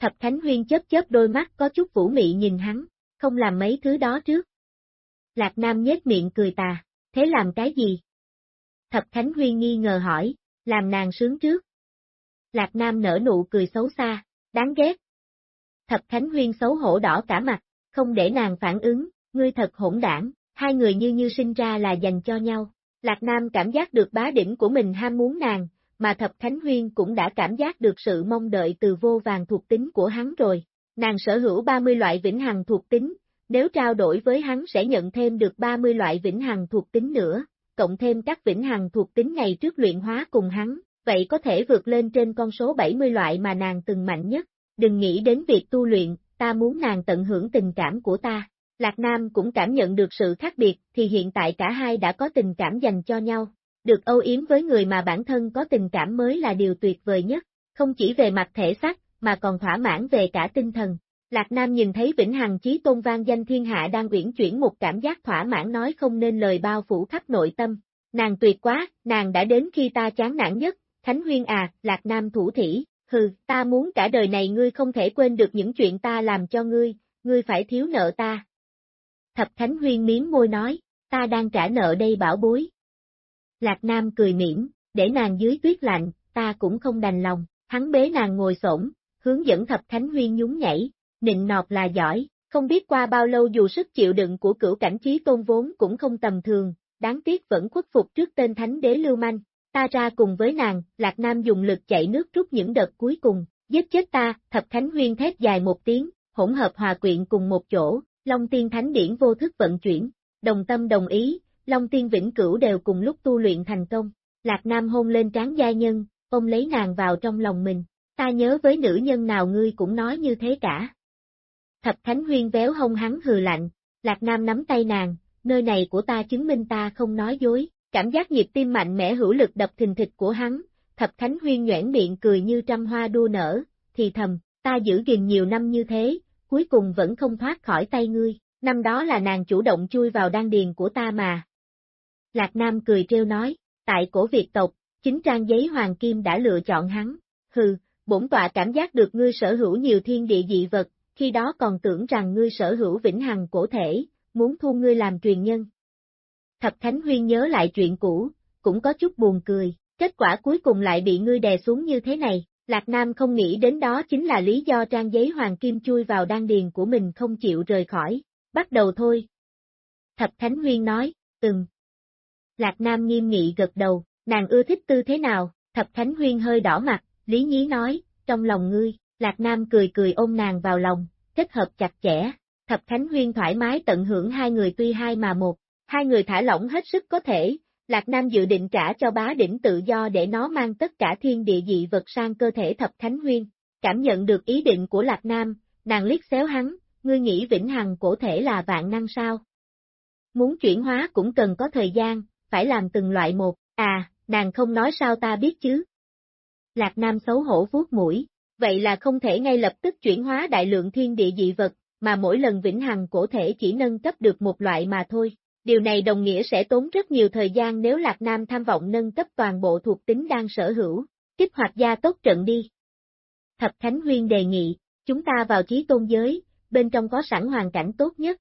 Thập Thánh Huyên chớp chớp đôi mắt có chút vũ mị nhìn hắn, không làm mấy thứ đó trước. Lạc Nam nhếch miệng cười tà, thế làm cái gì? Thập Thánh Huyên nghi ngờ hỏi, làm nàng sướng trước. Lạc Nam nở nụ cười xấu xa, đáng ghét. Thập Thánh Huyên xấu hổ đỏ cả mặt, không để nàng phản ứng, ngươi thật hỗn đảng, hai người như như sinh ra là dành cho nhau. Lạc Nam cảm giác được bá đỉnh của mình ham muốn nàng, mà Thập khánh Huyên cũng đã cảm giác được sự mong đợi từ vô vàng thuộc tính của hắn rồi. Nàng sở hữu 30 loại vĩnh hằng thuộc tính, nếu trao đổi với hắn sẽ nhận thêm được 30 loại vĩnh hằng thuộc tính nữa, cộng thêm các vĩnh hằng thuộc tính ngày trước luyện hóa cùng hắn, vậy có thể vượt lên trên con số 70 loại mà nàng từng mạnh nhất. Đừng nghĩ đến việc tu luyện, ta muốn nàng tận hưởng tình cảm của ta. Lạc Nam cũng cảm nhận được sự khác biệt, thì hiện tại cả hai đã có tình cảm dành cho nhau. Được âu yếm với người mà bản thân có tình cảm mới là điều tuyệt vời nhất, không chỉ về mặt thể xác, mà còn thỏa mãn về cả tinh thần. Lạc Nam nhìn thấy Vĩnh Hằng Chí Tôn vang danh thiên hạ đang uyển chuyển một cảm giác thỏa mãn nói không nên lời bao phủ khắp nội tâm. Nàng tuyệt quá, nàng đã đến khi ta chán nản nhất, Thánh Huyên à, Lạc Nam thủ thỉ, hừ, ta muốn cả đời này ngươi không thể quên được những chuyện ta làm cho ngươi, ngươi phải thiếu nợ ta, Thập Khánh Huyên miếm môi nói, ta đang trả nợ đây bảo bối. Lạc Nam cười mỉm, để nàng dưới tuyết lạnh, ta cũng không đành lòng, hắn bế nàng ngồi xổm, hướng dẫn Thập Khánh Huyên nhún nhảy, nịnh nọt là giỏi, không biết qua bao lâu dù sức chịu đựng của cửu cảnh trí tôn vốn cũng không tầm thường, đáng tiếc vẫn khuất phục trước tên thánh đế lưu manh. Ta ra cùng với nàng, Lạc Nam dùng lực chạy nước rút những đợt cuối cùng, giết chết ta, Thập Khánh Huyên thét dài một tiếng, hỗn hợp hòa quyện cùng một chỗ, Long Tiên Thánh Điển vô thức vận chuyển, đồng tâm đồng ý, Long Tiên Vĩnh Cửu đều cùng lúc tu luyện thành công. Lạc Nam hôn lên trán gia nhân, ôm lấy nàng vào trong lòng mình, ta nhớ với nữ nhân nào ngươi cũng nói như thế cả. Thập Thánh Huyên véo hông hắn hừ lạnh, Lạc Nam nắm tay nàng, nơi này của ta chứng minh ta không nói dối, cảm giác nhịp tim mạnh mẽ hữu lực đập thình thịch của hắn, Thập Thánh Huyên nhoảng miệng cười như trăm hoa đua nở, thì thầm, ta giữ gìn nhiều năm như thế, cuối cùng vẫn không thoát khỏi tay ngươi, năm đó là nàng chủ động chui vào đan điền của ta mà. Lạc Nam cười trêu nói, tại cổ Việt tộc, chính trang giấy hoàng kim đã lựa chọn hắn, hừ, bổn tọa cảm giác được ngươi sở hữu nhiều thiên địa dị vật, khi đó còn tưởng rằng ngươi sở hữu vĩnh hằng cổ thể, muốn thu ngươi làm truyền nhân. Thập Thánh Huyên nhớ lại chuyện cũ, cũng có chút buồn cười, kết quả cuối cùng lại bị ngươi đè xuống như thế này, Lạc Nam không nghĩ đến đó chính là lý do trang giấy hoàng kim chui vào đan điền của mình không chịu rời khỏi, bắt đầu thôi. Thập Thánh Huyên nói, từng. Lạc Nam nghiêm nghị gật đầu, nàng ưa thích tư thế nào, Thập Thánh Huyên hơi đỏ mặt, Lý Nhí nói, trong lòng ngươi, Lạc Nam cười cười ôm nàng vào lòng, kết hợp chặt chẽ, Thập Thánh Huyên thoải mái tận hưởng hai người tuy hai mà một, hai người thả lỏng hết sức có thể, Lạc Nam dự định trả cho bá đỉnh tự do để nó mang tất cả thiên địa dị vật sang cơ thể Thập Thánh Huyên, cảm nhận được ý định của Lạc Nam, nàng liếc xéo hắn, ngươi nghĩ vĩnh hằng cổ thể là vạn năng sao? Muốn chuyển hóa cũng cần có thời gian, phải làm từng loại một, à, nàng không nói sao ta biết chứ. Lạc Nam xấu hổ vuốt mũi, vậy là không thể ngay lập tức chuyển hóa đại lượng thiên địa dị vật, mà mỗi lần vĩnh hằng cổ thể chỉ nâng cấp được một loại mà thôi. Điều này đồng nghĩa sẽ tốn rất nhiều thời gian nếu Lạc Nam tham vọng nâng cấp toàn bộ thuộc tính đang sở hữu, kích hoạt gia tốt trận đi. Thập Thánh Huyên đề nghị, chúng ta vào trí tôn giới, bên trong có sẵn hoàn cảnh tốt nhất.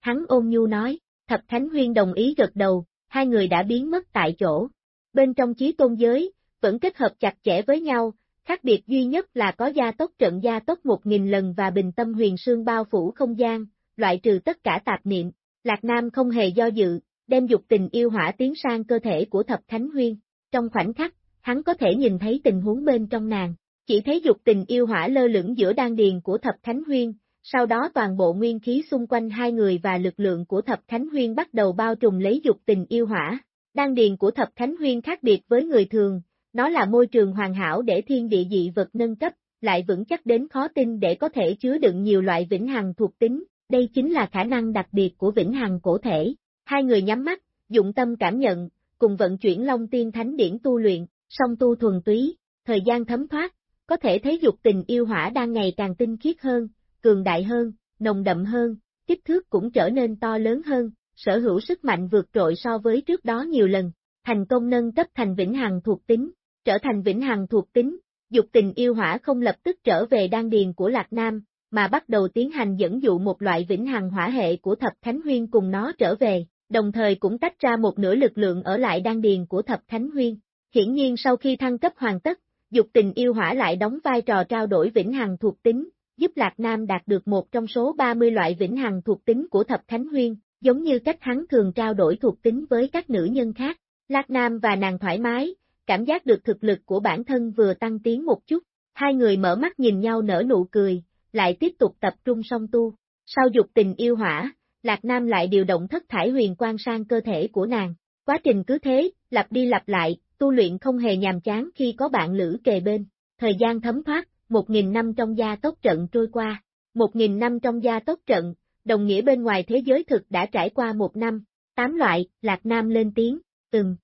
Hắn ôn nhu nói, Thập Thánh Huyên đồng ý gật đầu, hai người đã biến mất tại chỗ. Bên trong trí tôn giới, vẫn kết hợp chặt chẽ với nhau, khác biệt duy nhất là có gia tốc trận gia tốc 1.000 lần và bình tâm huyền sương bao phủ không gian, loại trừ tất cả tạp niệm. Lạc Nam không hề do dự, đem dục tình yêu hỏa tiến sang cơ thể của Thập Thánh Huyên. Trong khoảnh khắc, hắn có thể nhìn thấy tình huống bên trong nàng. Chỉ thấy dục tình yêu hỏa lơ lửng giữa đan điền của Thập Thánh Huyên, sau đó toàn bộ nguyên khí xung quanh hai người và lực lượng của Thập Thánh Huyên bắt đầu bao trùm lấy dục tình yêu hỏa. Đan điền của Thập Thánh Huyên khác biệt với người thường, nó là môi trường hoàn hảo để thiên địa dị vật nâng cấp, lại vững chắc đến khó tin để có thể chứa đựng nhiều loại vĩnh hằng thuộc tính, đây chính là khả năng đặc biệt của vĩnh hằng cổ thể. Hai người nhắm mắt, dụng tâm cảm nhận, cùng vận chuyển Long Tiên Thánh Điển tu luyện, song tu thuần túy, thời gian thấm thoát, có thể thấy dục tình yêu hỏa đang ngày càng tinh khiết hơn, cường đại hơn, nồng đậm hơn, kích thước cũng trở nên to lớn hơn, sở hữu sức mạnh vượt trội so với trước đó nhiều lần, thành công nâng cấp thành vĩnh hằng thuộc tính, trở thành vĩnh hằng thuộc tính, dục tình yêu hỏa không lập tức trở về đan điền của Lạc Nam, mà bắt đầu tiến hành dẫn dụ một loại vĩnh hằng hỏa hệ của Thập Thánh Huyên cùng nó trở về, đồng thời cũng tách ra một nửa lực lượng ở lại đan điền của Thập Thánh Huyên. Hiển nhiên sau khi thăng cấp hoàn tất, dục tình yêu hỏa lại đóng vai trò trao đổi vĩnh hằng thuộc tính, giúp Lạc Nam đạt được một trong số 30 loại vĩnh hằng thuộc tính của Thập Thánh Huyên, giống như cách hắn thường trao đổi thuộc tính với các nữ nhân khác. Lạc Nam và nàng thoải mái, cảm giác được thực lực của bản thân vừa tăng tiến một chút, hai người mở mắt nhìn nhau nở nụ cười, lại tiếp tục tập trung song tu. Sau dục tình yêu hỏa, Lạc Nam lại điều động thất thải huyền quang sang cơ thể của nàng. Quá trình cứ thế, lặp đi lặp lại, tu luyện không hề nhàm chán khi có bạn lữ kề bên. Thời gian thấm thoát, một nghìn năm trong gia tốc trận trôi qua. Một nghìn năm trong gia tốc trận, đồng nghĩa bên ngoài thế giới thực đã trải qua một năm. Tám loại, Lạc Nam lên tiếng, từng,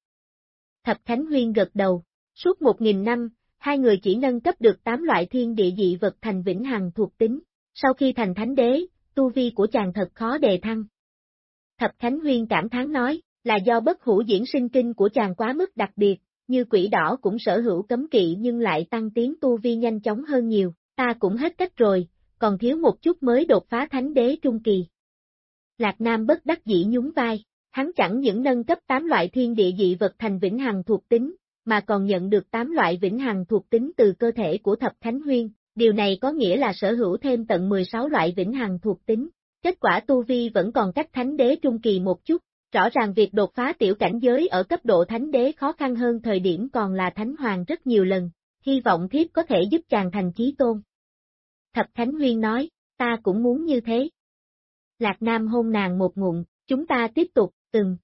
Thập Khánh Huyên gật đầu. Suốt một nghìn năm, hai người chỉ nâng cấp được tám loại thiên địa dị vật thành vĩnh hằng thuộc tính. Sau khi thành thánh đế, tu vi của chàng thật khó đề thăng. Thập Khánh Huyên cảm thán nói, là do bất hủ diễn sinh kinh của chàng quá mức đặc biệt, như quỷ đỏ cũng sở hữu cấm kỵ nhưng lại tăng tiến tu vi nhanh chóng hơn nhiều, ta cũng hết cách rồi, còn thiếu một chút mới đột phá thánh đế trung kỳ. Lạc Nam bất đắc dĩ nhún vai, Hắn chẳng những nâng cấp 8 loại thiên địa dị vật thành vĩnh hằng thuộc tính, mà còn nhận được 8 loại vĩnh hằng thuộc tính từ cơ thể của Thập Thánh Huyên, điều này có nghĩa là sở hữu thêm tận 16 loại vĩnh hằng thuộc tính. Kết quả Tu Vi vẫn còn cách Thánh Đế Trung Kỳ một chút, rõ ràng việc đột phá tiểu cảnh giới ở cấp độ Thánh Đế khó khăn hơn thời điểm còn là Thánh Hoàng rất nhiều lần, hy vọng thiếp có thể giúp chàng thành chí tôn. Thập Thánh Huyên nói, ta cũng muốn như thế. Lạc Nam hôn nàng một ngụm, chúng ta tiếp tục, từng.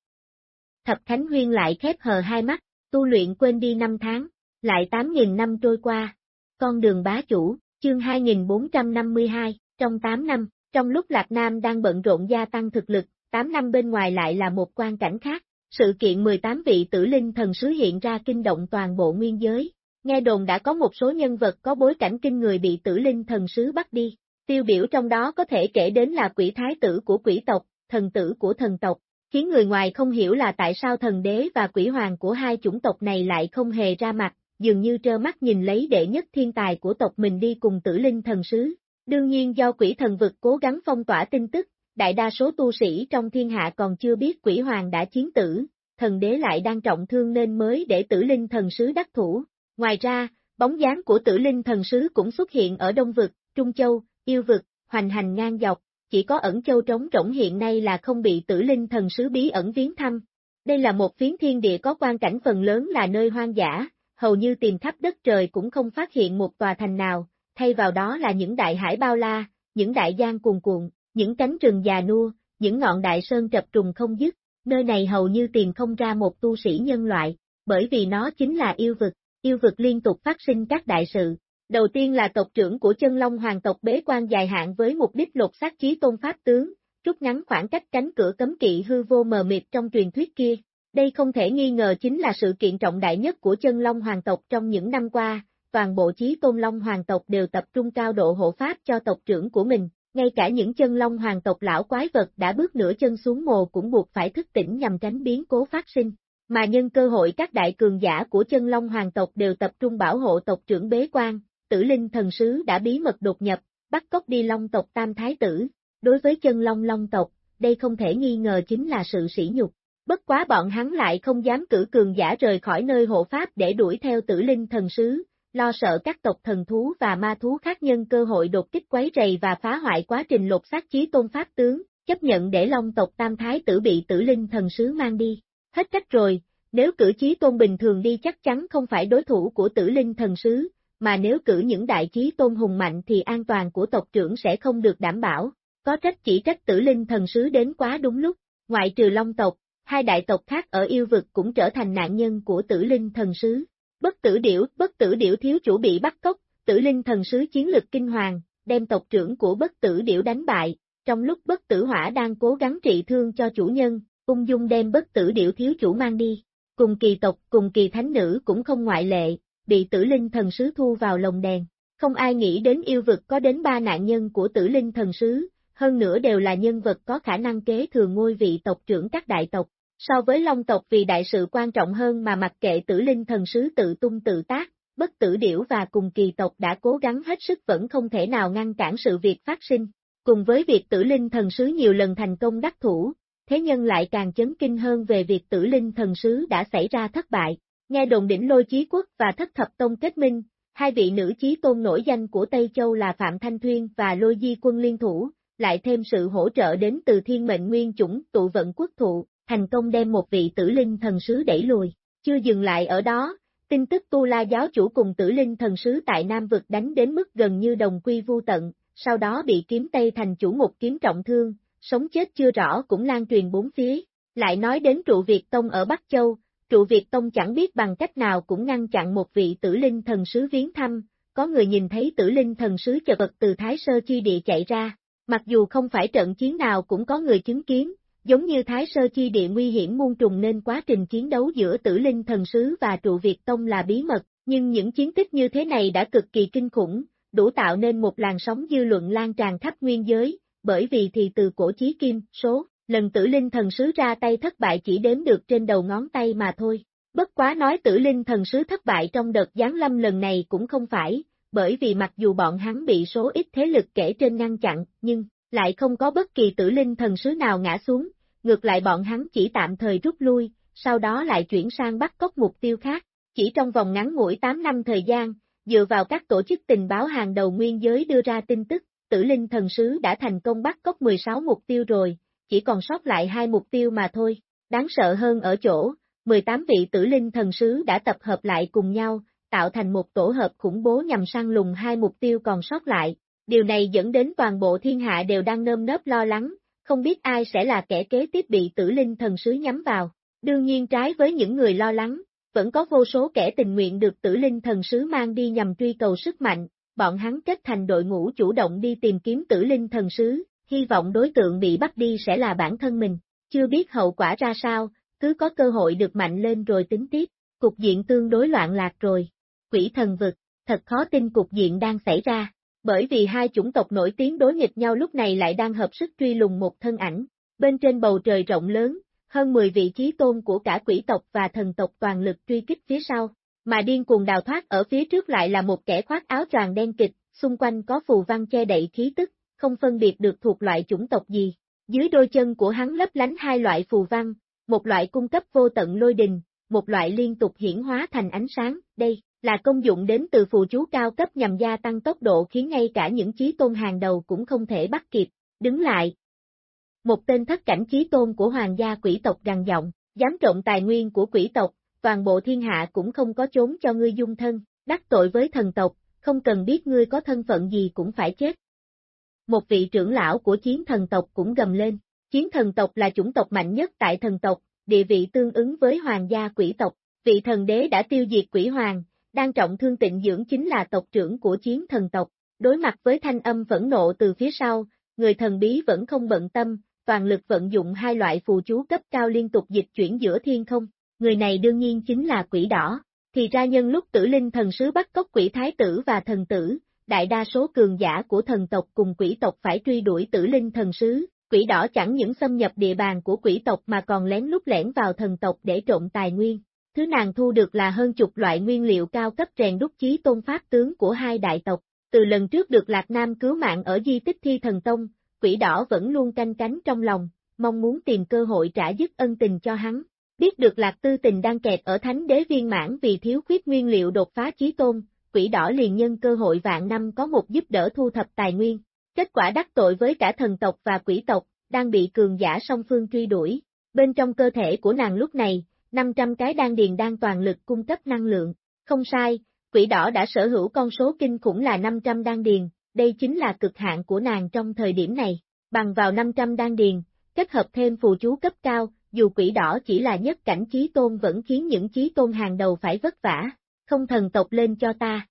Thập Thánh Huyên lại khép hờ hai mắt, tu luyện quên đi năm tháng, lại 8.000 năm trôi qua. Con đường bá chủ, chương 2452, Trong 8 năm, trong lúc Lạc Nam đang bận rộn gia tăng thực lực, 8 năm bên ngoài lại là một quan cảnh khác. Sự kiện 18 vị tử linh thần sứ hiện ra kinh động toàn bộ nguyên giới. Nghe đồn đã có một số nhân vật có bối cảnh kinh người bị tử linh thần sứ bắt đi. Tiêu biểu trong đó có thể kể đến là quỷ thái tử của quỷ tộc, thần tử của thần tộc, khiến người ngoài không hiểu là tại sao thần đế và quỷ hoàng của hai chủng tộc này lại không hề ra mặt, dường như trơ mắt nhìn lấy đệ nhất thiên tài của tộc mình đi cùng tử linh thần sứ. Đương nhiên do quỷ thần vực cố gắng phong tỏa tin tức, đại đa số tu sĩ trong thiên hạ còn chưa biết quỷ hoàng đã chiến tử, thần đế lại đang trọng thương nên mới để tử linh thần sứ đắc thủ. Ngoài ra, bóng dáng của tử linh thần sứ cũng xuất hiện ở Đông Vực, Trung Châu, Yêu Vực, hoành hành ngang dọc, chỉ có ẩn châu trống rỗng hiện nay là không bị tử linh thần sứ bí ẩn viếng thăm. Đây là một phiến thiên địa có quan cảnh phần lớn là nơi hoang dã, hầu như tìm khắp đất trời cũng không phát hiện một tòa thành nào, thay vào đó là những đại hải bao la, những đại giang cuồn cuộn, những cánh rừng già nua, những ngọn đại sơn trập trùng không dứt, nơi này hầu như tìm không ra một tu sĩ nhân loại, bởi vì nó chính là yêu vực, yêu vực liên tục phát sinh các đại sự. Đầu tiên là tộc trưởng của chân long hoàng tộc bế quan dài hạn với mục đích lột xác chí tôn pháp tướng, rút ngắn khoảng cách cánh cửa cấm kỵ hư vô mờ mịt trong truyền thuyết kia. Đây không thể nghi ngờ chính là sự kiện trọng đại nhất của chân long hoàng tộc trong những năm qua, toàn bộ chí tôn long hoàng tộc đều tập trung cao độ hộ pháp cho tộc trưởng của mình, ngay cả những chân long hoàng tộc lão quái vật đã bước nửa chân xuống mồ cũng buộc phải thức tỉnh nhằm tránh biến cố phát sinh. Mà nhân cơ hội các đại cường giả của chân long hoàng tộc đều tập trung bảo hộ tộc trưởng bế quan, tử linh thần sứ đã bí mật đột nhập, bắt cóc đi long tộc tam thái tử. Đối với chân long long tộc, đây không thể nghi ngờ chính là sự sỉ nhục. Bất quá bọn hắn lại không dám cử cường giả rời khỏi nơi hộ pháp để đuổi theo tử linh thần sứ, lo sợ các tộc thần thú và ma thú khác nhân cơ hội đột kích quấy rầy và phá hoại quá trình lột xác chí tôn pháp tướng, chấp nhận để long tộc tam thái tử bị tử linh thần sứ mang đi. Hết cách rồi, nếu cử chí tôn bình thường đi chắc chắn không phải đối thủ của tử linh thần sứ, mà nếu cử những đại chí tôn hùng mạnh thì an toàn của tộc trưởng sẽ không được đảm bảo, có trách chỉ trách tử linh thần sứ đến quá đúng lúc, ngoại trừ long tộc, hai đại tộc khác ở yêu vực cũng trở thành nạn nhân của tử linh thần sứ. Bất tử điểu, bất tử điểu thiếu chủ bị bắt cóc, tử linh thần sứ chiến lực kinh hoàng, đem tộc trưởng của bất tử điểu đánh bại, trong lúc bất tử hỏa đang cố gắng trị thương cho chủ nhân, ung dung đem bất tử điểu thiếu chủ mang đi. Cùng kỳ tộc, cùng kỳ thánh nữ cũng không ngoại lệ, bị tử linh thần sứ thu vào lồng đèn. Không ai nghĩ đến yêu vực có đến ba nạn nhân của tử linh thần sứ, hơn nữa đều là nhân vật có khả năng kế thừa ngôi vị tộc trưởng các đại tộc. So với Long tộc vì đại sự quan trọng hơn mà mặc kệ tử linh thần sứ tự tung tự tác, bất tử điểu và cùng kỳ tộc đã cố gắng hết sức vẫn không thể nào ngăn cản sự việc phát sinh. Cùng với việc tử linh thần sứ nhiều lần thành công đắc thủ, thế nhân lại càng chấn kinh hơn về việc tử linh thần sứ đã xảy ra thất bại. Nghe đồn đỉnh lôi chí quốc và thất thập tông kết minh, hai vị nữ chí tôn nổi danh của Tây Châu là Phạm Thanh Thuyên và Lôi Di quân liên thủ, lại thêm sự hỗ trợ đến từ thiên mệnh nguyên chủng tụ vận quốc thụ, thành công đem một vị tử linh thần sứ đẩy lùi. Chưa dừng lại ở đó, tin tức Tu La giáo chủ cùng tử linh thần sứ tại Nam vực đánh đến mức gần như đồng quy vu tận, sau đó bị kiếm Tây thành chủ một kiếm trọng thương, sống chết chưa rõ cũng lan truyền bốn phía. Lại nói đến trụ Việt Tông ở Bắc Châu, trụ Việt Tông chẳng biết bằng cách nào cũng ngăn chặn một vị tử linh thần sứ viếng thăm, có người nhìn thấy tử linh thần sứ chợt vật từ Thái Sơ Chi Địa chạy ra, mặc dù không phải trận chiến nào cũng có người chứng kiến, giống như Thái Sơ Chi Địa nguy hiểm muôn trùng nên quá trình chiến đấu giữa tử linh thần sứ và trụ Việt Tông là bí mật, nhưng những chiến tích như thế này đã cực kỳ kinh khủng, đủ tạo nên một làn sóng dư luận lan tràn khắp nguyên giới, bởi vì thì từ cổ chí kim, số lần tử linh thần sứ ra tay thất bại chỉ đếm được trên đầu ngón tay mà thôi. Bất quá nói tử linh thần sứ thất bại trong đợt giáng lâm lần này cũng không phải, bởi vì mặc dù bọn hắn bị số ít thế lực kể trên ngăn chặn, nhưng lại không có bất kỳ tử linh thần sứ nào ngã xuống, ngược lại bọn hắn chỉ tạm thời rút lui, sau đó lại chuyển sang bắt cóc mục tiêu khác. Chỉ trong vòng ngắn ngủi 8 năm thời gian, dựa vào các tổ chức tình báo hàng đầu nguyên giới đưa ra tin tức, tử linh thần sứ đã thành công bắt cóc 16 mục tiêu rồi, chỉ còn sót lại hai mục tiêu mà thôi. Đáng sợ hơn ở chỗ, 18 vị tử linh thần sứ đã tập hợp lại cùng nhau, tạo thành một tổ hợp khủng bố nhằm săn lùng hai mục tiêu còn sót lại. Điều này dẫn đến toàn bộ thiên hạ đều đang nơm nớp lo lắng, không biết ai sẽ là kẻ kế tiếp bị tử linh thần sứ nhắm vào. Đương nhiên trái với những người lo lắng, vẫn có vô số kẻ tình nguyện được tử linh thần sứ mang đi nhằm truy cầu sức mạnh, bọn hắn kết thành đội ngũ chủ động đi tìm kiếm tử linh thần sứ, hy vọng đối tượng bị bắt đi sẽ là bản thân mình, chưa biết hậu quả ra sao, cứ có cơ hội được mạnh lên rồi tính tiếp, cục diện tương đối loạn lạc rồi. Quỷ thần vực, thật khó tin cục diện đang xảy ra, bởi vì hai chủng tộc nổi tiếng đối nghịch nhau lúc này lại đang hợp sức truy lùng một thân ảnh, bên trên bầu trời rộng lớn, hơn 10 vị trí tôn của cả quỷ tộc và thần tộc toàn lực truy kích phía sau, mà điên cuồng đào thoát ở phía trước lại là một kẻ khoác áo choàng đen kịch, xung quanh có phù văn che đậy khí tức, không phân biệt được thuộc loại chủng tộc gì. Dưới đôi chân của hắn lấp lánh hai loại phù văn, một loại cung cấp vô tận lôi đình, một loại liên tục hiển hóa thành ánh sáng, đây là công dụng đến từ phù chú cao cấp nhằm gia tăng tốc độ khiến ngay cả những chí tôn hàng đầu cũng không thể bắt kịp, đứng lại. Một tên thất cảnh chí tôn của hoàng gia quỷ tộc gằn giọng, dám trộn tài nguyên của quỷ tộc, toàn bộ thiên hạ cũng không có trốn cho ngươi dung thân, đắc tội với thần tộc, không cần biết ngươi có thân phận gì cũng phải chết. Một vị trưởng lão của chiến thần tộc cũng gầm lên, chiến thần tộc là chủng tộc mạnh nhất tại thần tộc, địa vị tương ứng với hoàng gia quỷ tộc, vị thần đế đã tiêu diệt quỷ hoàng, đang trọng thương tịnh dưỡng chính là tộc trưởng của chiến thần tộc, đối mặt với thanh âm phẫn nộ từ phía sau, người thần bí vẫn không bận tâm, toàn lực vận dụng hai loại phù chú cấp cao liên tục dịch chuyển giữa thiên không, người này đương nhiên chính là quỷ đỏ, thì ra nhân lúc tử linh thần sứ bắt cóc quỷ thái tử và thần tử, đại đa số cường giả của thần tộc cùng quỷ tộc phải truy đuổi tử linh thần sứ, quỷ đỏ chẳng những xâm nhập địa bàn của quỷ tộc mà còn lén lút lẻn vào thần tộc để trộm tài nguyên. Thứ nàng thu được là hơn chục loại nguyên liệu cao cấp rèn đúc chí tôn pháp tướng của hai đại tộc. Từ lần trước được Lạc Nam cứu mạng ở di tích thi thần tông, quỷ đỏ vẫn luôn canh cánh trong lòng, mong muốn tìm cơ hội trả dứt ân tình cho hắn. Biết được Lạc Tư Tình đang kẹt ở thánh đế viên mãn vì thiếu khuyết nguyên liệu đột phá chí tôn, quỷ đỏ liền nhân cơ hội vạn năm có một giúp đỡ thu thập tài nguyên. Kết quả đắc tội với cả thần tộc và quỷ tộc, đang bị cường giả song phương truy đuổi. Bên trong cơ thể của nàng lúc này, 500 cái đan điền đang toàn lực cung cấp năng lượng. Không sai, quỷ đỏ đã sở hữu con số kinh khủng là 500 đan điền, đây chính là cực hạn của nàng trong thời điểm này. Bằng vào 500 đan điền, kết hợp thêm phù chú cấp cao, dù quỷ đỏ chỉ là nhất cảnh trí tôn vẫn khiến những trí tôn hàng đầu phải vất vả, không thần tộc lên cho ta.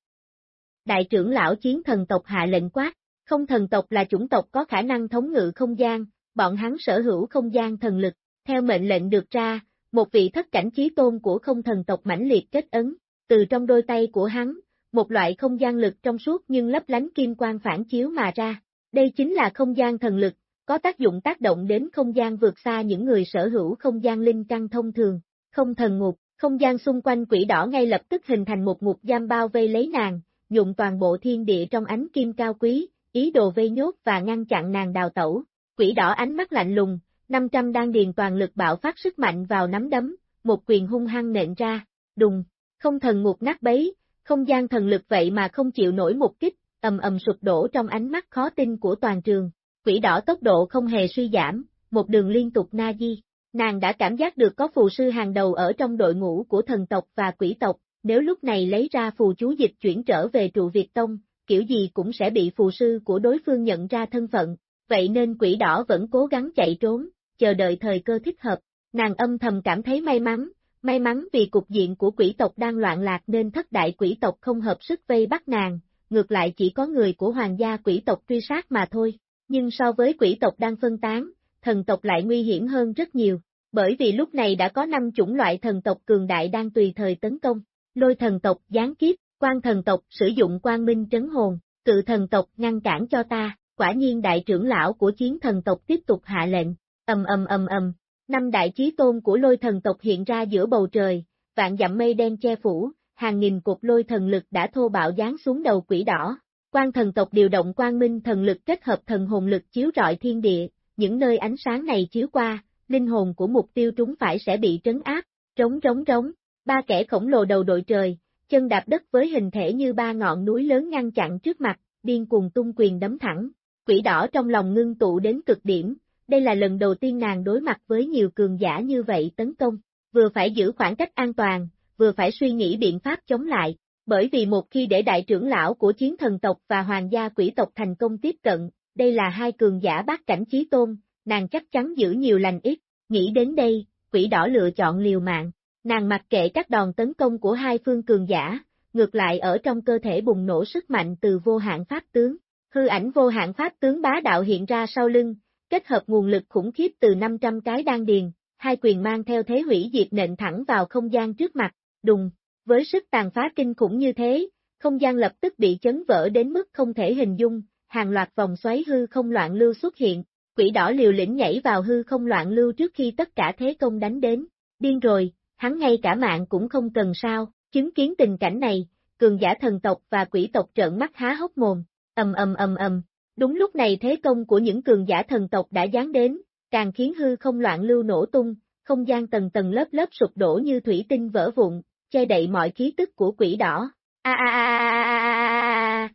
Đại trưởng lão chiến thần tộc hạ lệnh quát, không thần tộc là chủng tộc có khả năng thống ngự không gian, bọn hắn sở hữu không gian thần lực, theo mệnh lệnh được ra, một vị thất cảnh chí tôn của không thần tộc mãnh liệt kết ấn, từ trong đôi tay của hắn, một loại không gian lực trong suốt nhưng lấp lánh kim quang phản chiếu mà ra. Đây chính là không gian thần lực, có tác dụng tác động đến không gian vượt xa những người sở hữu không gian linh căn thông thường, không thần ngục, không gian xung quanh quỷ đỏ ngay lập tức hình thành một ngục giam bao vây lấy nàng, dụng toàn bộ thiên địa trong ánh kim cao quý, ý đồ vây nhốt và ngăn chặn nàng đào tẩu. Quỷ đỏ ánh mắt lạnh lùng, 500 đang điền toàn lực bạo phát sức mạnh vào nắm đấm, một quyền hung hăng nện ra, đùng, không thần ngục nát bấy, không gian thần lực vậy mà không chịu nổi một kích, ầm ầm sụp đổ trong ánh mắt khó tin của toàn trường. Quỷ đỏ tốc độ không hề suy giảm, một đường liên tục na di. Nàng đã cảm giác được có phù sư hàng đầu ở trong đội ngũ của thần tộc và quỷ tộc, nếu lúc này lấy ra phù chú dịch chuyển trở về trụ Việt Tông, kiểu gì cũng sẽ bị phù sư của đối phương nhận ra thân phận, vậy nên quỷ đỏ vẫn cố gắng chạy trốn, chờ đợi thời cơ thích hợp. Nàng âm thầm cảm thấy may mắn, may mắn vì cục diện của quỷ tộc đang loạn lạc nên thất đại quỷ tộc không hợp sức vây bắt nàng, ngược lại chỉ có người của hoàng gia quỷ tộc truy sát mà thôi. Nhưng so với quỷ tộc đang phân tán, thần tộc lại nguy hiểm hơn rất nhiều, bởi vì lúc này đã có năm chủng loại thần tộc cường đại đang tùy thời tấn công. Lôi thần tộc gián kiếp, quan thần tộc sử dụng quang minh trấn hồn, cự thần tộc ngăn cản cho ta, quả nhiên đại trưởng lão của chiến thần tộc tiếp tục hạ lệnh, ầm ầm ầm ầm, năm đại chí tôn của lôi thần tộc hiện ra giữa bầu trời, vạn dặm mây đen che phủ, hàng nghìn cục lôi thần lực đã thô bạo giáng xuống đầu quỷ đỏ. Quan thần tộc điều động quang minh thần lực kết hợp thần hồn lực chiếu rọi thiên địa, những nơi ánh sáng này chiếu qua, linh hồn của mục tiêu trúng phải sẽ bị trấn áp, trống trống trống, ba kẻ khổng lồ đầu đội trời, chân đạp đất với hình thể như ba ngọn núi lớn ngăn chặn trước mặt, điên cuồng tung quyền đấm thẳng. Quỷ đỏ trong lòng ngưng tụ đến cực điểm, đây là lần đầu tiên nàng đối mặt với nhiều cường giả như vậy tấn công, vừa phải giữ khoảng cách an toàn, vừa phải suy nghĩ biện pháp chống lại, bởi vì một khi để đại trưởng lão của chiến thần tộc và hoàng gia quỷ tộc thành công tiếp cận, đây là hai cường giả bát cảnh chí tôn, nàng chắc chắn giữ nhiều lành ít, nghĩ đến đây, quỷ đỏ lựa chọn liều mạng, nàng mặc kệ các đòn tấn công của hai phương cường giả, ngược lại ở trong cơ thể bùng nổ sức mạnh từ vô hạn pháp tướng. Hư ảnh vô hạn pháp tướng bá đạo hiện ra sau lưng, kết hợp nguồn lực khủng khiếp từ 500 cái đan điền, hai quyền mang theo thế hủy diệt nện thẳng vào không gian trước mặt, đùng, với sức tàn phá kinh khủng như thế, không gian lập tức bị chấn vỡ đến mức không thể hình dung, hàng loạt vòng xoáy hư không loạn lưu xuất hiện, quỷ đỏ liều lĩnh nhảy vào hư không loạn lưu trước khi tất cả thế công đánh đến, điên rồi, hắn ngay cả mạng cũng không cần sao, chứng kiến tình cảnh này, cường giả thần tộc và quỷ tộc trợn mắt há hốc mồm, ầm ầm ầm ầm, đúng lúc này thế công của những cường giả thần tộc đã giáng đến, càng khiến hư không loạn lưu nổ tung, không gian tầng tầng lớp lớp sụp đổ như thủy tinh vỡ vụn, che đậy mọi khí tức của quỷ đỏ. A a a a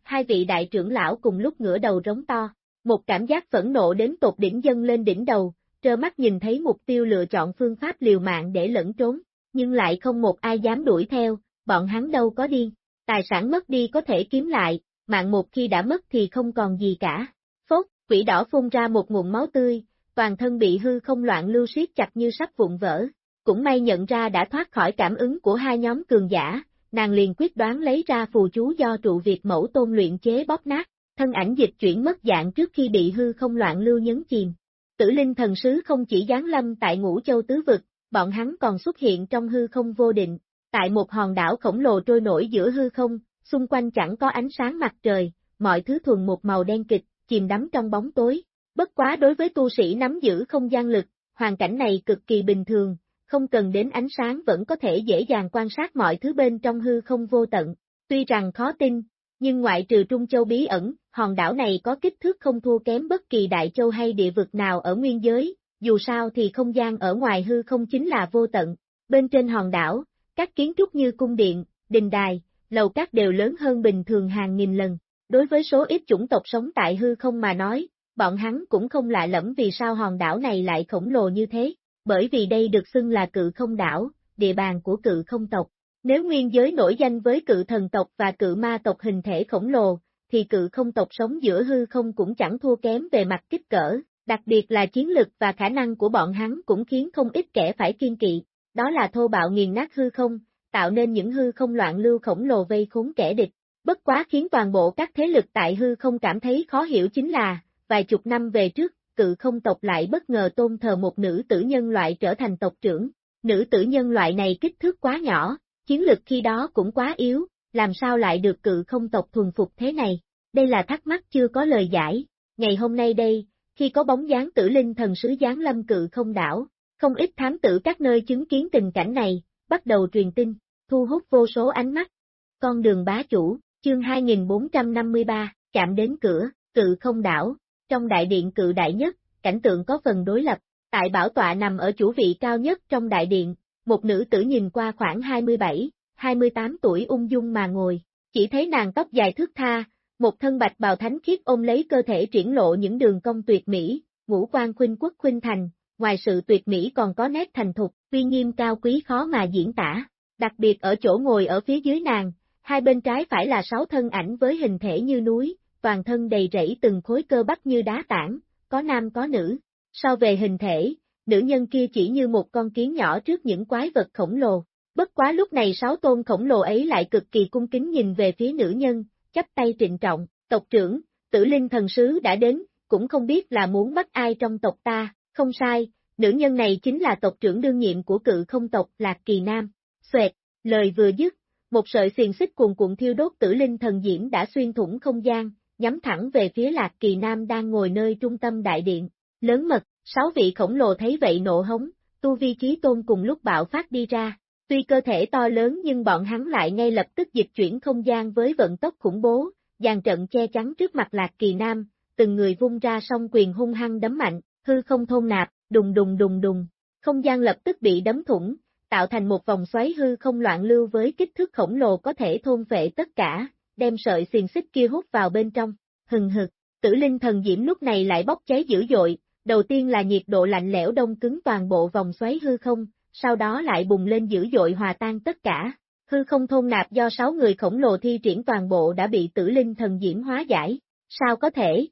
hai vị đại trưởng lão cùng lúc ngửa đầu rống to, một cảm giác phẫn nộ đến tột đỉnh dâng lên đỉnh đầu, trơ mắt nhìn thấy mục tiêu lựa chọn phương pháp liều mạng để lẫn trốn, nhưng lại không một ai dám đuổi theo, bọn hắn đâu có điên, tài sản mất đi có thể kiếm lại, mạng một khi đã mất thì không còn gì cả. Phốt, quỷ đỏ phun ra một nguồn máu tươi, toàn thân bị hư không loạn lưu siết chặt như sắp vụn vỡ. Cũng may nhận ra đã thoát khỏi cảm ứng của hai nhóm cường giả, nàng liền quyết đoán lấy ra phù chú do trụ Việt mẫu tôn luyện chế bóp nát, thân ảnh dịch chuyển mất dạng trước khi bị hư không loạn lưu nhấn chìm. Tử linh thần sứ không chỉ giáng lâm tại ngũ châu tứ vực, bọn hắn còn xuất hiện trong hư không vô định, tại một hòn đảo khổng lồ trôi nổi giữa hư không, xung quanh chẳng có ánh sáng mặt trời, mọi thứ thuần một màu đen kịch, chìm đắm trong bóng tối. Bất quá đối với tu sĩ nắm giữ không gian lực, hoàn cảnh này cực kỳ bình thường, không cần đến ánh sáng vẫn có thể dễ dàng quan sát mọi thứ bên trong hư không vô tận. Tuy rằng khó tin, nhưng ngoại trừ Trung Châu bí ẩn, hòn đảo này có kích thước không thua kém bất kỳ đại châu hay địa vực nào ở nguyên giới, dù sao thì không gian ở ngoài hư không chính là vô tận. Bên trên hòn đảo, các kiến trúc như cung điện, đình đài, lầu các đều lớn hơn bình thường hàng nghìn lần. Đối với số ít chủng tộc sống tại hư không mà nói, bọn hắn cũng không lạ lẫm vì sao hòn đảo này lại khổng lồ như thế, bởi vì đây được xưng là cự không đảo, địa bàn của cự không tộc. Nếu nguyên giới nổi danh với cự thần tộc và cự ma tộc hình thể khổng lồ, thì cự không tộc sống giữa hư không cũng chẳng thua kém về mặt kích cỡ, đặc biệt là chiến lực và khả năng của bọn hắn cũng khiến không ít kẻ phải kiên kỵ, đó là thô bạo nghiền nát hư không, tạo nên những hư không loạn lưu khổng lồ vây khốn kẻ địch. Bất quá khiến toàn bộ các thế lực tại hư không cảm thấy khó hiểu chính là, vài chục năm về trước, cự không tộc lại bất ngờ tôn thờ một nữ tử nhân loại trở thành tộc trưởng. Nữ tử nhân loại này kích thước quá nhỏ, chiến lực khi đó cũng quá yếu, làm sao lại được cự không tộc thuần phục thế này? Đây là thắc mắc chưa có lời giải. Ngày hôm nay đây, khi có bóng dáng tử linh thần sứ giáng lâm cự không đảo, không ít thám tử các nơi chứng kiến tình cảnh này, bắt đầu truyền tin, thu hút vô số ánh mắt. Con đường bá chủ, chương 2453, chạm đến cửa, cự không đảo, trong đại điện cự đại nhất, cảnh tượng có phần đối lập, tại bảo tọa nằm ở chủ vị cao nhất trong đại điện, một nữ tử nhìn qua khoảng 27, 28 tuổi ung dung mà ngồi, chỉ thấy nàng tóc dài thước tha, một thân bạch bào thánh khiết ôm lấy cơ thể triển lộ những đường cong tuyệt mỹ, ngũ quan khuynh quốc khuynh thành, ngoài sự tuyệt mỹ còn có nét thành thục, uy nghiêm cao quý khó mà diễn tả. Đặc biệt ở chỗ ngồi ở phía dưới nàng, hai bên trái phải là sáu thân ảnh với hình thể như núi, toàn thân đầy rẫy từng khối cơ bắp như đá tảng, có nam có nữ. So về hình thể, nữ nhân kia chỉ như một con kiến nhỏ trước những quái vật khổng lồ. Bất quá lúc này sáu tôn khổng lồ ấy lại cực kỳ cung kính nhìn về phía nữ nhân, chắp tay trịnh trọng, tộc trưởng, tử linh thần sứ đã đến, cũng không biết là muốn bắt ai trong tộc ta, không sai, nữ nhân này chính là tộc trưởng đương nhiệm của cự không tộc Lạc Kỳ Nam. Xoẹt, lời vừa dứt, một sợi xiềng xích cuồn cuộn thiêu đốt tử linh thần diễm đã xuyên thủng không gian, nhắm thẳng về phía Lạc Kỳ Nam đang ngồi nơi trung tâm đại điện. Lớn mật, sáu vị khổng lồ thấy vậy nộ hống, tu vi trí tôn cùng lúc bạo phát đi ra. Tuy cơ thể to lớn nhưng bọn hắn lại ngay lập tức dịch chuyển không gian với vận tốc khủng bố, dàn trận che chắn trước mặt Lạc Kỳ Nam, từng người vung ra song quyền hung hăng đấm mạnh, hư không thôn nạp, đùng đùng đùng đùng, không gian lập tức bị đấm thủng, tạo thành một vòng xoáy hư không loạn lưu với kích thước khổng lồ có thể thôn vệ tất cả, đem sợi xiềng xích kia hút vào bên trong, hừng hực, tử linh thần diễm lúc này lại bốc cháy dữ dội, đầu tiên là nhiệt độ lạnh lẽo đông cứng toàn bộ vòng xoáy hư không, sau đó lại bùng lên dữ dội hòa tan tất cả. Hư không thôn nạp do sáu người khổng lồ thi triển toàn bộ đã bị tử linh thần diễm hóa giải. Sao có thể?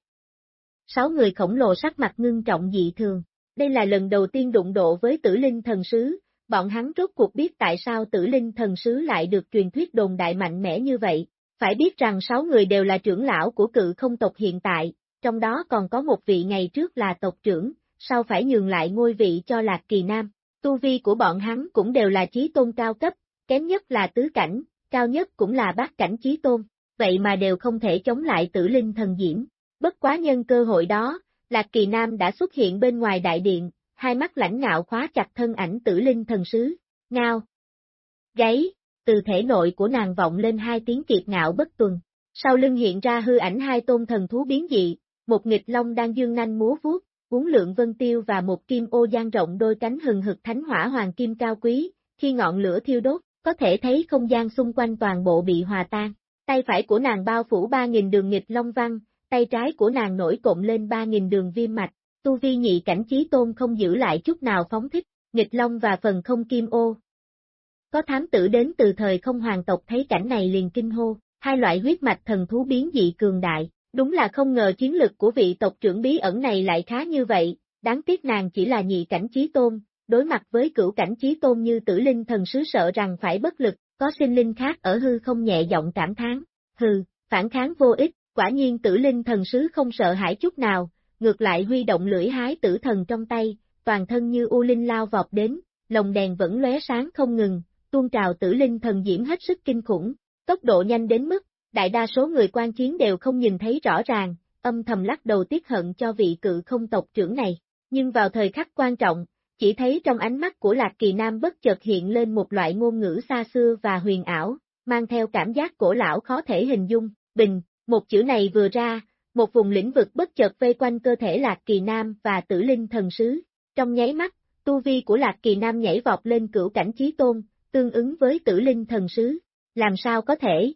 Sáu người khổng lồ sắc mặt ngưng trọng dị thường. Đây là lần đầu tiên đụng độ với tử linh thần sứ, bọn hắn rốt cuộc biết tại sao tử linh thần sứ lại được truyền thuyết đồn đại mạnh mẽ như vậy. Phải biết rằng sáu người đều là trưởng lão của cự không tộc hiện tại, trong đó còn có một vị ngày trước là tộc trưởng, sau phải nhường lại ngôi vị cho Lạc Kỳ Nam. Tu vi của bọn hắn cũng đều là trí tôn cao cấp, kém nhất là tứ cảnh, cao nhất cũng là bát cảnh trí tôn, vậy mà đều không thể chống lại tử linh thần diễm. Bất quá nhân cơ hội đó, Lạc Kỳ Nam đã xuất hiện bên ngoài đại điện, hai mắt lãnh ngạo khóa chặt thân ảnh tử linh thần sứ, ngao. Gáy, từ thể nội của nàng vọng lên hai tiếng kiệt ngạo bất tuần. Sau lưng hiện ra hư ảnh hai tôn thần thú biến dị, một nghịch long đang dương nanh múa vuốt, uốn lượng vân tiêu và một kim ô gian rộng đôi cánh hừng hực thánh hỏa hoàng kim cao quý, khi ngọn lửa thiêu đốt, có thể thấy không gian xung quanh toàn bộ bị hòa tan. Tay phải của nàng bao phủ 3.000 đường nghịch long văn, tay trái của nàng nổi cộng lên 3.000 đường viêm mạch, tu vi nhị cảnh trí tôn không giữ lại chút nào phóng thích, nghịch long và phần không kim ô. Có thám tử đến từ thời không hoàng tộc thấy cảnh này liền kinh hô, hai loại huyết mạch thần thú biến dị cường đại, đúng là không ngờ chiến lực của vị tộc trưởng bí ẩn này lại khá như vậy, đáng tiếc nàng chỉ là nhị cảnh trí tôn, đối mặt với cửu cảnh trí tôn như tử linh thần sứ sợ rằng phải bất lực, có sinh linh khác ở hư không nhẹ giọng cảm thán, hừ, phản kháng vô ích, quả nhiên tử linh thần sứ không sợ hãi chút nào, ngược lại huy động lưỡi hái tử thần trong tay, toàn thân như u linh lao vọt đến, lồng đèn vẫn lóe sáng không ngừng, tuôn trào tử linh thần diễm hết sức kinh khủng, tốc độ nhanh đến mức, đại đa số người quan chiến đều không nhìn thấy rõ ràng, âm thầm lắc đầu tiếc hận cho vị cự không tộc trưởng này, nhưng vào thời khắc quan trọng, chỉ thấy trong ánh mắt của Lạc Kỳ Nam bất chợt hiện lên một loại ngôn ngữ xa xưa và huyền ảo, mang theo cảm giác cổ lão khó thể hình dung, bình, một chữ này vừa ra, một vùng lĩnh vực bất chợt vây quanh cơ thể Lạc Kỳ Nam và tử linh thần sứ. Trong nháy mắt, tu vi của Lạc Kỳ Nam nhảy vọt lên cửu cảnh trí tôn, tương ứng với tử linh thần sứ. Làm sao có thể?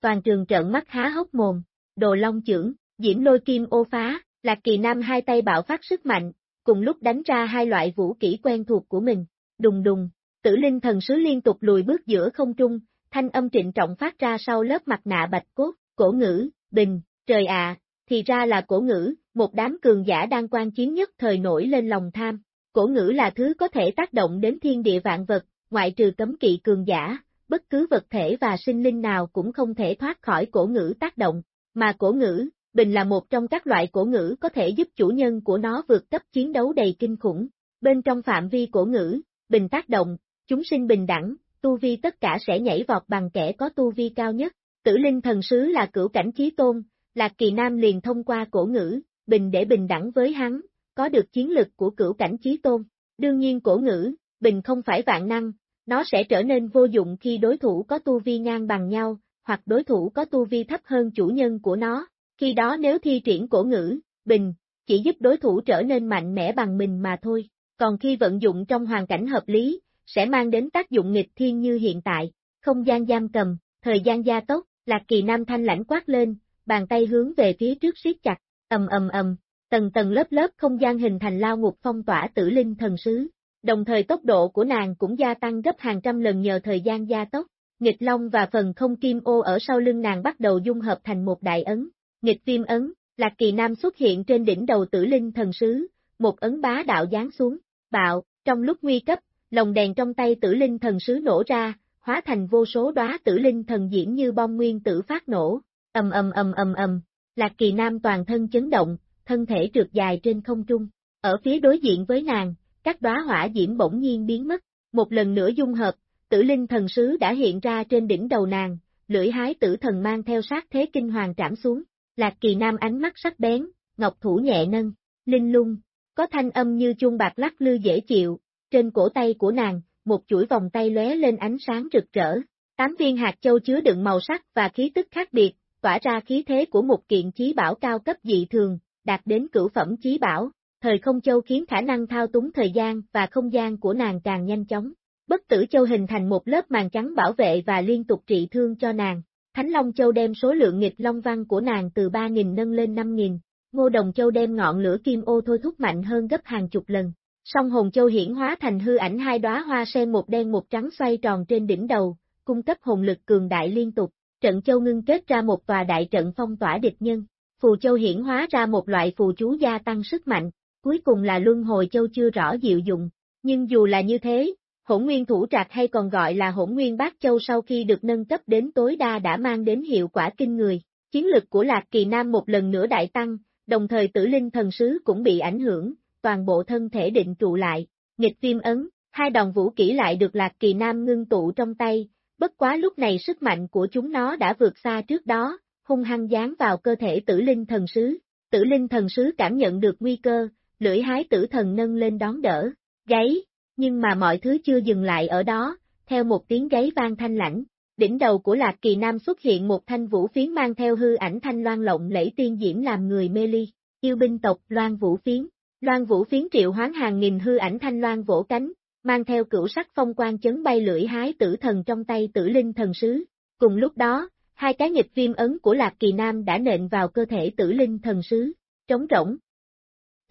Toàn trường trợn mắt há hốc mồm, đồ long trưởng, diễm lôi kim ô phá, Lạc Kỳ Nam hai tay bạo phát sức mạnh, cùng lúc đánh ra hai loại vũ kỹ quen thuộc của mình, đùng đùng, tử linh thần sứ liên tục lùi bước giữa không trung, thanh âm trịnh trọng phát ra sau lớp mặt nạ bạch cốt, cổ ngữ, bình, trời ạ, thì ra là cổ ngữ, một đám cường giả đang quan chiến nhất thời nổi lên lòng tham. Cổ ngữ là thứ có thể tác động đến thiên địa vạn vật, ngoại trừ cấm kỵ cường giả, bất cứ vật thể và sinh linh nào cũng không thể thoát khỏi cổ ngữ tác động, mà cổ ngữ, bình là một trong các loại cổ ngữ có thể giúp chủ nhân của nó vượt cấp chiến đấu đầy kinh khủng. Bên trong phạm vi cổ ngữ, bình tác động, chúng sinh bình đẳng, tu vi tất cả sẽ nhảy vọt bằng kẻ có tu vi cao nhất. Tử linh thần sứ là cửu cảnh chí tôn, Lạc Kỳ Nam liền thông qua cổ ngữ, bình để bình đẳng với hắn, có được chiến lực của cửu cảnh chí tôn. Đương nhiên cổ ngữ, bình không phải vạn năng, nó sẽ trở nên vô dụng khi đối thủ có tu vi ngang bằng nhau, hoặc đối thủ có tu vi thấp hơn chủ nhân của nó. Khi đó nếu thi triển cổ ngữ, bình, chỉ giúp đối thủ trở nên mạnh mẽ bằng mình mà thôi. Còn khi vận dụng trong hoàn cảnh hợp lý, sẽ mang đến tác dụng nghịch thiên như hiện tại. Không gian giam cầm, thời gian gia tốc, Lạc Kỳ Nam thanh lãnh quát lên, bàn tay hướng về phía trước siết chặt, ầm ầm ầm, tầng tầng lớp lớp không gian hình thành lao ngục phong tỏa tử linh thần sứ. Đồng thời tốc độ của nàng cũng gia tăng gấp hàng trăm lần nhờ thời gian gia tốc. Nghịch Long và phần không kim ô ở sau lưng nàng bắt đầu dung hợp thành một đại ấn. Nghịch viêm ấn, Lạc Kỳ Nam xuất hiện trên đỉnh đầu tử linh thần sứ, một ấn bá đạo giáng xuống, bạo, trong lúc nguy cấp, lồng đèn trong tay tử linh thần sứ nổ ra, hóa thành vô số đóa tử linh thần diễm như bom nguyên tử phát nổ, ầm ầm ầm ầm ầm, Lạc Kỳ Nam toàn thân chấn động, thân thể trượt dài trên không trung. Ở phía đối diện với nàng, các đóa hỏa diễm bỗng nhiên biến mất, một lần nữa dung hợp, tử linh thần sứ đã hiện ra trên đỉnh đầu nàng, lưỡi hái tử thần mang theo sát thế kinh hoàng trảm xuống. Lạc Kỳ Nam ánh mắt sắc bén, ngọc thủ nhẹ nâng, linh lung, có thanh âm như chuông bạc lắc lư dễ chịu, trên cổ tay của nàng, một chuỗi vòng tay lóe lên ánh sáng rực rỡ. Tám viên hạt châu chứa đựng màu sắc và khí tức khác biệt, tỏa ra khí thế của một kiện chí bảo cao cấp dị thường, đạt đến cửu phẩm chí bảo. Thời không châu khiến khả năng thao túng thời gian và không gian của nàng càng nhanh chóng. Bất tử châu hình thành một lớp màn trắng bảo vệ và liên tục trị thương cho nàng. Thánh Long Châu đem số lượng nghịch long văn của nàng từ 3.000 nâng lên 5.000. Ngô Đồng Châu đem ngọn lửa kim ô thôi thúc mạnh hơn gấp hàng chục lần. Song Hồn Châu hiển hóa thành hư ảnh hai đóa hoa sen một đen một trắng xoay tròn trên đỉnh đầu, cung cấp hồn lực cường đại liên tục. Trận Châu ngưng kết ra một tòa đại trận phong tỏa địch nhân. Phù Châu hiển hóa ra một loại phù chú gia tăng sức mạnh. Cuối cùng là Luân Hồi Châu chưa rõ diệu dụng. Nhưng dù là như thế, hỗn nguyên thủ trạc hay còn gọi là hỗn nguyên bát châu sau khi được nâng cấp đến tối đa đã mang đến hiệu quả kinh người. Chiến lực của Lạc Kỳ Nam một lần nữa đại tăng, đồng thời tử linh thần sứ cũng bị ảnh hưởng, toàn bộ thân thể định trụ lại, nghịch viêm ấn, hai đòn vũ kỹ lại được Lạc Kỳ Nam ngưng tụ trong tay, bất quá lúc này sức mạnh của chúng nó đã vượt xa trước đó, hung hăng dán vào cơ thể tử linh thần sứ. Tử linh thần sứ cảm nhận được nguy cơ, lưỡi hái tử thần nâng lên đón đỡ, gáy, nhưng mà mọi thứ chưa dừng lại ở đó, theo một tiếng gáy vang thanh lãnh, đỉnh đầu của Lạc Kỳ Nam xuất hiện một thanh vũ phiến mang theo hư ảnh thanh loan lộng lẫy tiên diễm làm người mê ly, yêu binh tộc loan vũ phiến. Loan vũ phiến triệu hoán hàng nghìn hư ảnh thanh loan vỗ cánh, mang theo cửu sắc phong quan chấn bay lưỡi hái tử thần trong tay tử linh thần sứ. Cùng lúc đó, hai cái nghịch viêm ấn của Lạc Kỳ Nam đã nện vào cơ thể tử linh thần sứ, trống rỗng.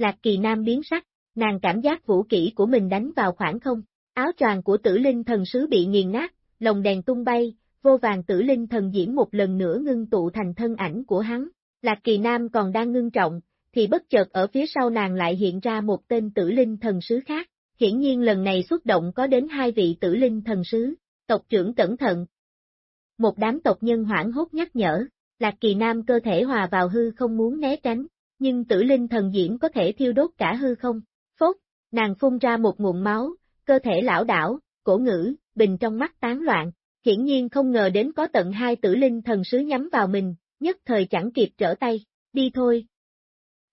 Lạc Kỳ Nam biến sắc, nàng cảm giác vũ kỹ của mình đánh vào khoảng không, áo choàng của tử linh thần sứ bị nghiền nát, lồng đèn tung bay, vô vàng tử linh thần diễm một lần nữa ngưng tụ thành thân ảnh của hắn. Lạc Kỳ Nam còn đang ngưng trọng, thì bất chợt ở phía sau nàng lại hiện ra một tên tử linh thần sứ khác. Hiển nhiên lần này xuất động có đến hai vị tử linh thần sứ, tộc trưởng cẩn thận. Một đám tộc nhân hoảng hốt nhắc nhở, Lạc Kỳ Nam cơ thể hòa vào hư không muốn né tránh, nhưng tử linh thần diễm có thể thiêu đốt cả hư không. Phốt, nàng phun ra một nguồn máu, cơ thể lão đảo, cổ ngữ, bình trong mắt tán loạn, hiển nhiên không ngờ đến có tận hai tử linh thần sứ nhắm vào mình, nhất thời chẳng kịp trở tay, đi thôi.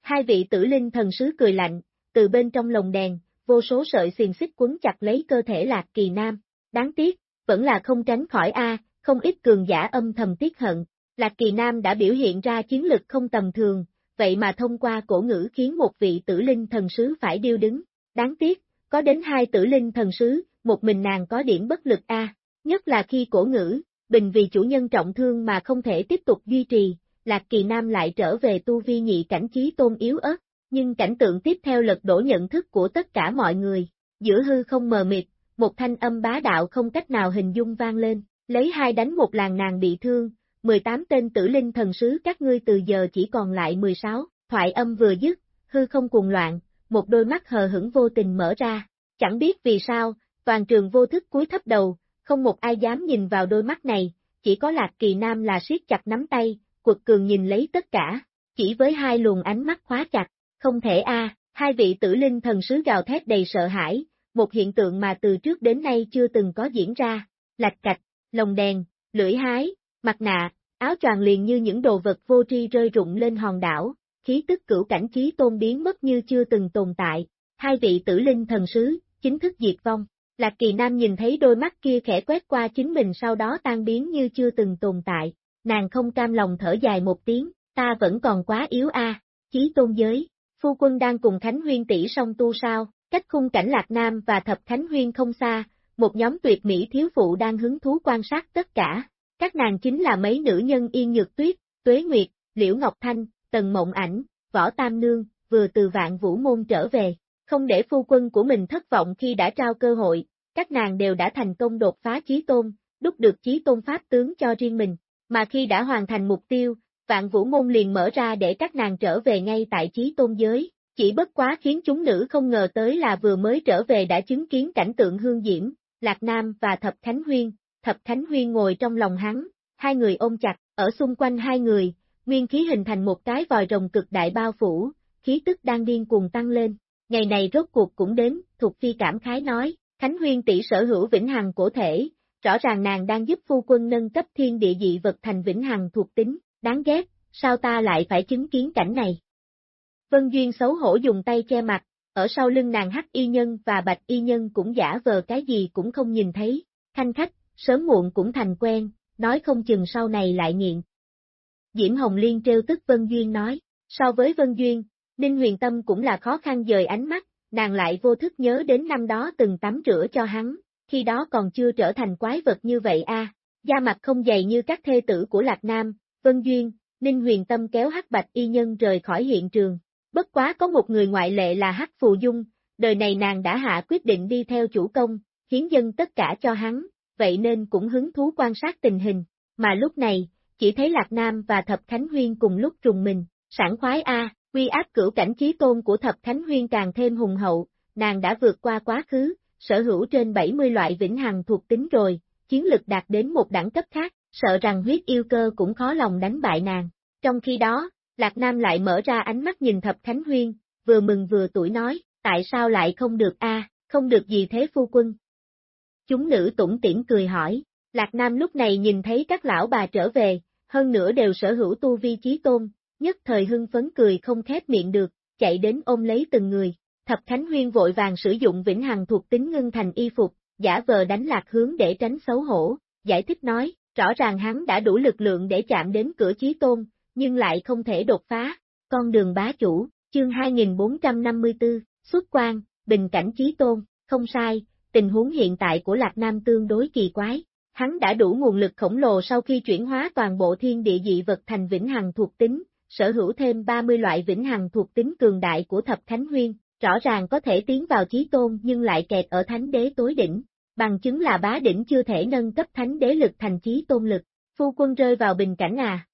Hai vị tử linh thần sứ cười lạnh, từ bên trong lồng đèn, vô số sợi xiềng xích quấn chặt lấy cơ thể lạc kỳ nam, đáng tiếc, vẫn là không tránh khỏi A, không ít cường giả âm thầm tiếc hận, lạc kỳ nam đã biểu hiện ra chiến lực không tầm thường, vậy mà thông qua cổ ngữ khiến một vị tử linh thần sứ phải điêu đứng, đáng tiếc, có đến hai tử linh thần sứ, một mình nàng có điểm bất lực A, nhất là khi cổ ngữ, bình vì chủ nhân trọng thương mà không thể tiếp tục duy trì, Lạc Kỳ Nam lại trở về tu vi nhị cảnh trí tôn yếu ớt, nhưng cảnh tượng tiếp theo lật đổ nhận thức của tất cả mọi người, giữa hư không mờ mịt, một thanh âm bá đạo không cách nào hình dung vang lên, lấy hai đánh một làng nàng bị thương, 18 tên tử linh thần sứ các ngươi từ giờ chỉ còn lại 16, thoại âm vừa dứt, hư không cuồng loạn, một đôi mắt hờ hững vô tình mở ra, chẳng biết vì sao, toàn trường vô thức cúi thấp đầu, không một ai dám nhìn vào đôi mắt này, chỉ có Lạc Kỳ Nam là siết chặt nắm tay, quật cường nhìn lấy tất cả, chỉ với hai luồng ánh mắt khóa chặt, không thể a, hai vị tử linh thần sứ gào thét đầy sợ hãi, một hiện tượng mà từ trước đến nay chưa từng có diễn ra, lạch cạch, lồng đèn, lưỡi hái, mặt nạ, áo choàng liền như những đồ vật vô tri rơi rụng lên hòn đảo, khí tức cửu cảnh trí tôn biến mất như chưa từng tồn tại, hai vị tử linh thần sứ, chính thức diệt vong. Lạc Kỳ Nam nhìn thấy đôi mắt kia khẽ quét qua chính mình sau đó tan biến như chưa từng tồn tại, nàng không cam lòng thở dài một tiếng, ta vẫn còn quá yếu a, chí tôn giới, phu quân đang cùng Khánh Huyên tỷ song tu sao, cách khung cảnh Lạc Nam và Thập Khánh Huyên không xa, một nhóm tuyệt mỹ thiếu phụ đang hứng thú quan sát tất cả, các nàng chính là mấy nữ nhân Yên Nhược Tuyết, Tuế Nguyệt, Liễu Ngọc Thanh, Tần Mộng Ảnh, Võ Tam Nương, vừa từ vạn vũ môn trở về, không để phu quân của mình thất vọng khi đã trao cơ hội, các nàng đều đã thành công đột phá chí tôn, đúc được chí tôn pháp tướng cho riêng mình, mà khi đã hoàn thành mục tiêu, vạn vũ môn liền mở ra để các nàng trở về ngay tại chí tôn giới, chỉ bất quá khiến chúng nữ không ngờ tới là vừa mới trở về đã chứng kiến cảnh tượng hương diễm, Lạc Nam và Thập Khánh Huyên, Thập Khánh Huyên ngồi trong lòng hắn, hai người ôm chặt, ở xung quanh hai người, nguyên khí hình thành một cái vòi rồng cực đại bao phủ, khí tức đang điên cuồng tăng lên, ngày này rốt cuộc cũng đến, Thục Phi cảm khái nói, Khánh Huyên tỷ sở hữu vĩnh hằng cổ thể, rõ ràng nàng đang giúp phu quân nâng cấp thiên địa dị vật thành vĩnh hằng thuộc tính, đáng ghét, sao ta lại phải chứng kiến cảnh này. Vân Duyên xấu hổ dùng tay che mặt, ở sau lưng nàng hắc y nhân và bạch y nhân cũng giả vờ cái gì cũng không nhìn thấy, thanh khách, sớm muộn cũng thành quen, nói không chừng sau này lại nghiện. Diễm Hồng Liên trêu tức Vân Duyên nói, so với Vân Duyên, Ninh Huyền Tâm cũng là khó khăn dời ánh mắt, nàng lại vô thức nhớ đến năm đó từng tắm rửa cho hắn, khi đó còn chưa trở thành quái vật như vậy a. Da mặt không dày như các thê tử của Lạc Nam, Vân Duyên, Ninh Huyền Tâm kéo Hắc Bạch Y Nhân rời khỏi hiện trường. Bất quá có một người ngoại lệ là Hắc Phù Dung, đời này nàng đã hạ quyết định đi theo chủ công, hiến dân tất cả cho hắn, vậy nên cũng hứng thú quan sát tình hình, mà lúc này, chỉ thấy Lạc Nam và Thập Khánh Huyên cùng lúc trùng mình, sảng khoái A, quy áp cửu cảnh trí tôn của Thập Khánh Huyên càng thêm hùng hậu, nàng đã vượt qua quá khứ, sở hữu trên 70 loại vĩnh hằng thuộc tính rồi, chiến lực đạt đến một đẳng cấp khác, sợ rằng huyết yêu cơ cũng khó lòng đánh bại nàng. Trong khi đó, Lạc Nam lại mở ra ánh mắt nhìn Thập Khánh Huyên, vừa mừng vừa tuổi nói, tại sao lại không được a không được gì thế phu quân. Chúng nữ tủng tiễn cười hỏi, Lạc Nam lúc này nhìn thấy các lão bà trở về, hơn nữa đều sở hữu tu vi trí tôn, nhất thời hưng phấn cười không khép miệng được, chạy đến ôm lấy từng người. Thập Khánh Huyên vội vàng sử dụng vĩnh hằng thuộc tính ngưng thành y phục, giả vờ đánh lạc hướng để tránh xấu hổ, giải thích nói, rõ ràng hắn đã đủ lực lượng để chạm đến cửa chí tôn, nhưng lại không thể đột phá. Con đường bá chủ, chương 2454, xuất quan, bình cảnh chí tôn, không sai, tình huống hiện tại của Lạc Nam tương đối kỳ quái. Hắn đã đủ nguồn lực khổng lồ sau khi chuyển hóa toàn bộ thiên địa dị vật thành vĩnh hằng thuộc tính, sở hữu thêm 30 loại vĩnh hằng thuộc tính cường đại của thập thánh huyên, rõ ràng có thể tiến vào chí tôn nhưng lại kẹt ở thánh đế tối đỉnh, bằng chứng là bá đỉnh chưa thể nâng cấp thánh đế lực thành chí tôn lực, phu quân rơi vào bình cảnh à.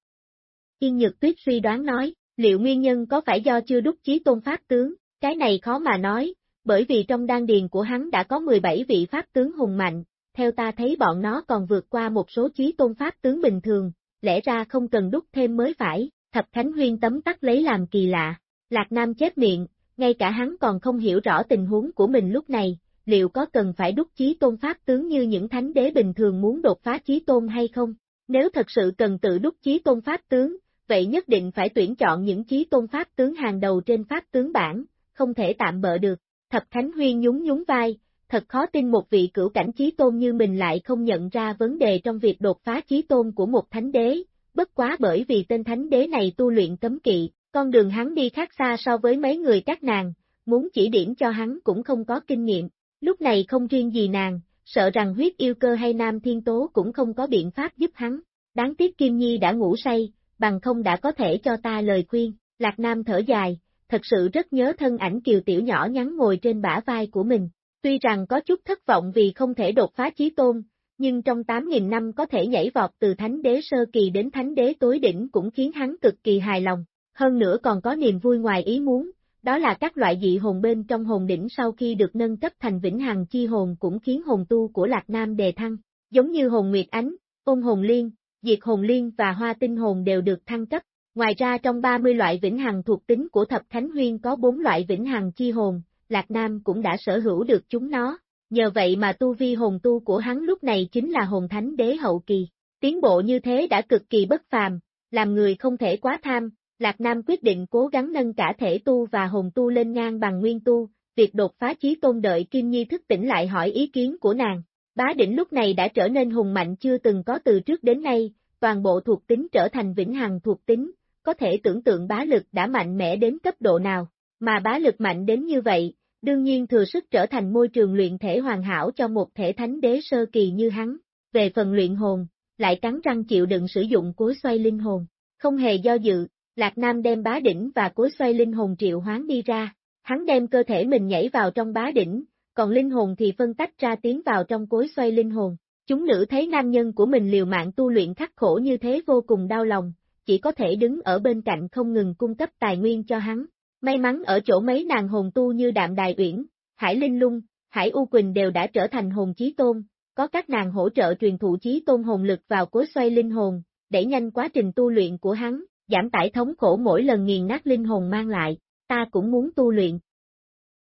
Yên Nhược Tuyết suy đoán nói, liệu nguyên nhân có phải do chưa đúc chí tôn pháp tướng, cái này khó mà nói, bởi vì trong đan điền của hắn đã có 17 vị pháp tướng hùng mạnh, theo ta thấy bọn nó còn vượt qua một số chí tôn pháp tướng bình thường, lẽ ra không cần đúc thêm mới phải, thập thánh huyên tấm tắc lấy làm kỳ lạ. Lạc Nam chết miệng, ngay cả hắn còn không hiểu rõ tình huống của mình lúc này, liệu có cần phải đúc chí tôn pháp tướng như những thánh đế bình thường muốn đột phá chí tôn hay không? Nếu thật sự cần tự đúc chí tôn pháp tướng, vậy nhất định phải tuyển chọn những chí tôn pháp tướng hàng đầu trên pháp tướng bản, không thể tạm bợ được. Thập Thánh Huyên nhún nhún vai, thật khó tin một vị cửu cảnh chí tôn như mình lại không nhận ra vấn đề trong việc đột phá chí tôn của một thánh đế, bất quá bởi vì tên thánh đế này tu luyện cấm kỵ, con đường hắn đi khác xa so với mấy người các nàng, muốn chỉ điểm cho hắn cũng không có kinh nghiệm, lúc này không riêng gì nàng, sợ rằng huyết yêu cơ hay nam thiên tố cũng không có biện pháp giúp hắn, đáng tiếc Kim Nhi đã ngủ say, bằng không đã có thể cho ta lời khuyên, Lạc Nam thở dài, thật sự rất nhớ thân ảnh kiều tiểu nhỏ nhắn ngồi trên bả vai của mình, tuy rằng có chút thất vọng vì không thể đột phá chí tôn, nhưng trong 8.000 năm có thể nhảy vọt từ thánh đế sơ kỳ đến thánh đế tối đỉnh cũng khiến hắn cực kỳ hài lòng, hơn nữa còn có niềm vui ngoài ý muốn, đó là các loại dị hồn bên trong hồn đỉnh sau khi được nâng cấp thành vĩnh hằng chi hồn cũng khiến hồn tu của Lạc Nam đề thăng, giống như hồn Nguyệt Ánh, ôn hồn liên, diệt hồn liên và hoa tinh hồn đều được thăng cấp. Ngoài ra trong 30 loại vĩnh hằng thuộc tính của thập thánh huyên có 4 loại vĩnh hằng chi hồn, Lạc Nam cũng đã sở hữu được chúng nó, nhờ vậy mà tu vi hồn tu của hắn lúc này chính là hồn thánh đế hậu kỳ. Tiến bộ như thế đã cực kỳ bất phàm, làm người không thể quá tham, Lạc Nam quyết định cố gắng nâng cả thể tu và hồn tu lên ngang bằng nguyên tu, việc đột phá chí tôn đợi Kim Nhi thức tỉnh lại hỏi ý kiến của nàng. Bá đỉnh lúc này đã trở nên hùng mạnh chưa từng có từ trước đến nay, toàn bộ thuộc tính trở thành vĩnh hằng thuộc tính, có thể tưởng tượng bá lực đã mạnh mẽ đến cấp độ nào, mà bá lực mạnh đến như vậy, đương nhiên thừa sức trở thành môi trường luyện thể hoàn hảo cho một thể thánh đế sơ kỳ như hắn. Về phần luyện hồn, lại cắn răng chịu đựng sử dụng cối xoay linh hồn, không hề do dự, Lạc Nam đem bá đỉnh và cối xoay linh hồn triệu hoán đi ra, hắn đem cơ thể mình nhảy vào trong bá đỉnh, còn linh hồn thì phân tách ra tiến vào trong cối xoay linh hồn. Chúng nữ thấy nam nhân của mình liều mạng tu luyện khắc khổ như thế vô cùng đau lòng, chỉ có thể đứng ở bên cạnh không ngừng cung cấp tài nguyên cho hắn. May mắn ở chỗ mấy nàng hồn tu như Đạm Đài Uyển, Hải Linh Lung, Hải U Quỳnh đều đã trở thành hồn chí tôn, có các nàng hỗ trợ truyền thụ chí tôn hồn lực vào cối xoay linh hồn, đẩy nhanh quá trình tu luyện của hắn, giảm tải thống khổ mỗi lần nghiền nát linh hồn mang lại, ta cũng muốn tu luyện.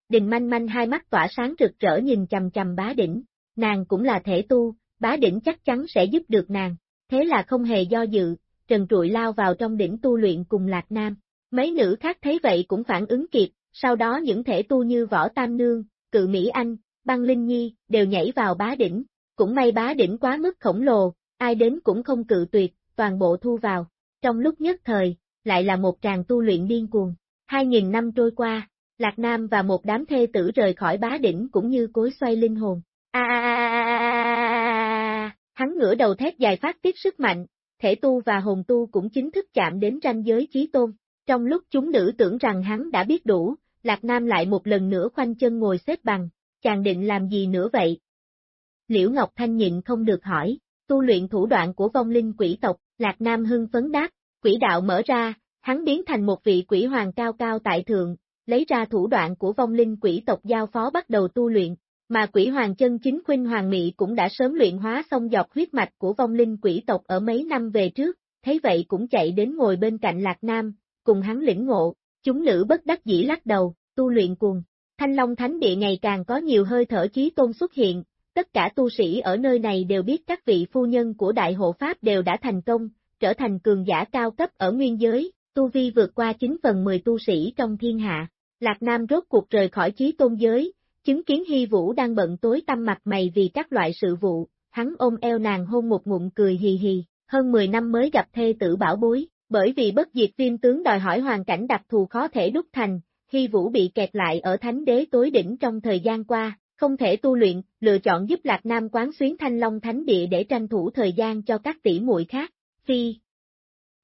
Đình manh manh hai mắt tỏa sáng rực rỡ nhìn chầm chầm bá đỉnh, nàng cũng là thể tu, bá đỉnh chắc chắn sẽ giúp được nàng, thế là không hề do dự, trần trụi lao vào trong đỉnh tu luyện cùng Lạc Nam. Mấy nữ khác thấy vậy cũng phản ứng kịp, sau đó những thể tu như Võ Tam Nương, Cự Mỹ Anh, Băng Linh Nhi, đều nhảy vào bá đỉnh. Cũng may bá đỉnh quá mức khổng lồ, ai đến cũng không cự tuyệt, toàn bộ thu vào. Trong lúc nhất thời, lại là một tràng tu luyện điên cuồng. Hai nghìn năm trôi qua, Lạc Nam và một đám thê tử rời khỏi bá đỉnh cũng như cối xoay linh hồn. À, hắn ngửa đầu thét dài phát tiếp sức mạnh, thể tu và hồn tu cũng chính thức chạm đến ranh giới chí tôn. Trong lúc chúng nữ tưởng rằng hắn đã biết đủ, Lạc Nam lại một lần nữa khoanh chân ngồi xếp bằng, chàng định làm gì nữa vậy? Liễu Ngọc Thanh nhịn không được hỏi, tu luyện thủ đoạn của vong linh quỷ tộc, Lạc Nam hưng phấn đáp, quỷ đạo mở ra, hắn biến thành một vị quỷ hoàng cao cao tại thượng, lấy ra thủ đoạn của vong linh quỷ tộc giao phó bắt đầu tu luyện, mà quỷ hoàng chân chính khuynh hoàng mị cũng đã sớm luyện hóa xong dọc huyết mạch của vong linh quỷ tộc ở mấy năm về trước, thấy vậy cũng chạy đến ngồi bên cạnh Lạc Nam, cùng hắn lĩnh ngộ, chúng nữ bất đắc dĩ lắc đầu, tu luyện cuồng. Thanh Long Thánh Địa ngày càng có nhiều hơi thở chí tôn xuất hiện, tất cả tu sĩ ở nơi này đều biết các vị phu nhân của Đại Hộ Pháp đều đã thành công, trở thành cường giả cao cấp ở nguyên giới, tu vi vượt qua 9 phần 10 tu sĩ trong thiên hạ. Lạc Nam rốt cuộc rời khỏi chí tôn giới, chứng kiến Hy Vũ đang bận tối tâm mặt mày vì các loại sự vụ, hắn ôm eo nàng hôn một ngụm cười hì hì, hơn 10 năm mới gặp thê tử bảo bối, bởi vì bất diệt viêm tướng đòi hỏi hoàn cảnh đặc thù khó thể đúc thành, Hy Vũ bị kẹt lại ở thánh đế tối đỉnh trong thời gian qua, không thể tu luyện, lựa chọn giúp Lạc Nam quán xuyến thanh long thánh địa để tranh thủ thời gian cho các tỷ muội khác, phi.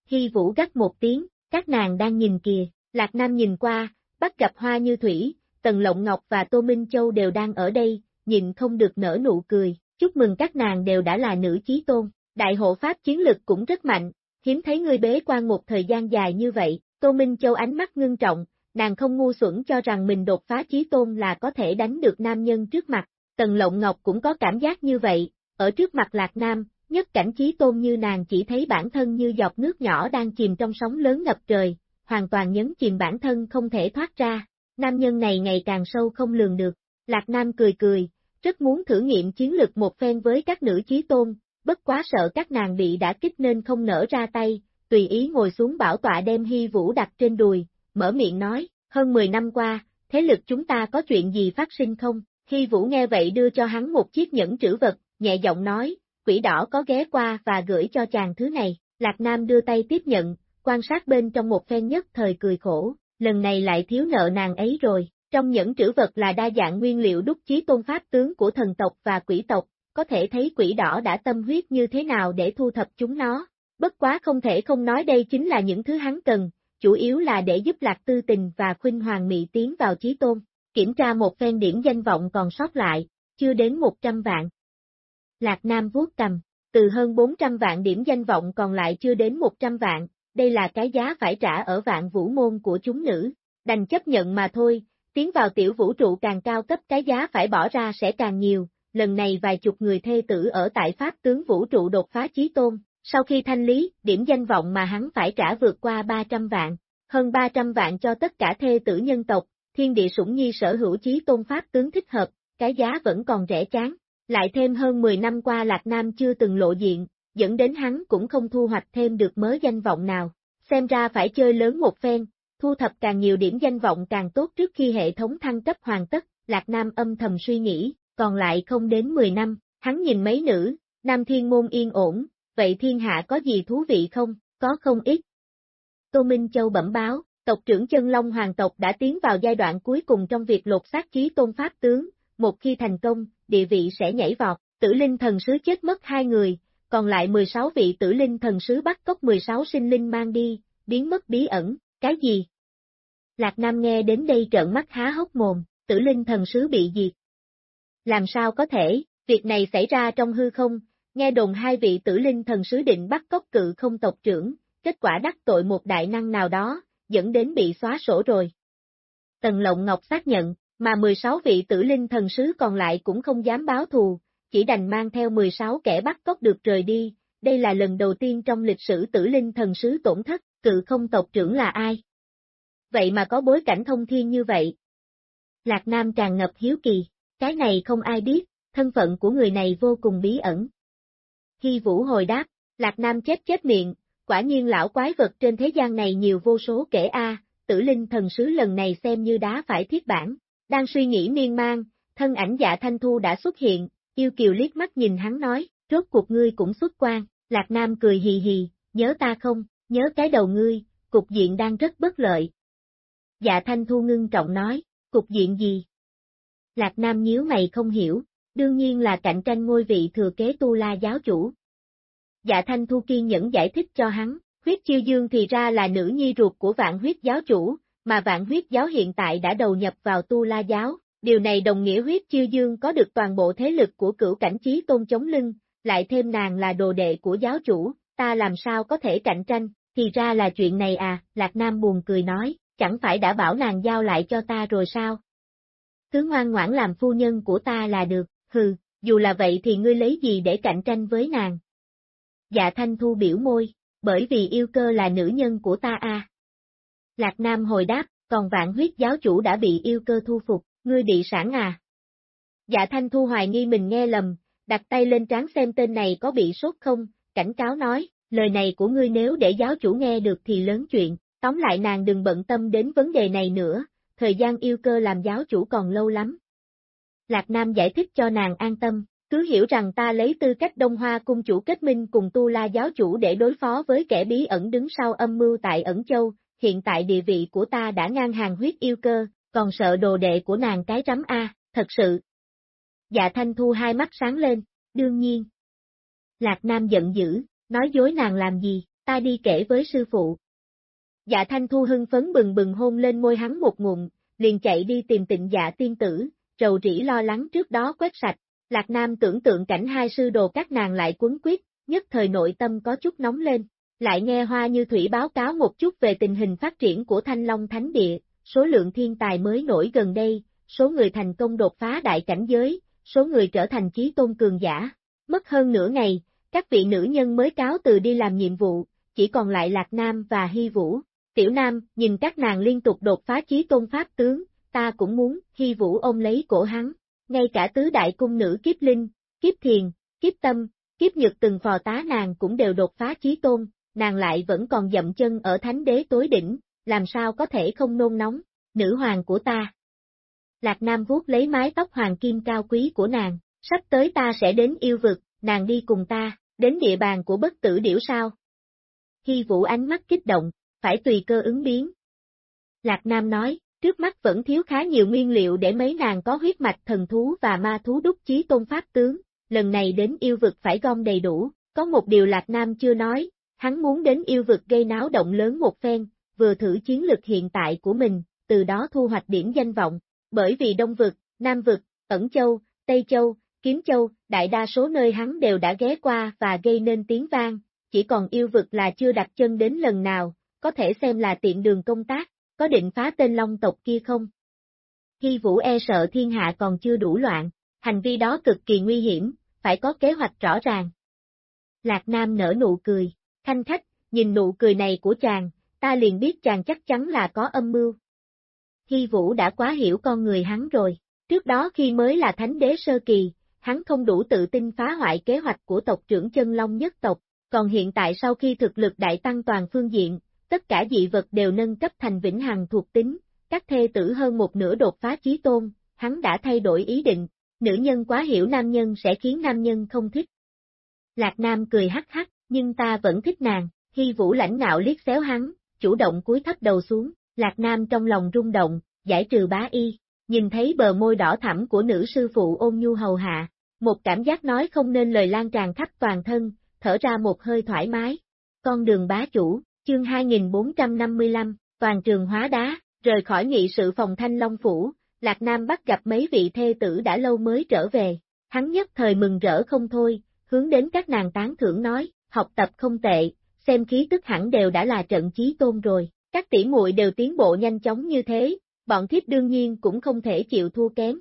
Hy Vũ gắt một tiếng, các nàng đang nhìn kìa, Lạc Nam nhìn qua, bắt gặp hoa như thủy, Tần Lộng Ngọc và Tô Minh Châu đều đang ở đây, nhìn không được nở nụ cười, chúc mừng các nàng đều đã là nữ chí tôn, đại hộ pháp chiến lực cũng rất mạnh, hiếm thấy ngươi bế quan một thời gian dài như vậy, Tô Minh Châu ánh mắt ngưng trọng, nàng không ngu xuẩn cho rằng mình đột phá chí tôn là có thể đánh được nam nhân trước mặt, Tần Lộng Ngọc cũng có cảm giác như vậy, ở trước mặt Lạc Nam, nhất cảnh chí tôn như nàng chỉ thấy bản thân như giọt nước nhỏ đang chìm trong sóng lớn ngập trời, hoàn toàn nhấn chìm bản thân không thể thoát ra, nam nhân này ngày càng sâu không lường được, Lạc Nam cười cười, rất muốn thử nghiệm chiến lực một phen với các nữ chí tôn, bất quá sợ các nàng bị đã kích nên không nở ra tay, tùy ý ngồi xuống bảo tọa đem hy vũ đặt trên đùi, mở miệng nói, hơn 10 năm qua, thế lực chúng ta có chuyện gì phát sinh không? Hy vũ nghe vậy đưa cho hắn một chiếc nhẫn trữ vật, nhẹ giọng nói, quỷ đỏ có ghé qua và gửi cho chàng thứ này, Lạc Nam đưa tay tiếp nhận, quan sát bên trong một phen nhất thời cười khổ, lần này lại thiếu nợ nàng ấy rồi. Trong những trữ vật là đa dạng nguyên liệu đúc chí tôn pháp tướng của thần tộc và quỷ tộc, có thể thấy quỷ đỏ đã tâm huyết như thế nào để thu thập chúng nó. Bất quá không thể không nói đây chính là những thứ hắn cần, chủ yếu là để giúp Lạc Tư Tình và Khuynh Hoàng Mị tiến vào chí tôn. Kiểm tra một phen điểm danh vọng còn sót lại, chưa đến 100 vạn. Lạc Nam vuốt cầm, từ hơn 400 vạn điểm danh vọng còn lại chưa đến 100 vạn, đây là cái giá phải trả ở vạn vũ môn của chúng nữ, đành chấp nhận mà thôi, tiến vào tiểu vũ trụ càng cao cấp cái giá phải bỏ ra sẽ càng nhiều, lần này vài chục người thê tử ở tại Pháp tướng vũ trụ đột phá chí tôn, sau khi thanh lý, điểm danh vọng mà hắn phải trả vượt qua 300 vạn, hơn 300 vạn cho tất cả thê tử nhân tộc, thiên địa sủng nhi sở hữu chí tôn Pháp tướng thích hợp, cái giá vẫn còn rẻ chán. Lại thêm hơn 10 năm qua Lạc Nam chưa từng lộ diện, dẫn đến hắn cũng không thu hoạch thêm được mớ danh vọng nào. Xem ra phải chơi lớn một phen, thu thập càng nhiều điểm danh vọng càng tốt trước khi hệ thống thăng cấp hoàn tất, Lạc Nam âm thầm suy nghĩ, còn lại không đến 10 năm, hắn nhìn mấy nữ, Nam Thiên Môn yên ổn, vậy thiên hạ có gì thú vị không, có không ít. Tô Minh Châu bẩm báo, tộc trưởng chân Long Hoàng tộc đã tiến vào giai đoạn cuối cùng trong việc lột xác trí tôn pháp tướng, một khi thành công, địa vị sẽ nhảy vọt, tử linh thần sứ chết mất hai người, còn lại 16 vị tử linh thần sứ bắt cóc 16 sinh linh mang đi, biến mất bí ẩn, cái gì? Lạc Nam nghe đến đây trợn mắt há hốc mồm, tử linh thần sứ bị diệt. Làm sao có thể, việc này xảy ra trong hư không, nghe đồn hai vị tử linh thần sứ định bắt cóc cự không tộc trưởng, kết quả đắc tội một đại năng nào đó, dẫn đến bị xóa sổ rồi. Tần Lộng Ngọc xác nhận, mà 16 vị tử linh thần sứ còn lại cũng không dám báo thù, chỉ đành mang theo 16 kẻ bắt cóc được rời đi, đây là lần đầu tiên trong lịch sử tử linh thần sứ tổn thất, cự không tộc trưởng là ai? Vậy mà có bối cảnh thông thiên như vậy. Lạc Nam tràn ngập hiếu kỳ, cái này không ai biết, thân phận của người này vô cùng bí ẩn. Hy Vũ hồi đáp, Lạc Nam chết chết miệng, quả nhiên lão quái vật trên thế gian này nhiều vô số kể a, tử linh thần sứ lần này xem như đá phải thiết bản, đang suy nghĩ miên man, thân ảnh dạ thanh thu đã xuất hiện, yêu kiều liếc mắt nhìn hắn nói, rốt cuộc ngươi cũng xuất quan, Lạc Nam cười hì hì, nhớ ta không, nhớ cái đầu ngươi, cục diện đang rất bất lợi. Dạ thanh thu ngưng trọng nói, cục diện gì? Lạc Nam nhíu mày không hiểu, đương nhiên là cạnh tranh ngôi vị thừa kế tu la giáo chủ. Dạ Thanh Thu kiên nhẫn giải thích cho hắn, huyết chiêu dương thì ra là nữ nhi ruột của vạn huyết giáo chủ, mà vạn huyết giáo hiện tại đã đầu nhập vào tu la giáo, điều này đồng nghĩa huyết chiêu dương có được toàn bộ thế lực của cửu cảnh trí tôn chống lưng, lại thêm nàng là đồ đệ của giáo chủ, ta làm sao có thể cạnh tranh, thì ra là chuyện này à, Lạc Nam buồn cười nói, chẳng phải đã bảo nàng giao lại cho ta rồi sao? cứ ngoan ngoãn làm phu nhân của ta là được, hừ, dù là vậy thì ngươi lấy gì để cạnh tranh với nàng? Dạ Thanh Thu biểu môi, bởi vì yêu cơ là nữ nhân của ta a. Lạc Nam hồi đáp, còn vạn huyết giáo chủ đã bị yêu cơ thu phục, ngươi bị sản à? Dạ Thanh Thu hoài nghi mình nghe lầm, đặt tay lên trán xem tên này có bị sốt không, cảnh cáo nói, lời này của ngươi nếu để giáo chủ nghe được thì lớn chuyện, tóm lại nàng đừng bận tâm đến vấn đề này nữa, thời gian yêu cơ làm giáo chủ còn lâu lắm. Lạc Nam giải thích cho nàng an tâm, cứ hiểu rằng ta lấy tư cách Đông Hoa cung chủ kết minh cùng Tu La giáo chủ để đối phó với kẻ bí ẩn đứng sau âm mưu tại ẩn châu, hiện tại địa vị của ta đã ngang hàng huyết yêu cơ, còn sợ đồ đệ của nàng cái rắm A, thật sự. Dạ Thanh Thu hai mắt sáng lên, đương nhiên. Lạc Nam giận dữ, nói dối nàng làm gì, ta đi kể với sư phụ. Dạ Thanh Thu hưng phấn bừng bừng hôn lên môi hắn một ngụm, liền chạy đi tìm tịnh dạ tiên tử, trầu rỉ lo lắng trước đó quét sạch, Lạc Nam tưởng tượng cảnh hai sư đồ các nàng lại quấn quyết, nhất thời nội tâm có chút nóng lên, lại nghe Hoa Như Thủy báo cáo một chút về tình hình phát triển của Thanh Long Thánh Địa, số lượng thiên tài mới nổi gần đây, số người thành công đột phá đại cảnh giới, số người trở thành trí tôn cường giả. Mất hơn nửa ngày, các vị nữ nhân mới cáo từ đi làm nhiệm vụ, chỉ còn lại Lạc Nam và Hy Vũ. Tiểu Nam, nhìn các nàng liên tục đột phá trí tôn pháp tướng, ta cũng muốn, Hy Vũ ôm lấy cổ hắn. Ngay cả tứ đại cung nữ kiếp linh, kiếp thiền, kiếp tâm, kiếp nhược từng phò tá nàng cũng đều đột phá trí tôn, nàng lại vẫn còn dậm chân ở thánh đế tối đỉnh, làm sao có thể không nôn nóng, nữ hoàng của ta. Lạc Nam vuốt lấy mái tóc hoàng kim cao quý của nàng, sắp tới ta sẽ đến yêu vực, nàng đi cùng ta, đến địa bàn của bất tử điểu sao. Hy vũ ánh mắt kích động, phải tùy cơ ứng biến. Lạc Nam nói, trước mắt vẫn thiếu khá nhiều nguyên liệu để mấy nàng có huyết mạch thần thú và ma thú đúc chí tôn pháp tướng, lần này đến yêu vực phải gom đầy đủ, có một điều Lạc Nam chưa nói, hắn muốn đến yêu vực gây náo động lớn một phen, vừa thử chiến lực hiện tại của mình, từ đó thu hoạch điểm danh vọng, bởi vì Đông vực, Nam vực, Ẩn Châu, Tây Châu, Kiếm Châu, đại đa số nơi hắn đều đã ghé qua và gây nên tiếng vang, chỉ còn yêu vực là chưa đặt chân đến lần nào, có thể xem là tiện đường công tác, có định phá tên Long tộc kia không? Khi Vũ e sợ thiên hạ còn chưa đủ loạn, hành vi đó cực kỳ nguy hiểm, phải có kế hoạch rõ ràng. Lạc Nam nở nụ cười, khanh khách, nhìn nụ cười này của chàng, ta liền biết chàng chắc chắn là có âm mưu. Hy Vũ đã quá hiểu con người hắn rồi, trước đó khi mới là thánh đế sơ kỳ, hắn không đủ tự tin phá hoại kế hoạch của tộc trưởng chân long nhất tộc, còn hiện tại sau khi thực lực đại tăng toàn phương diện, tất cả dị vật đều nâng cấp thành vĩnh hằng thuộc tính, các thê tử hơn một nửa đột phá chí tôn, hắn đã thay đổi ý định, nữ nhân quá hiểu nam nhân sẽ khiến nam nhân không thích. Lạc Nam cười hắc hắc, nhưng ta vẫn thích nàng, hy vũ lãnh ngạo liếc xéo hắn, chủ động cúi thấp đầu xuống, Lạc Nam trong lòng rung động, giải trừ bá y, nhìn thấy bờ môi đỏ thẳm của nữ sư phụ ôn nhu hầu hạ, một cảm giác nói không nên lời lan tràn khắp toàn thân, thở ra một hơi thoải mái. Con đường bá chủ, chương 2455, toàn trường hóa đá, rời khỏi nghị sự phòng Thanh Long Phủ, Lạc Nam bắt gặp mấy vị thê tử đã lâu mới trở về, hắn nhất thời mừng rỡ không thôi, hướng đến các nàng tán thưởng nói, học tập không tệ, xem khí tức hẳn đều đã là trận chí tôn rồi, các tỷ muội đều tiến bộ nhanh chóng như thế, bọn thiếp đương nhiên cũng không thể chịu thua kém.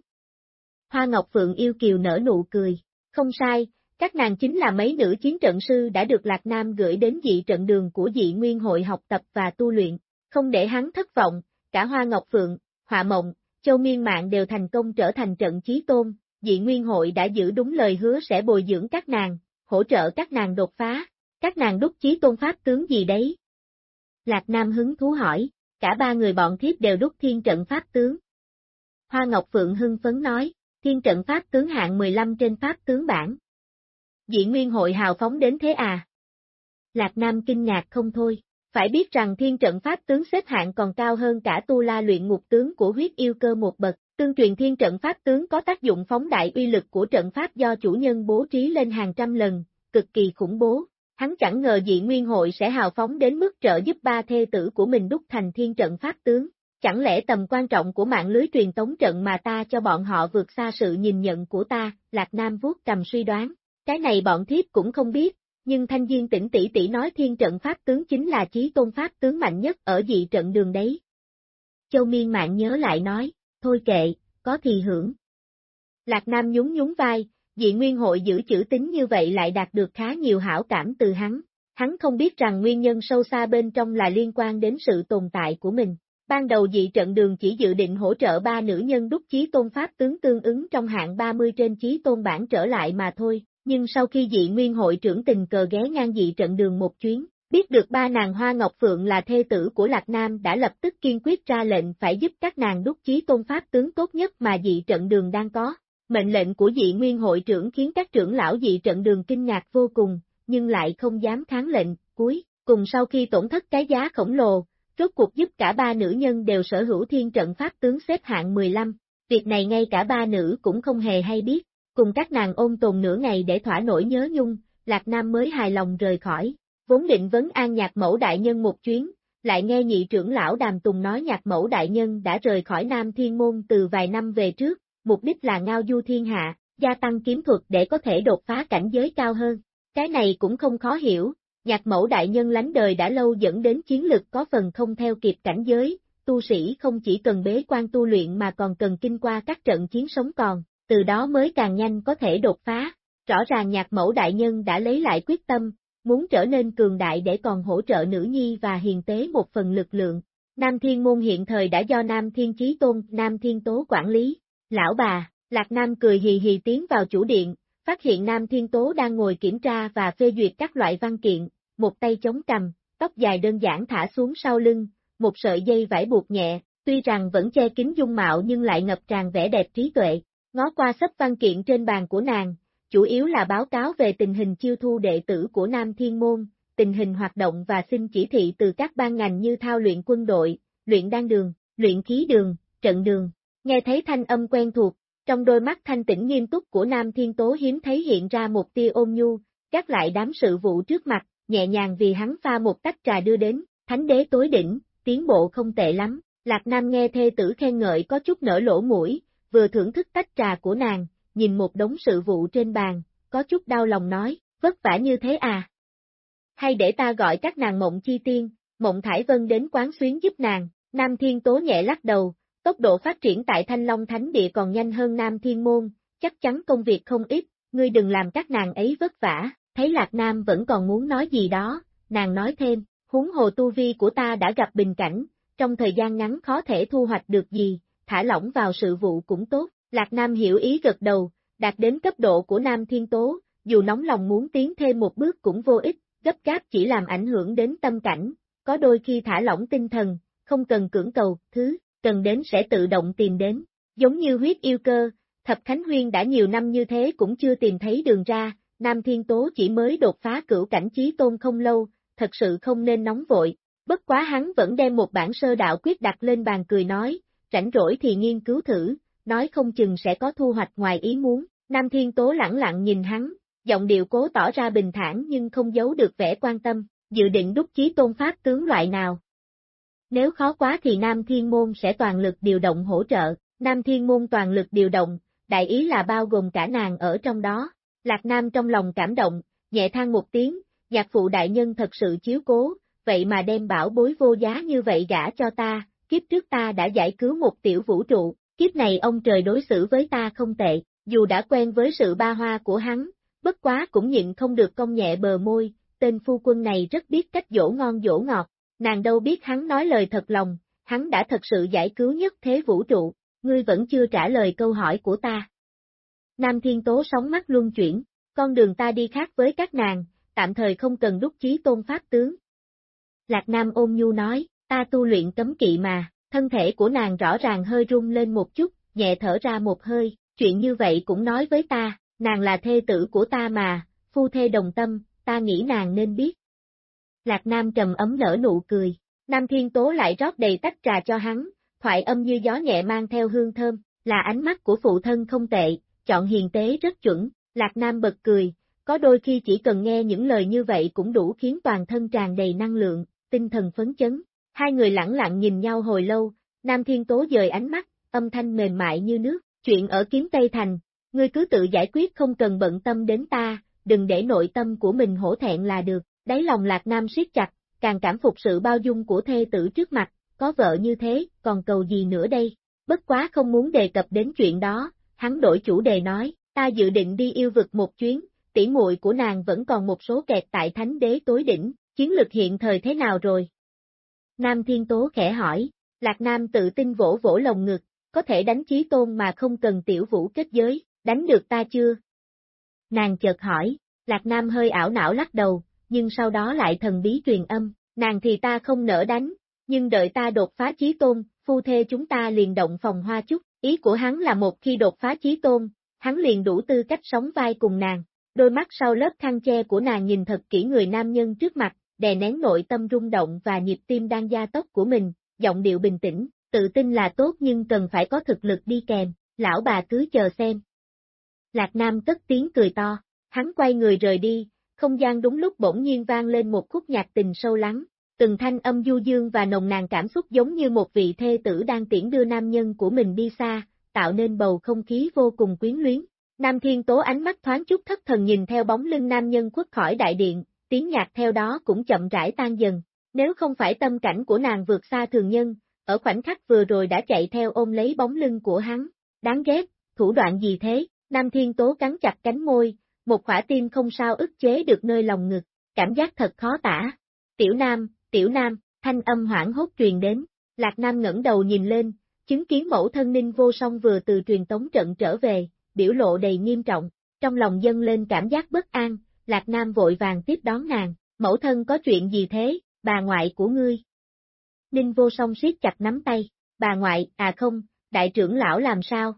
Hoa Ngọc Phượng yêu kiều nở nụ cười, không sai, các nàng chính là mấy nữ chiến trận sư đã được Lạc Nam gửi đến dị trận đường của dị nguyên hội học tập và tu luyện, không để hắn thất vọng, cả Hoa Ngọc Phượng, Họa Mộng, Châu Miên Mạng đều thành công trở thành trận chí tôn, dị nguyên hội đã giữ đúng lời hứa sẽ bồi dưỡng các nàng, hỗ trợ các nàng đột phá, các nàng đúc chí tôn pháp tướng gì đấy? Lạc Nam hứng thú hỏi, cả ba người bọn thiếp đều đúc thiên trận pháp tướng. Hoa Ngọc Phượng hưng phấn nói, thiên trận pháp tướng hạng 15 trên pháp tướng bản. Dị nguyên hội hào phóng đến thế à? Lạc Nam kinh ngạc không thôi, phải biết rằng thiên trận pháp tướng xếp hạng còn cao hơn cả tu la luyện ngục tướng của huyết yêu cơ một bậc, tương truyền thiên trận pháp tướng có tác dụng phóng đại uy lực của trận pháp do chủ nhân bố trí lên hàng trăm lần, cực kỳ khủng bố. Hắn chẳng ngờ dị nguyên hội sẽ hào phóng đến mức trợ giúp ba thê tử của mình đúc thành thiên trận pháp tướng. Chẳng lẽ tầm quan trọng của mạng lưới truyền tống trận mà ta cho bọn họ vượt xa sự nhìn nhận của ta, Lạc Nam vuốt cầm suy đoán. Cái này bọn thiếp cũng không biết, nhưng thanh viên tỉnh tỷ tỷ nói thiên trận pháp tướng chính là chí tôn pháp tướng mạnh nhất ở dị trận đường đấy. Châu Miên Mạng nhớ lại nói, thôi kệ, có thì hưởng. Lạc Nam nhún nhún vai, dị nguyên hội giữ chữ tính như vậy lại đạt được khá nhiều hảo cảm từ hắn. Hắn không biết rằng nguyên nhân sâu xa bên trong là liên quan đến sự tồn tại của mình. Ban đầu dị trận đường chỉ dự định hỗ trợ ba nữ nhân đúc chí tôn pháp tướng tương ứng trong hạng 30 trên chí tôn bản trở lại mà thôi, nhưng sau khi dị nguyên hội trưởng tình cờ ghé ngang dị trận đường một chuyến, biết được ba nàng Hoa Ngọc Phượng là thê tử của Lạc Nam đã lập tức kiên quyết ra lệnh phải giúp các nàng đúc chí tôn pháp tướng tốt nhất mà dị trận đường đang có. Mệnh lệnh của dị nguyên hội trưởng khiến các trưởng lão dị trận đường kinh ngạc vô cùng, nhưng lại không dám kháng lệnh, cuối, cùng sau khi tổn thất cái giá khổng lồ, rốt cuộc giúp cả ba nữ nhân đều sở hữu thiên trận pháp tướng xếp hạng 15, việc này ngay cả ba nữ cũng không hề hay biết, cùng các nàng ôn tồn nửa ngày để thỏa nỗi nhớ nhung, Lạc Nam mới hài lòng rời khỏi, vốn định vấn an nhạc mẫu đại nhân một chuyến, lại nghe nhị trưởng lão Đàm Tùng nói nhạc mẫu đại nhân đã rời khỏi Nam Thiên Môn từ vài năm về trước, mục đích là ngao du thiên hạ, gia tăng kiếm thuật để có thể đột phá cảnh giới cao hơn. Cái này cũng không khó hiểu, nhạc mẫu đại nhân lánh đời đã lâu dẫn đến chiến lực có phần không theo kịp cảnh giới, tu sĩ không chỉ cần bế quan tu luyện mà còn cần kinh qua các trận chiến sống còn, từ đó mới càng nhanh có thể đột phá. Rõ ràng nhạc mẫu đại nhân đã lấy lại quyết tâm, muốn trở nên cường đại để còn hỗ trợ nữ nhi và hiền tế một phần lực lượng. Nam Thiên Môn hiện thời đã do Nam Thiên Chí Tôn, Nam Thiên Tố quản lý. Lão bà, Lạc Nam cười hì hì tiến vào chủ điện, phát hiện Nam Thiên Tố đang ngồi kiểm tra và phê duyệt các loại văn kiện, một tay chống cầm, tóc dài đơn giản thả xuống sau lưng, một sợi dây vải buộc nhẹ, tuy rằng vẫn che kín dung mạo nhưng lại ngập tràn vẻ đẹp trí tuệ. Ngó qua sắp văn kiện trên bàn của nàng, chủ yếu là báo cáo về tình hình chiêu thu đệ tử của Nam Thiên Môn, tình hình hoạt động và xin chỉ thị từ các ban ngành như thao luyện quân đội, luyện đan đường, luyện khí đường, trận đường. Nghe thấy thanh âm quen thuộc, trong đôi mắt thanh tĩnh nghiêm túc của Nam Thiên Tố hiếm thấy hiện ra một tia ôn nhu, gác lại đám sự vụ trước mặt, nhẹ nhàng vì hắn pha một tách trà đưa đến, thánh đế tối đỉnh, tiến bộ không tệ lắm. Lạc Nam nghe thê tử khen ngợi có chút nở lỗ mũi, vừa thưởng thức tách trà của nàng, nhìn một đống sự vụ trên bàn, có chút đau lòng nói, vất vả như thế à. Hay để ta gọi các nàng mộng chi tiên, mộng thải vân đến quán xuyến giúp nàng, Nam Thiên Tố nhẹ lắc đầu, tốc độ phát triển tại Thanh Long Thánh Địa còn nhanh hơn Nam Thiên Môn, chắc chắn công việc không ít, ngươi đừng làm các nàng ấy vất vả, thấy Lạc Nam vẫn còn muốn nói gì đó, nàng nói thêm, huống hồ tu vi của ta đã gặp bình cảnh, trong thời gian ngắn khó thể thu hoạch được gì, thả lỏng vào sự vụ cũng tốt, Lạc Nam hiểu ý gật đầu, đạt đến cấp độ của Nam Thiên Tố, dù nóng lòng muốn tiến thêm một bước cũng vô ích, gấp gáp chỉ làm ảnh hưởng đến tâm cảnh, có đôi khi thả lỏng tinh thần, không cần cưỡng cầu, thứ, cần đến sẽ tự động tìm đến, giống như huyết yêu cơ, Thập Khánh Huyên đã nhiều năm như thế cũng chưa tìm thấy đường ra, Nam Thiên Tố chỉ mới đột phá cửu cảnh trí tôn không lâu, thật sự không nên nóng vội, bất quá hắn vẫn đem một bản sơ đạo quyết đặt lên bàn cười nói, rảnh rỗi thì nghiên cứu thử, nói không chừng sẽ có thu hoạch ngoài ý muốn, Nam Thiên Tố lẳng lặng nhìn hắn, giọng điệu cố tỏ ra bình thản nhưng không giấu được vẻ quan tâm, dự định đúc chí tôn pháp tướng loại nào. Nếu khó quá thì Nam Thiên Môn sẽ toàn lực điều động hỗ trợ, Nam Thiên Môn toàn lực điều động, đại ý là bao gồm cả nàng ở trong đó. Lạc Nam trong lòng cảm động, nhẹ than một tiếng, nhạc phụ đại nhân thật sự chiếu cố, vậy mà đem bảo bối vô giá như vậy gả cho ta, kiếp trước ta đã giải cứu một tiểu vũ trụ, kiếp này ông trời đối xử với ta không tệ, dù đã quen với sự ba hoa của hắn, bất quá cũng nhịn không được công nhẹ bờ môi, tên phu quân này rất biết cách dỗ ngon dỗ ngọt, nàng đâu biết hắn nói lời thật lòng, hắn đã thật sự giải cứu nhất thế vũ trụ, ngươi vẫn chưa trả lời câu hỏi của ta. Nam Thiên Tố sóng mắt luân chuyển, con đường ta đi khác với các nàng, tạm thời không cần đúc chí tôn pháp tướng. Lạc Nam ôm nhu nói, ta tu luyện cấm kỵ mà, thân thể của nàng rõ ràng hơi rung lên một chút, nhẹ thở ra một hơi, chuyện như vậy cũng nói với ta, nàng là thê tử của ta mà, phu thê đồng tâm, ta nghĩ nàng nên biết. Lạc Nam trầm ấm nở nụ cười, Nam Thiên Tố lại rót đầy tách trà cho hắn, thoại âm như gió nhẹ mang theo hương thơm, là ánh mắt của phụ thân không tệ, chọn hiền tế rất chuẩn, Lạc Nam bật cười, có đôi khi chỉ cần nghe những lời như vậy cũng đủ khiến toàn thân tràn đầy năng lượng, tinh thần phấn chấn. Hai người lặng lặng nhìn nhau hồi lâu, Nam Thiên Tố dời ánh mắt, âm thanh mềm mại như nước, chuyện ở kiếm Tây Thành, ngươi cứ tự giải quyết không cần bận tâm đến ta, đừng để nội tâm của mình hổ thẹn là được, đáy lòng Lạc Nam siết chặt, càng cảm phục sự bao dung của thê tử trước mặt, có vợ như thế, còn cầu gì nữa đây. bất quá không muốn đề cập đến chuyện đó, hắn đổi chủ đề nói, ta dự định đi yêu vực một chuyến, tỷ muội của nàng vẫn còn một số kẹt tại thánh đế tối đỉnh, chiến lực hiện thời thế nào rồi? Nam Thiên Tố khẽ hỏi, Lạc Nam tự tin vỗ vỗ lồng ngực, có thể đánh chí tôn mà không cần tiểu vũ kết giới, đánh được ta chưa? Nàng chợt hỏi, Lạc Nam hơi ảo não lắc đầu, nhưng sau đó lại thần bí truyền âm, nàng thì ta không nỡ đánh, nhưng đợi ta đột phá chí tôn, phu thê chúng ta liền động phòng hoa chút, ý của hắn là một khi đột phá chí tôn, hắn liền đủ tư cách sống vai cùng nàng. Đôi mắt sau lớp khăn che của nàng nhìn thật kỹ người nam nhân trước mặt, đè nén nội tâm rung động và nhịp tim đang gia tốc của mình, giọng điệu bình tĩnh, tự tin là tốt nhưng cần phải có thực lực đi kèm, lão bà cứ chờ xem. Lạc Nam cất tiếng cười to, hắn quay người rời đi, không gian đúng lúc bỗng nhiên vang lên một khúc nhạc tình sâu lắng, từng thanh âm du dương và nồng nàn cảm xúc giống như một vị thê tử đang tiễn đưa nam nhân của mình đi xa, tạo nên bầu không khí vô cùng quyến luyến. Nam Thiên Tố ánh mắt thoáng chút thất thần nhìn theo bóng lưng nam nhân khuất khỏi đại điện, tiếng nhạc theo đó cũng chậm rãi tan dần. Nếu không phải tâm cảnh của nàng vượt xa thường nhân, ở khoảnh khắc vừa rồi đã chạy theo ôm lấy bóng lưng của hắn. Đáng ghét, thủ đoạn gì thế? Nam Thiên Tố cắn chặt cánh môi, một khỏa tim không sao ức chế được nơi lòng ngực, cảm giác thật khó tả. Tiểu Nam, Tiểu Nam, thanh âm hoảng hốt truyền đến, Lạc Nam ngẩng đầu nhìn lên, chứng kiến mẫu thân ninh vô song vừa từ truyền tống trận trở về, biểu lộ đầy nghiêm trọng, trong lòng dâng lên cảm giác bất an, Lạc Nam vội vàng tiếp đón nàng, mẫu thân có chuyện gì thế, bà ngoại của ngươi. Ninh vô song siết chặt nắm tay, bà ngoại, à không, đại trưởng lão làm sao?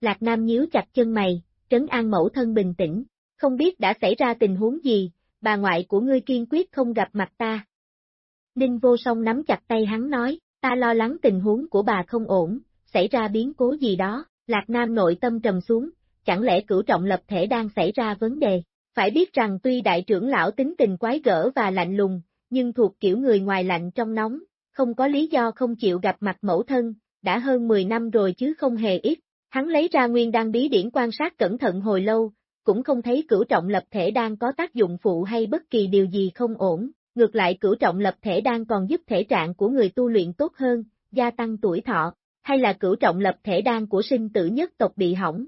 Lạc Nam nhíu chặt chân mày, trấn an mẫu thân bình tĩnh, không biết đã xảy ra tình huống gì, bà ngoại của ngươi kiên quyết không gặp mặt ta. Ninh vô song nắm chặt tay hắn nói, ta lo lắng tình huống của bà không ổn, xảy ra biến cố gì đó, Lạc Nam nội tâm trầm xuống, chẳng lẽ cửu trọng lập thể đang xảy ra vấn đề. Phải biết rằng tuy đại trưởng lão tính tình quái gở và lạnh lùng, nhưng thuộc kiểu người ngoài lạnh trong nóng, không có lý do không chịu gặp mặt mẫu thân, đã hơn 10 năm rồi chứ không hề ít. Hắn lấy ra nguyên đăng bí điển quan sát cẩn thận hồi lâu, cũng không thấy cửu trọng lập thể đang có tác dụng phụ hay bất kỳ điều gì không ổn, ngược lại cửu trọng lập thể đang còn giúp thể trạng của người tu luyện tốt hơn, gia tăng tuổi thọ, hay là cửu trọng lập thể đan của sinh tử nhất tộc bị hỏng.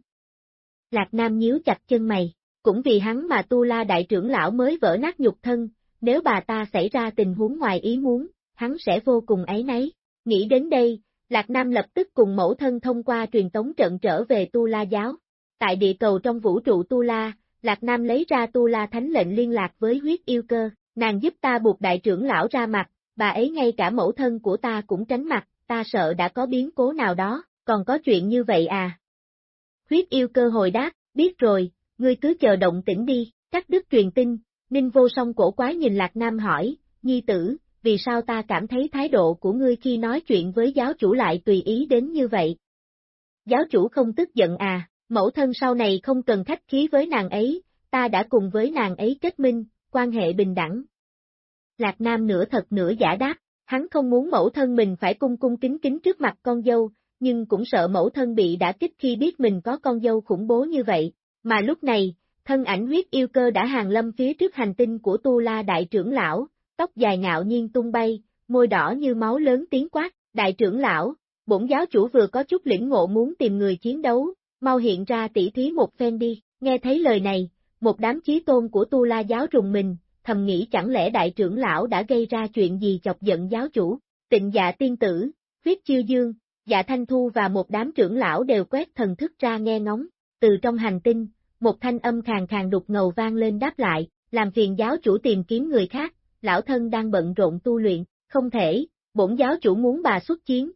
Lạc Nam nhíu chặt chân mày, cũng vì hắn mà tu la đại trưởng lão mới vỡ nát nhục thân, nếu bà ta xảy ra tình huống ngoài ý muốn, hắn sẽ vô cùng ấy nấy. Nghĩ đến đây, Lạc Nam lập tức cùng mẫu thân thông qua truyền tống trận trở về tu la giáo. Tại địa cầu trong vũ trụ tu la, Lạc Nam lấy ra tu la thánh lệnh liên lạc với huyết yêu cơ, nàng giúp ta buộc đại trưởng lão ra mặt, bà ấy ngay cả mẫu thân của ta cũng tránh mặt, ta sợ đã có biến cố nào đó, còn có chuyện như vậy à? Huyết yêu cơ hồi đáp, biết rồi, ngươi cứ chờ động tĩnh đi, cắt đứt truyền tin, Ninh vô song cổ quái nhìn Lạc Nam hỏi, nhi tử, vì sao ta cảm thấy thái độ của ngươi khi nói chuyện với giáo chủ lại tùy ý đến như vậy? Giáo chủ không tức giận à, mẫu thân sau này không cần khách khí với nàng ấy, ta đã cùng với nàng ấy kết minh, quan hệ bình đẳng. Lạc Nam nửa thật nửa giả đáp, hắn không muốn mẫu thân mình phải cung cung kính kính trước mặt con dâu, nhưng cũng sợ mẫu thân bị đã kích khi biết mình có con dâu khủng bố như vậy, mà lúc này, thân ảnh huyết yêu cơ đã hàng lâm phía trước hành tinh của Tu La Đại trưởng lão, tóc dài ngạo nhiên tung bay, môi đỏ như máu lớn tiếng quát, Đại trưởng lão, bổn giáo chủ vừa có chút lĩnh ngộ muốn tìm người chiến đấu, mau hiện ra tỉ thí một phen đi, nghe thấy lời này, một đám chí tôn của Tu La giáo rùng mình, thầm nghĩ chẳng lẽ đại trưởng lão đã gây ra chuyện gì chọc giận giáo chủ, tịnh dạ tiên tử, huyết chiêu dương, dạ thanh thu và một đám trưởng lão đều quét thần thức ra nghe ngóng, từ trong hành tinh, một thanh âm khàn khàn đục ngầu vang lên đáp lại, làm phiền giáo chủ tìm kiếm người khác, lão thân đang bận rộn tu luyện, không thể, bổn giáo chủ muốn bà xuất chiến.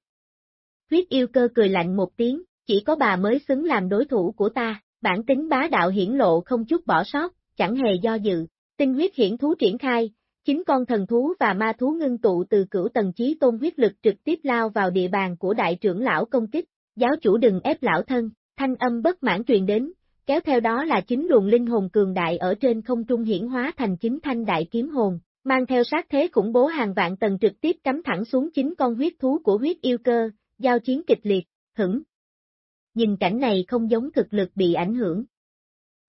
Huyết yêu cơ cười lạnh một tiếng, chỉ có bà mới xứng làm đối thủ của ta, bản tính bá đạo hiển lộ không chút bỏ sót, chẳng hề do dự, tinh huyết hiển thú triển khai, chính con thần thú và ma thú ngưng tụ từ cửu tầng chí tôn huyết lực trực tiếp lao vào địa bàn của đại trưởng lão công kích, giáo chủ đừng ép lão thân, thanh âm bất mãn truyền đến, kéo theo đó là chính luồng linh hồn cường đại ở trên không trung hiển hóa thành chính thanh đại kiếm hồn, mang theo sát thế khủng bố hàng vạn tầng trực tiếp cắm thẳng xuống chính con huyết thú của huyết yêu cơ, giao chiến kịch liệt, hửng. Nhìn cảnh này không giống thực lực bị ảnh hưởng.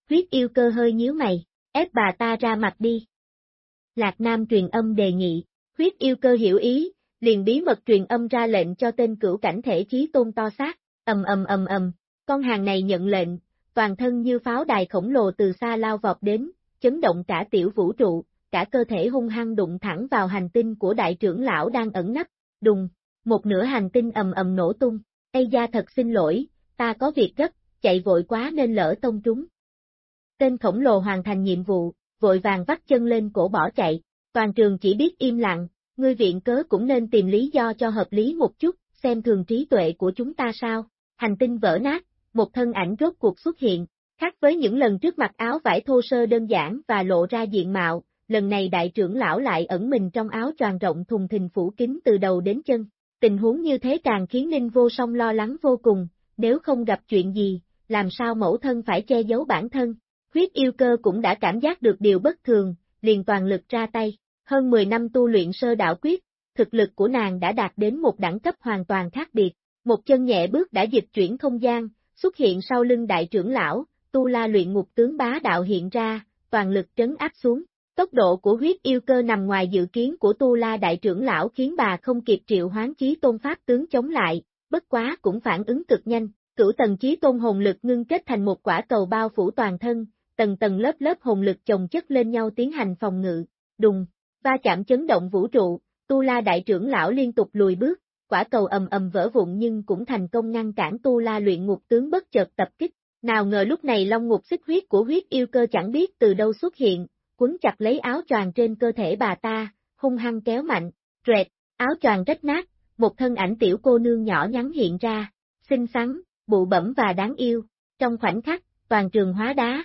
Huyết yêu cơ hơi nhíu mày, ép bà ta ra mặt đi. Lạc Nam truyền âm đề nghị, huyết yêu cơ hiểu ý, liền bí mật truyền âm ra lệnh cho tên cửu cảnh thể chí tôn to xác, ầm ầm ầm ầm, con hàng này nhận lệnh, toàn thân như pháo đài khổng lồ từ xa lao vọt đến, chấn động cả tiểu vũ trụ, cả cơ thể hung hăng đụng thẳng vào hành tinh của đại trưởng lão đang ẩn nấp, đùng, một nửa hành tinh ầm ầm nổ tung, Ây gia thật xin lỗi, ta có việc gấp, chạy vội quá nên lỡ tông trúng. Tên khổng lồ hoàn thành nhiệm vụ, vội vàng vắt chân lên cổ bỏ chạy, toàn trường chỉ biết im lặng, ngươi viện cớ cũng nên tìm lý do cho hợp lý một chút, xem thường trí tuệ của chúng ta sao, hành tinh vỡ nát, một thân ảnh rốt cuộc xuất hiện, khác với những lần trước mặc áo vải thô sơ đơn giản và lộ ra diện mạo, lần này đại trưởng lão lại ẩn mình trong áo tròn rộng thùng thình phủ kín từ đầu đến chân. Tình huống như thế càng khiến Ninh Vô Song lo lắng vô cùng, nếu không gặp chuyện gì, làm sao mẫu thân phải che giấu bản thân. Huyết yêu cơ cũng đã cảm giác được điều bất thường, liền toàn lực ra tay. Hơn 10 năm tu luyện sơ đạo quyết, thực lực của nàng đã đạt đến một đẳng cấp hoàn toàn khác biệt. Một chân nhẹ bước đã dịch chuyển không gian, xuất hiện sau lưng đại trưởng lão, tu la luyện ngục tướng bá đạo hiện ra, toàn lực trấn áp xuống. Tốc độ của huyết yêu cơ nằm ngoài dự kiến của Tu La Đại trưởng lão khiến bà không kịp triệu hoán chí tôn pháp tướng chống lại, bất quá cũng phản ứng cực nhanh, cửu tầng chí tôn hồn lực ngưng kết thành một quả cầu bao phủ toàn thân, tầng tầng lớp lớp hồn lực chồng chất lên nhau tiến hành phòng ngự, đùng, va chạm chấn động vũ trụ, Tu La Đại trưởng lão liên tục lùi bước, quả cầu ầm ầm vỡ vụn nhưng cũng thành công ngăn cản Tu La luyện ngục tướng bất chợt tập kích. Nào ngờ lúc này long ngục xích huyết của huyết yêu cơ chẳng biết từ đâu xuất hiện, quấn chặt lấy áo choàng trên cơ thể bà ta, hung hăng kéo mạnh, rệt, áo choàng rách nát, một thân ảnh tiểu cô nương nhỏ nhắn hiện ra, xinh xắn, bụ bẩm và đáng yêu, trong khoảnh khắc, toàn trường hóa đá,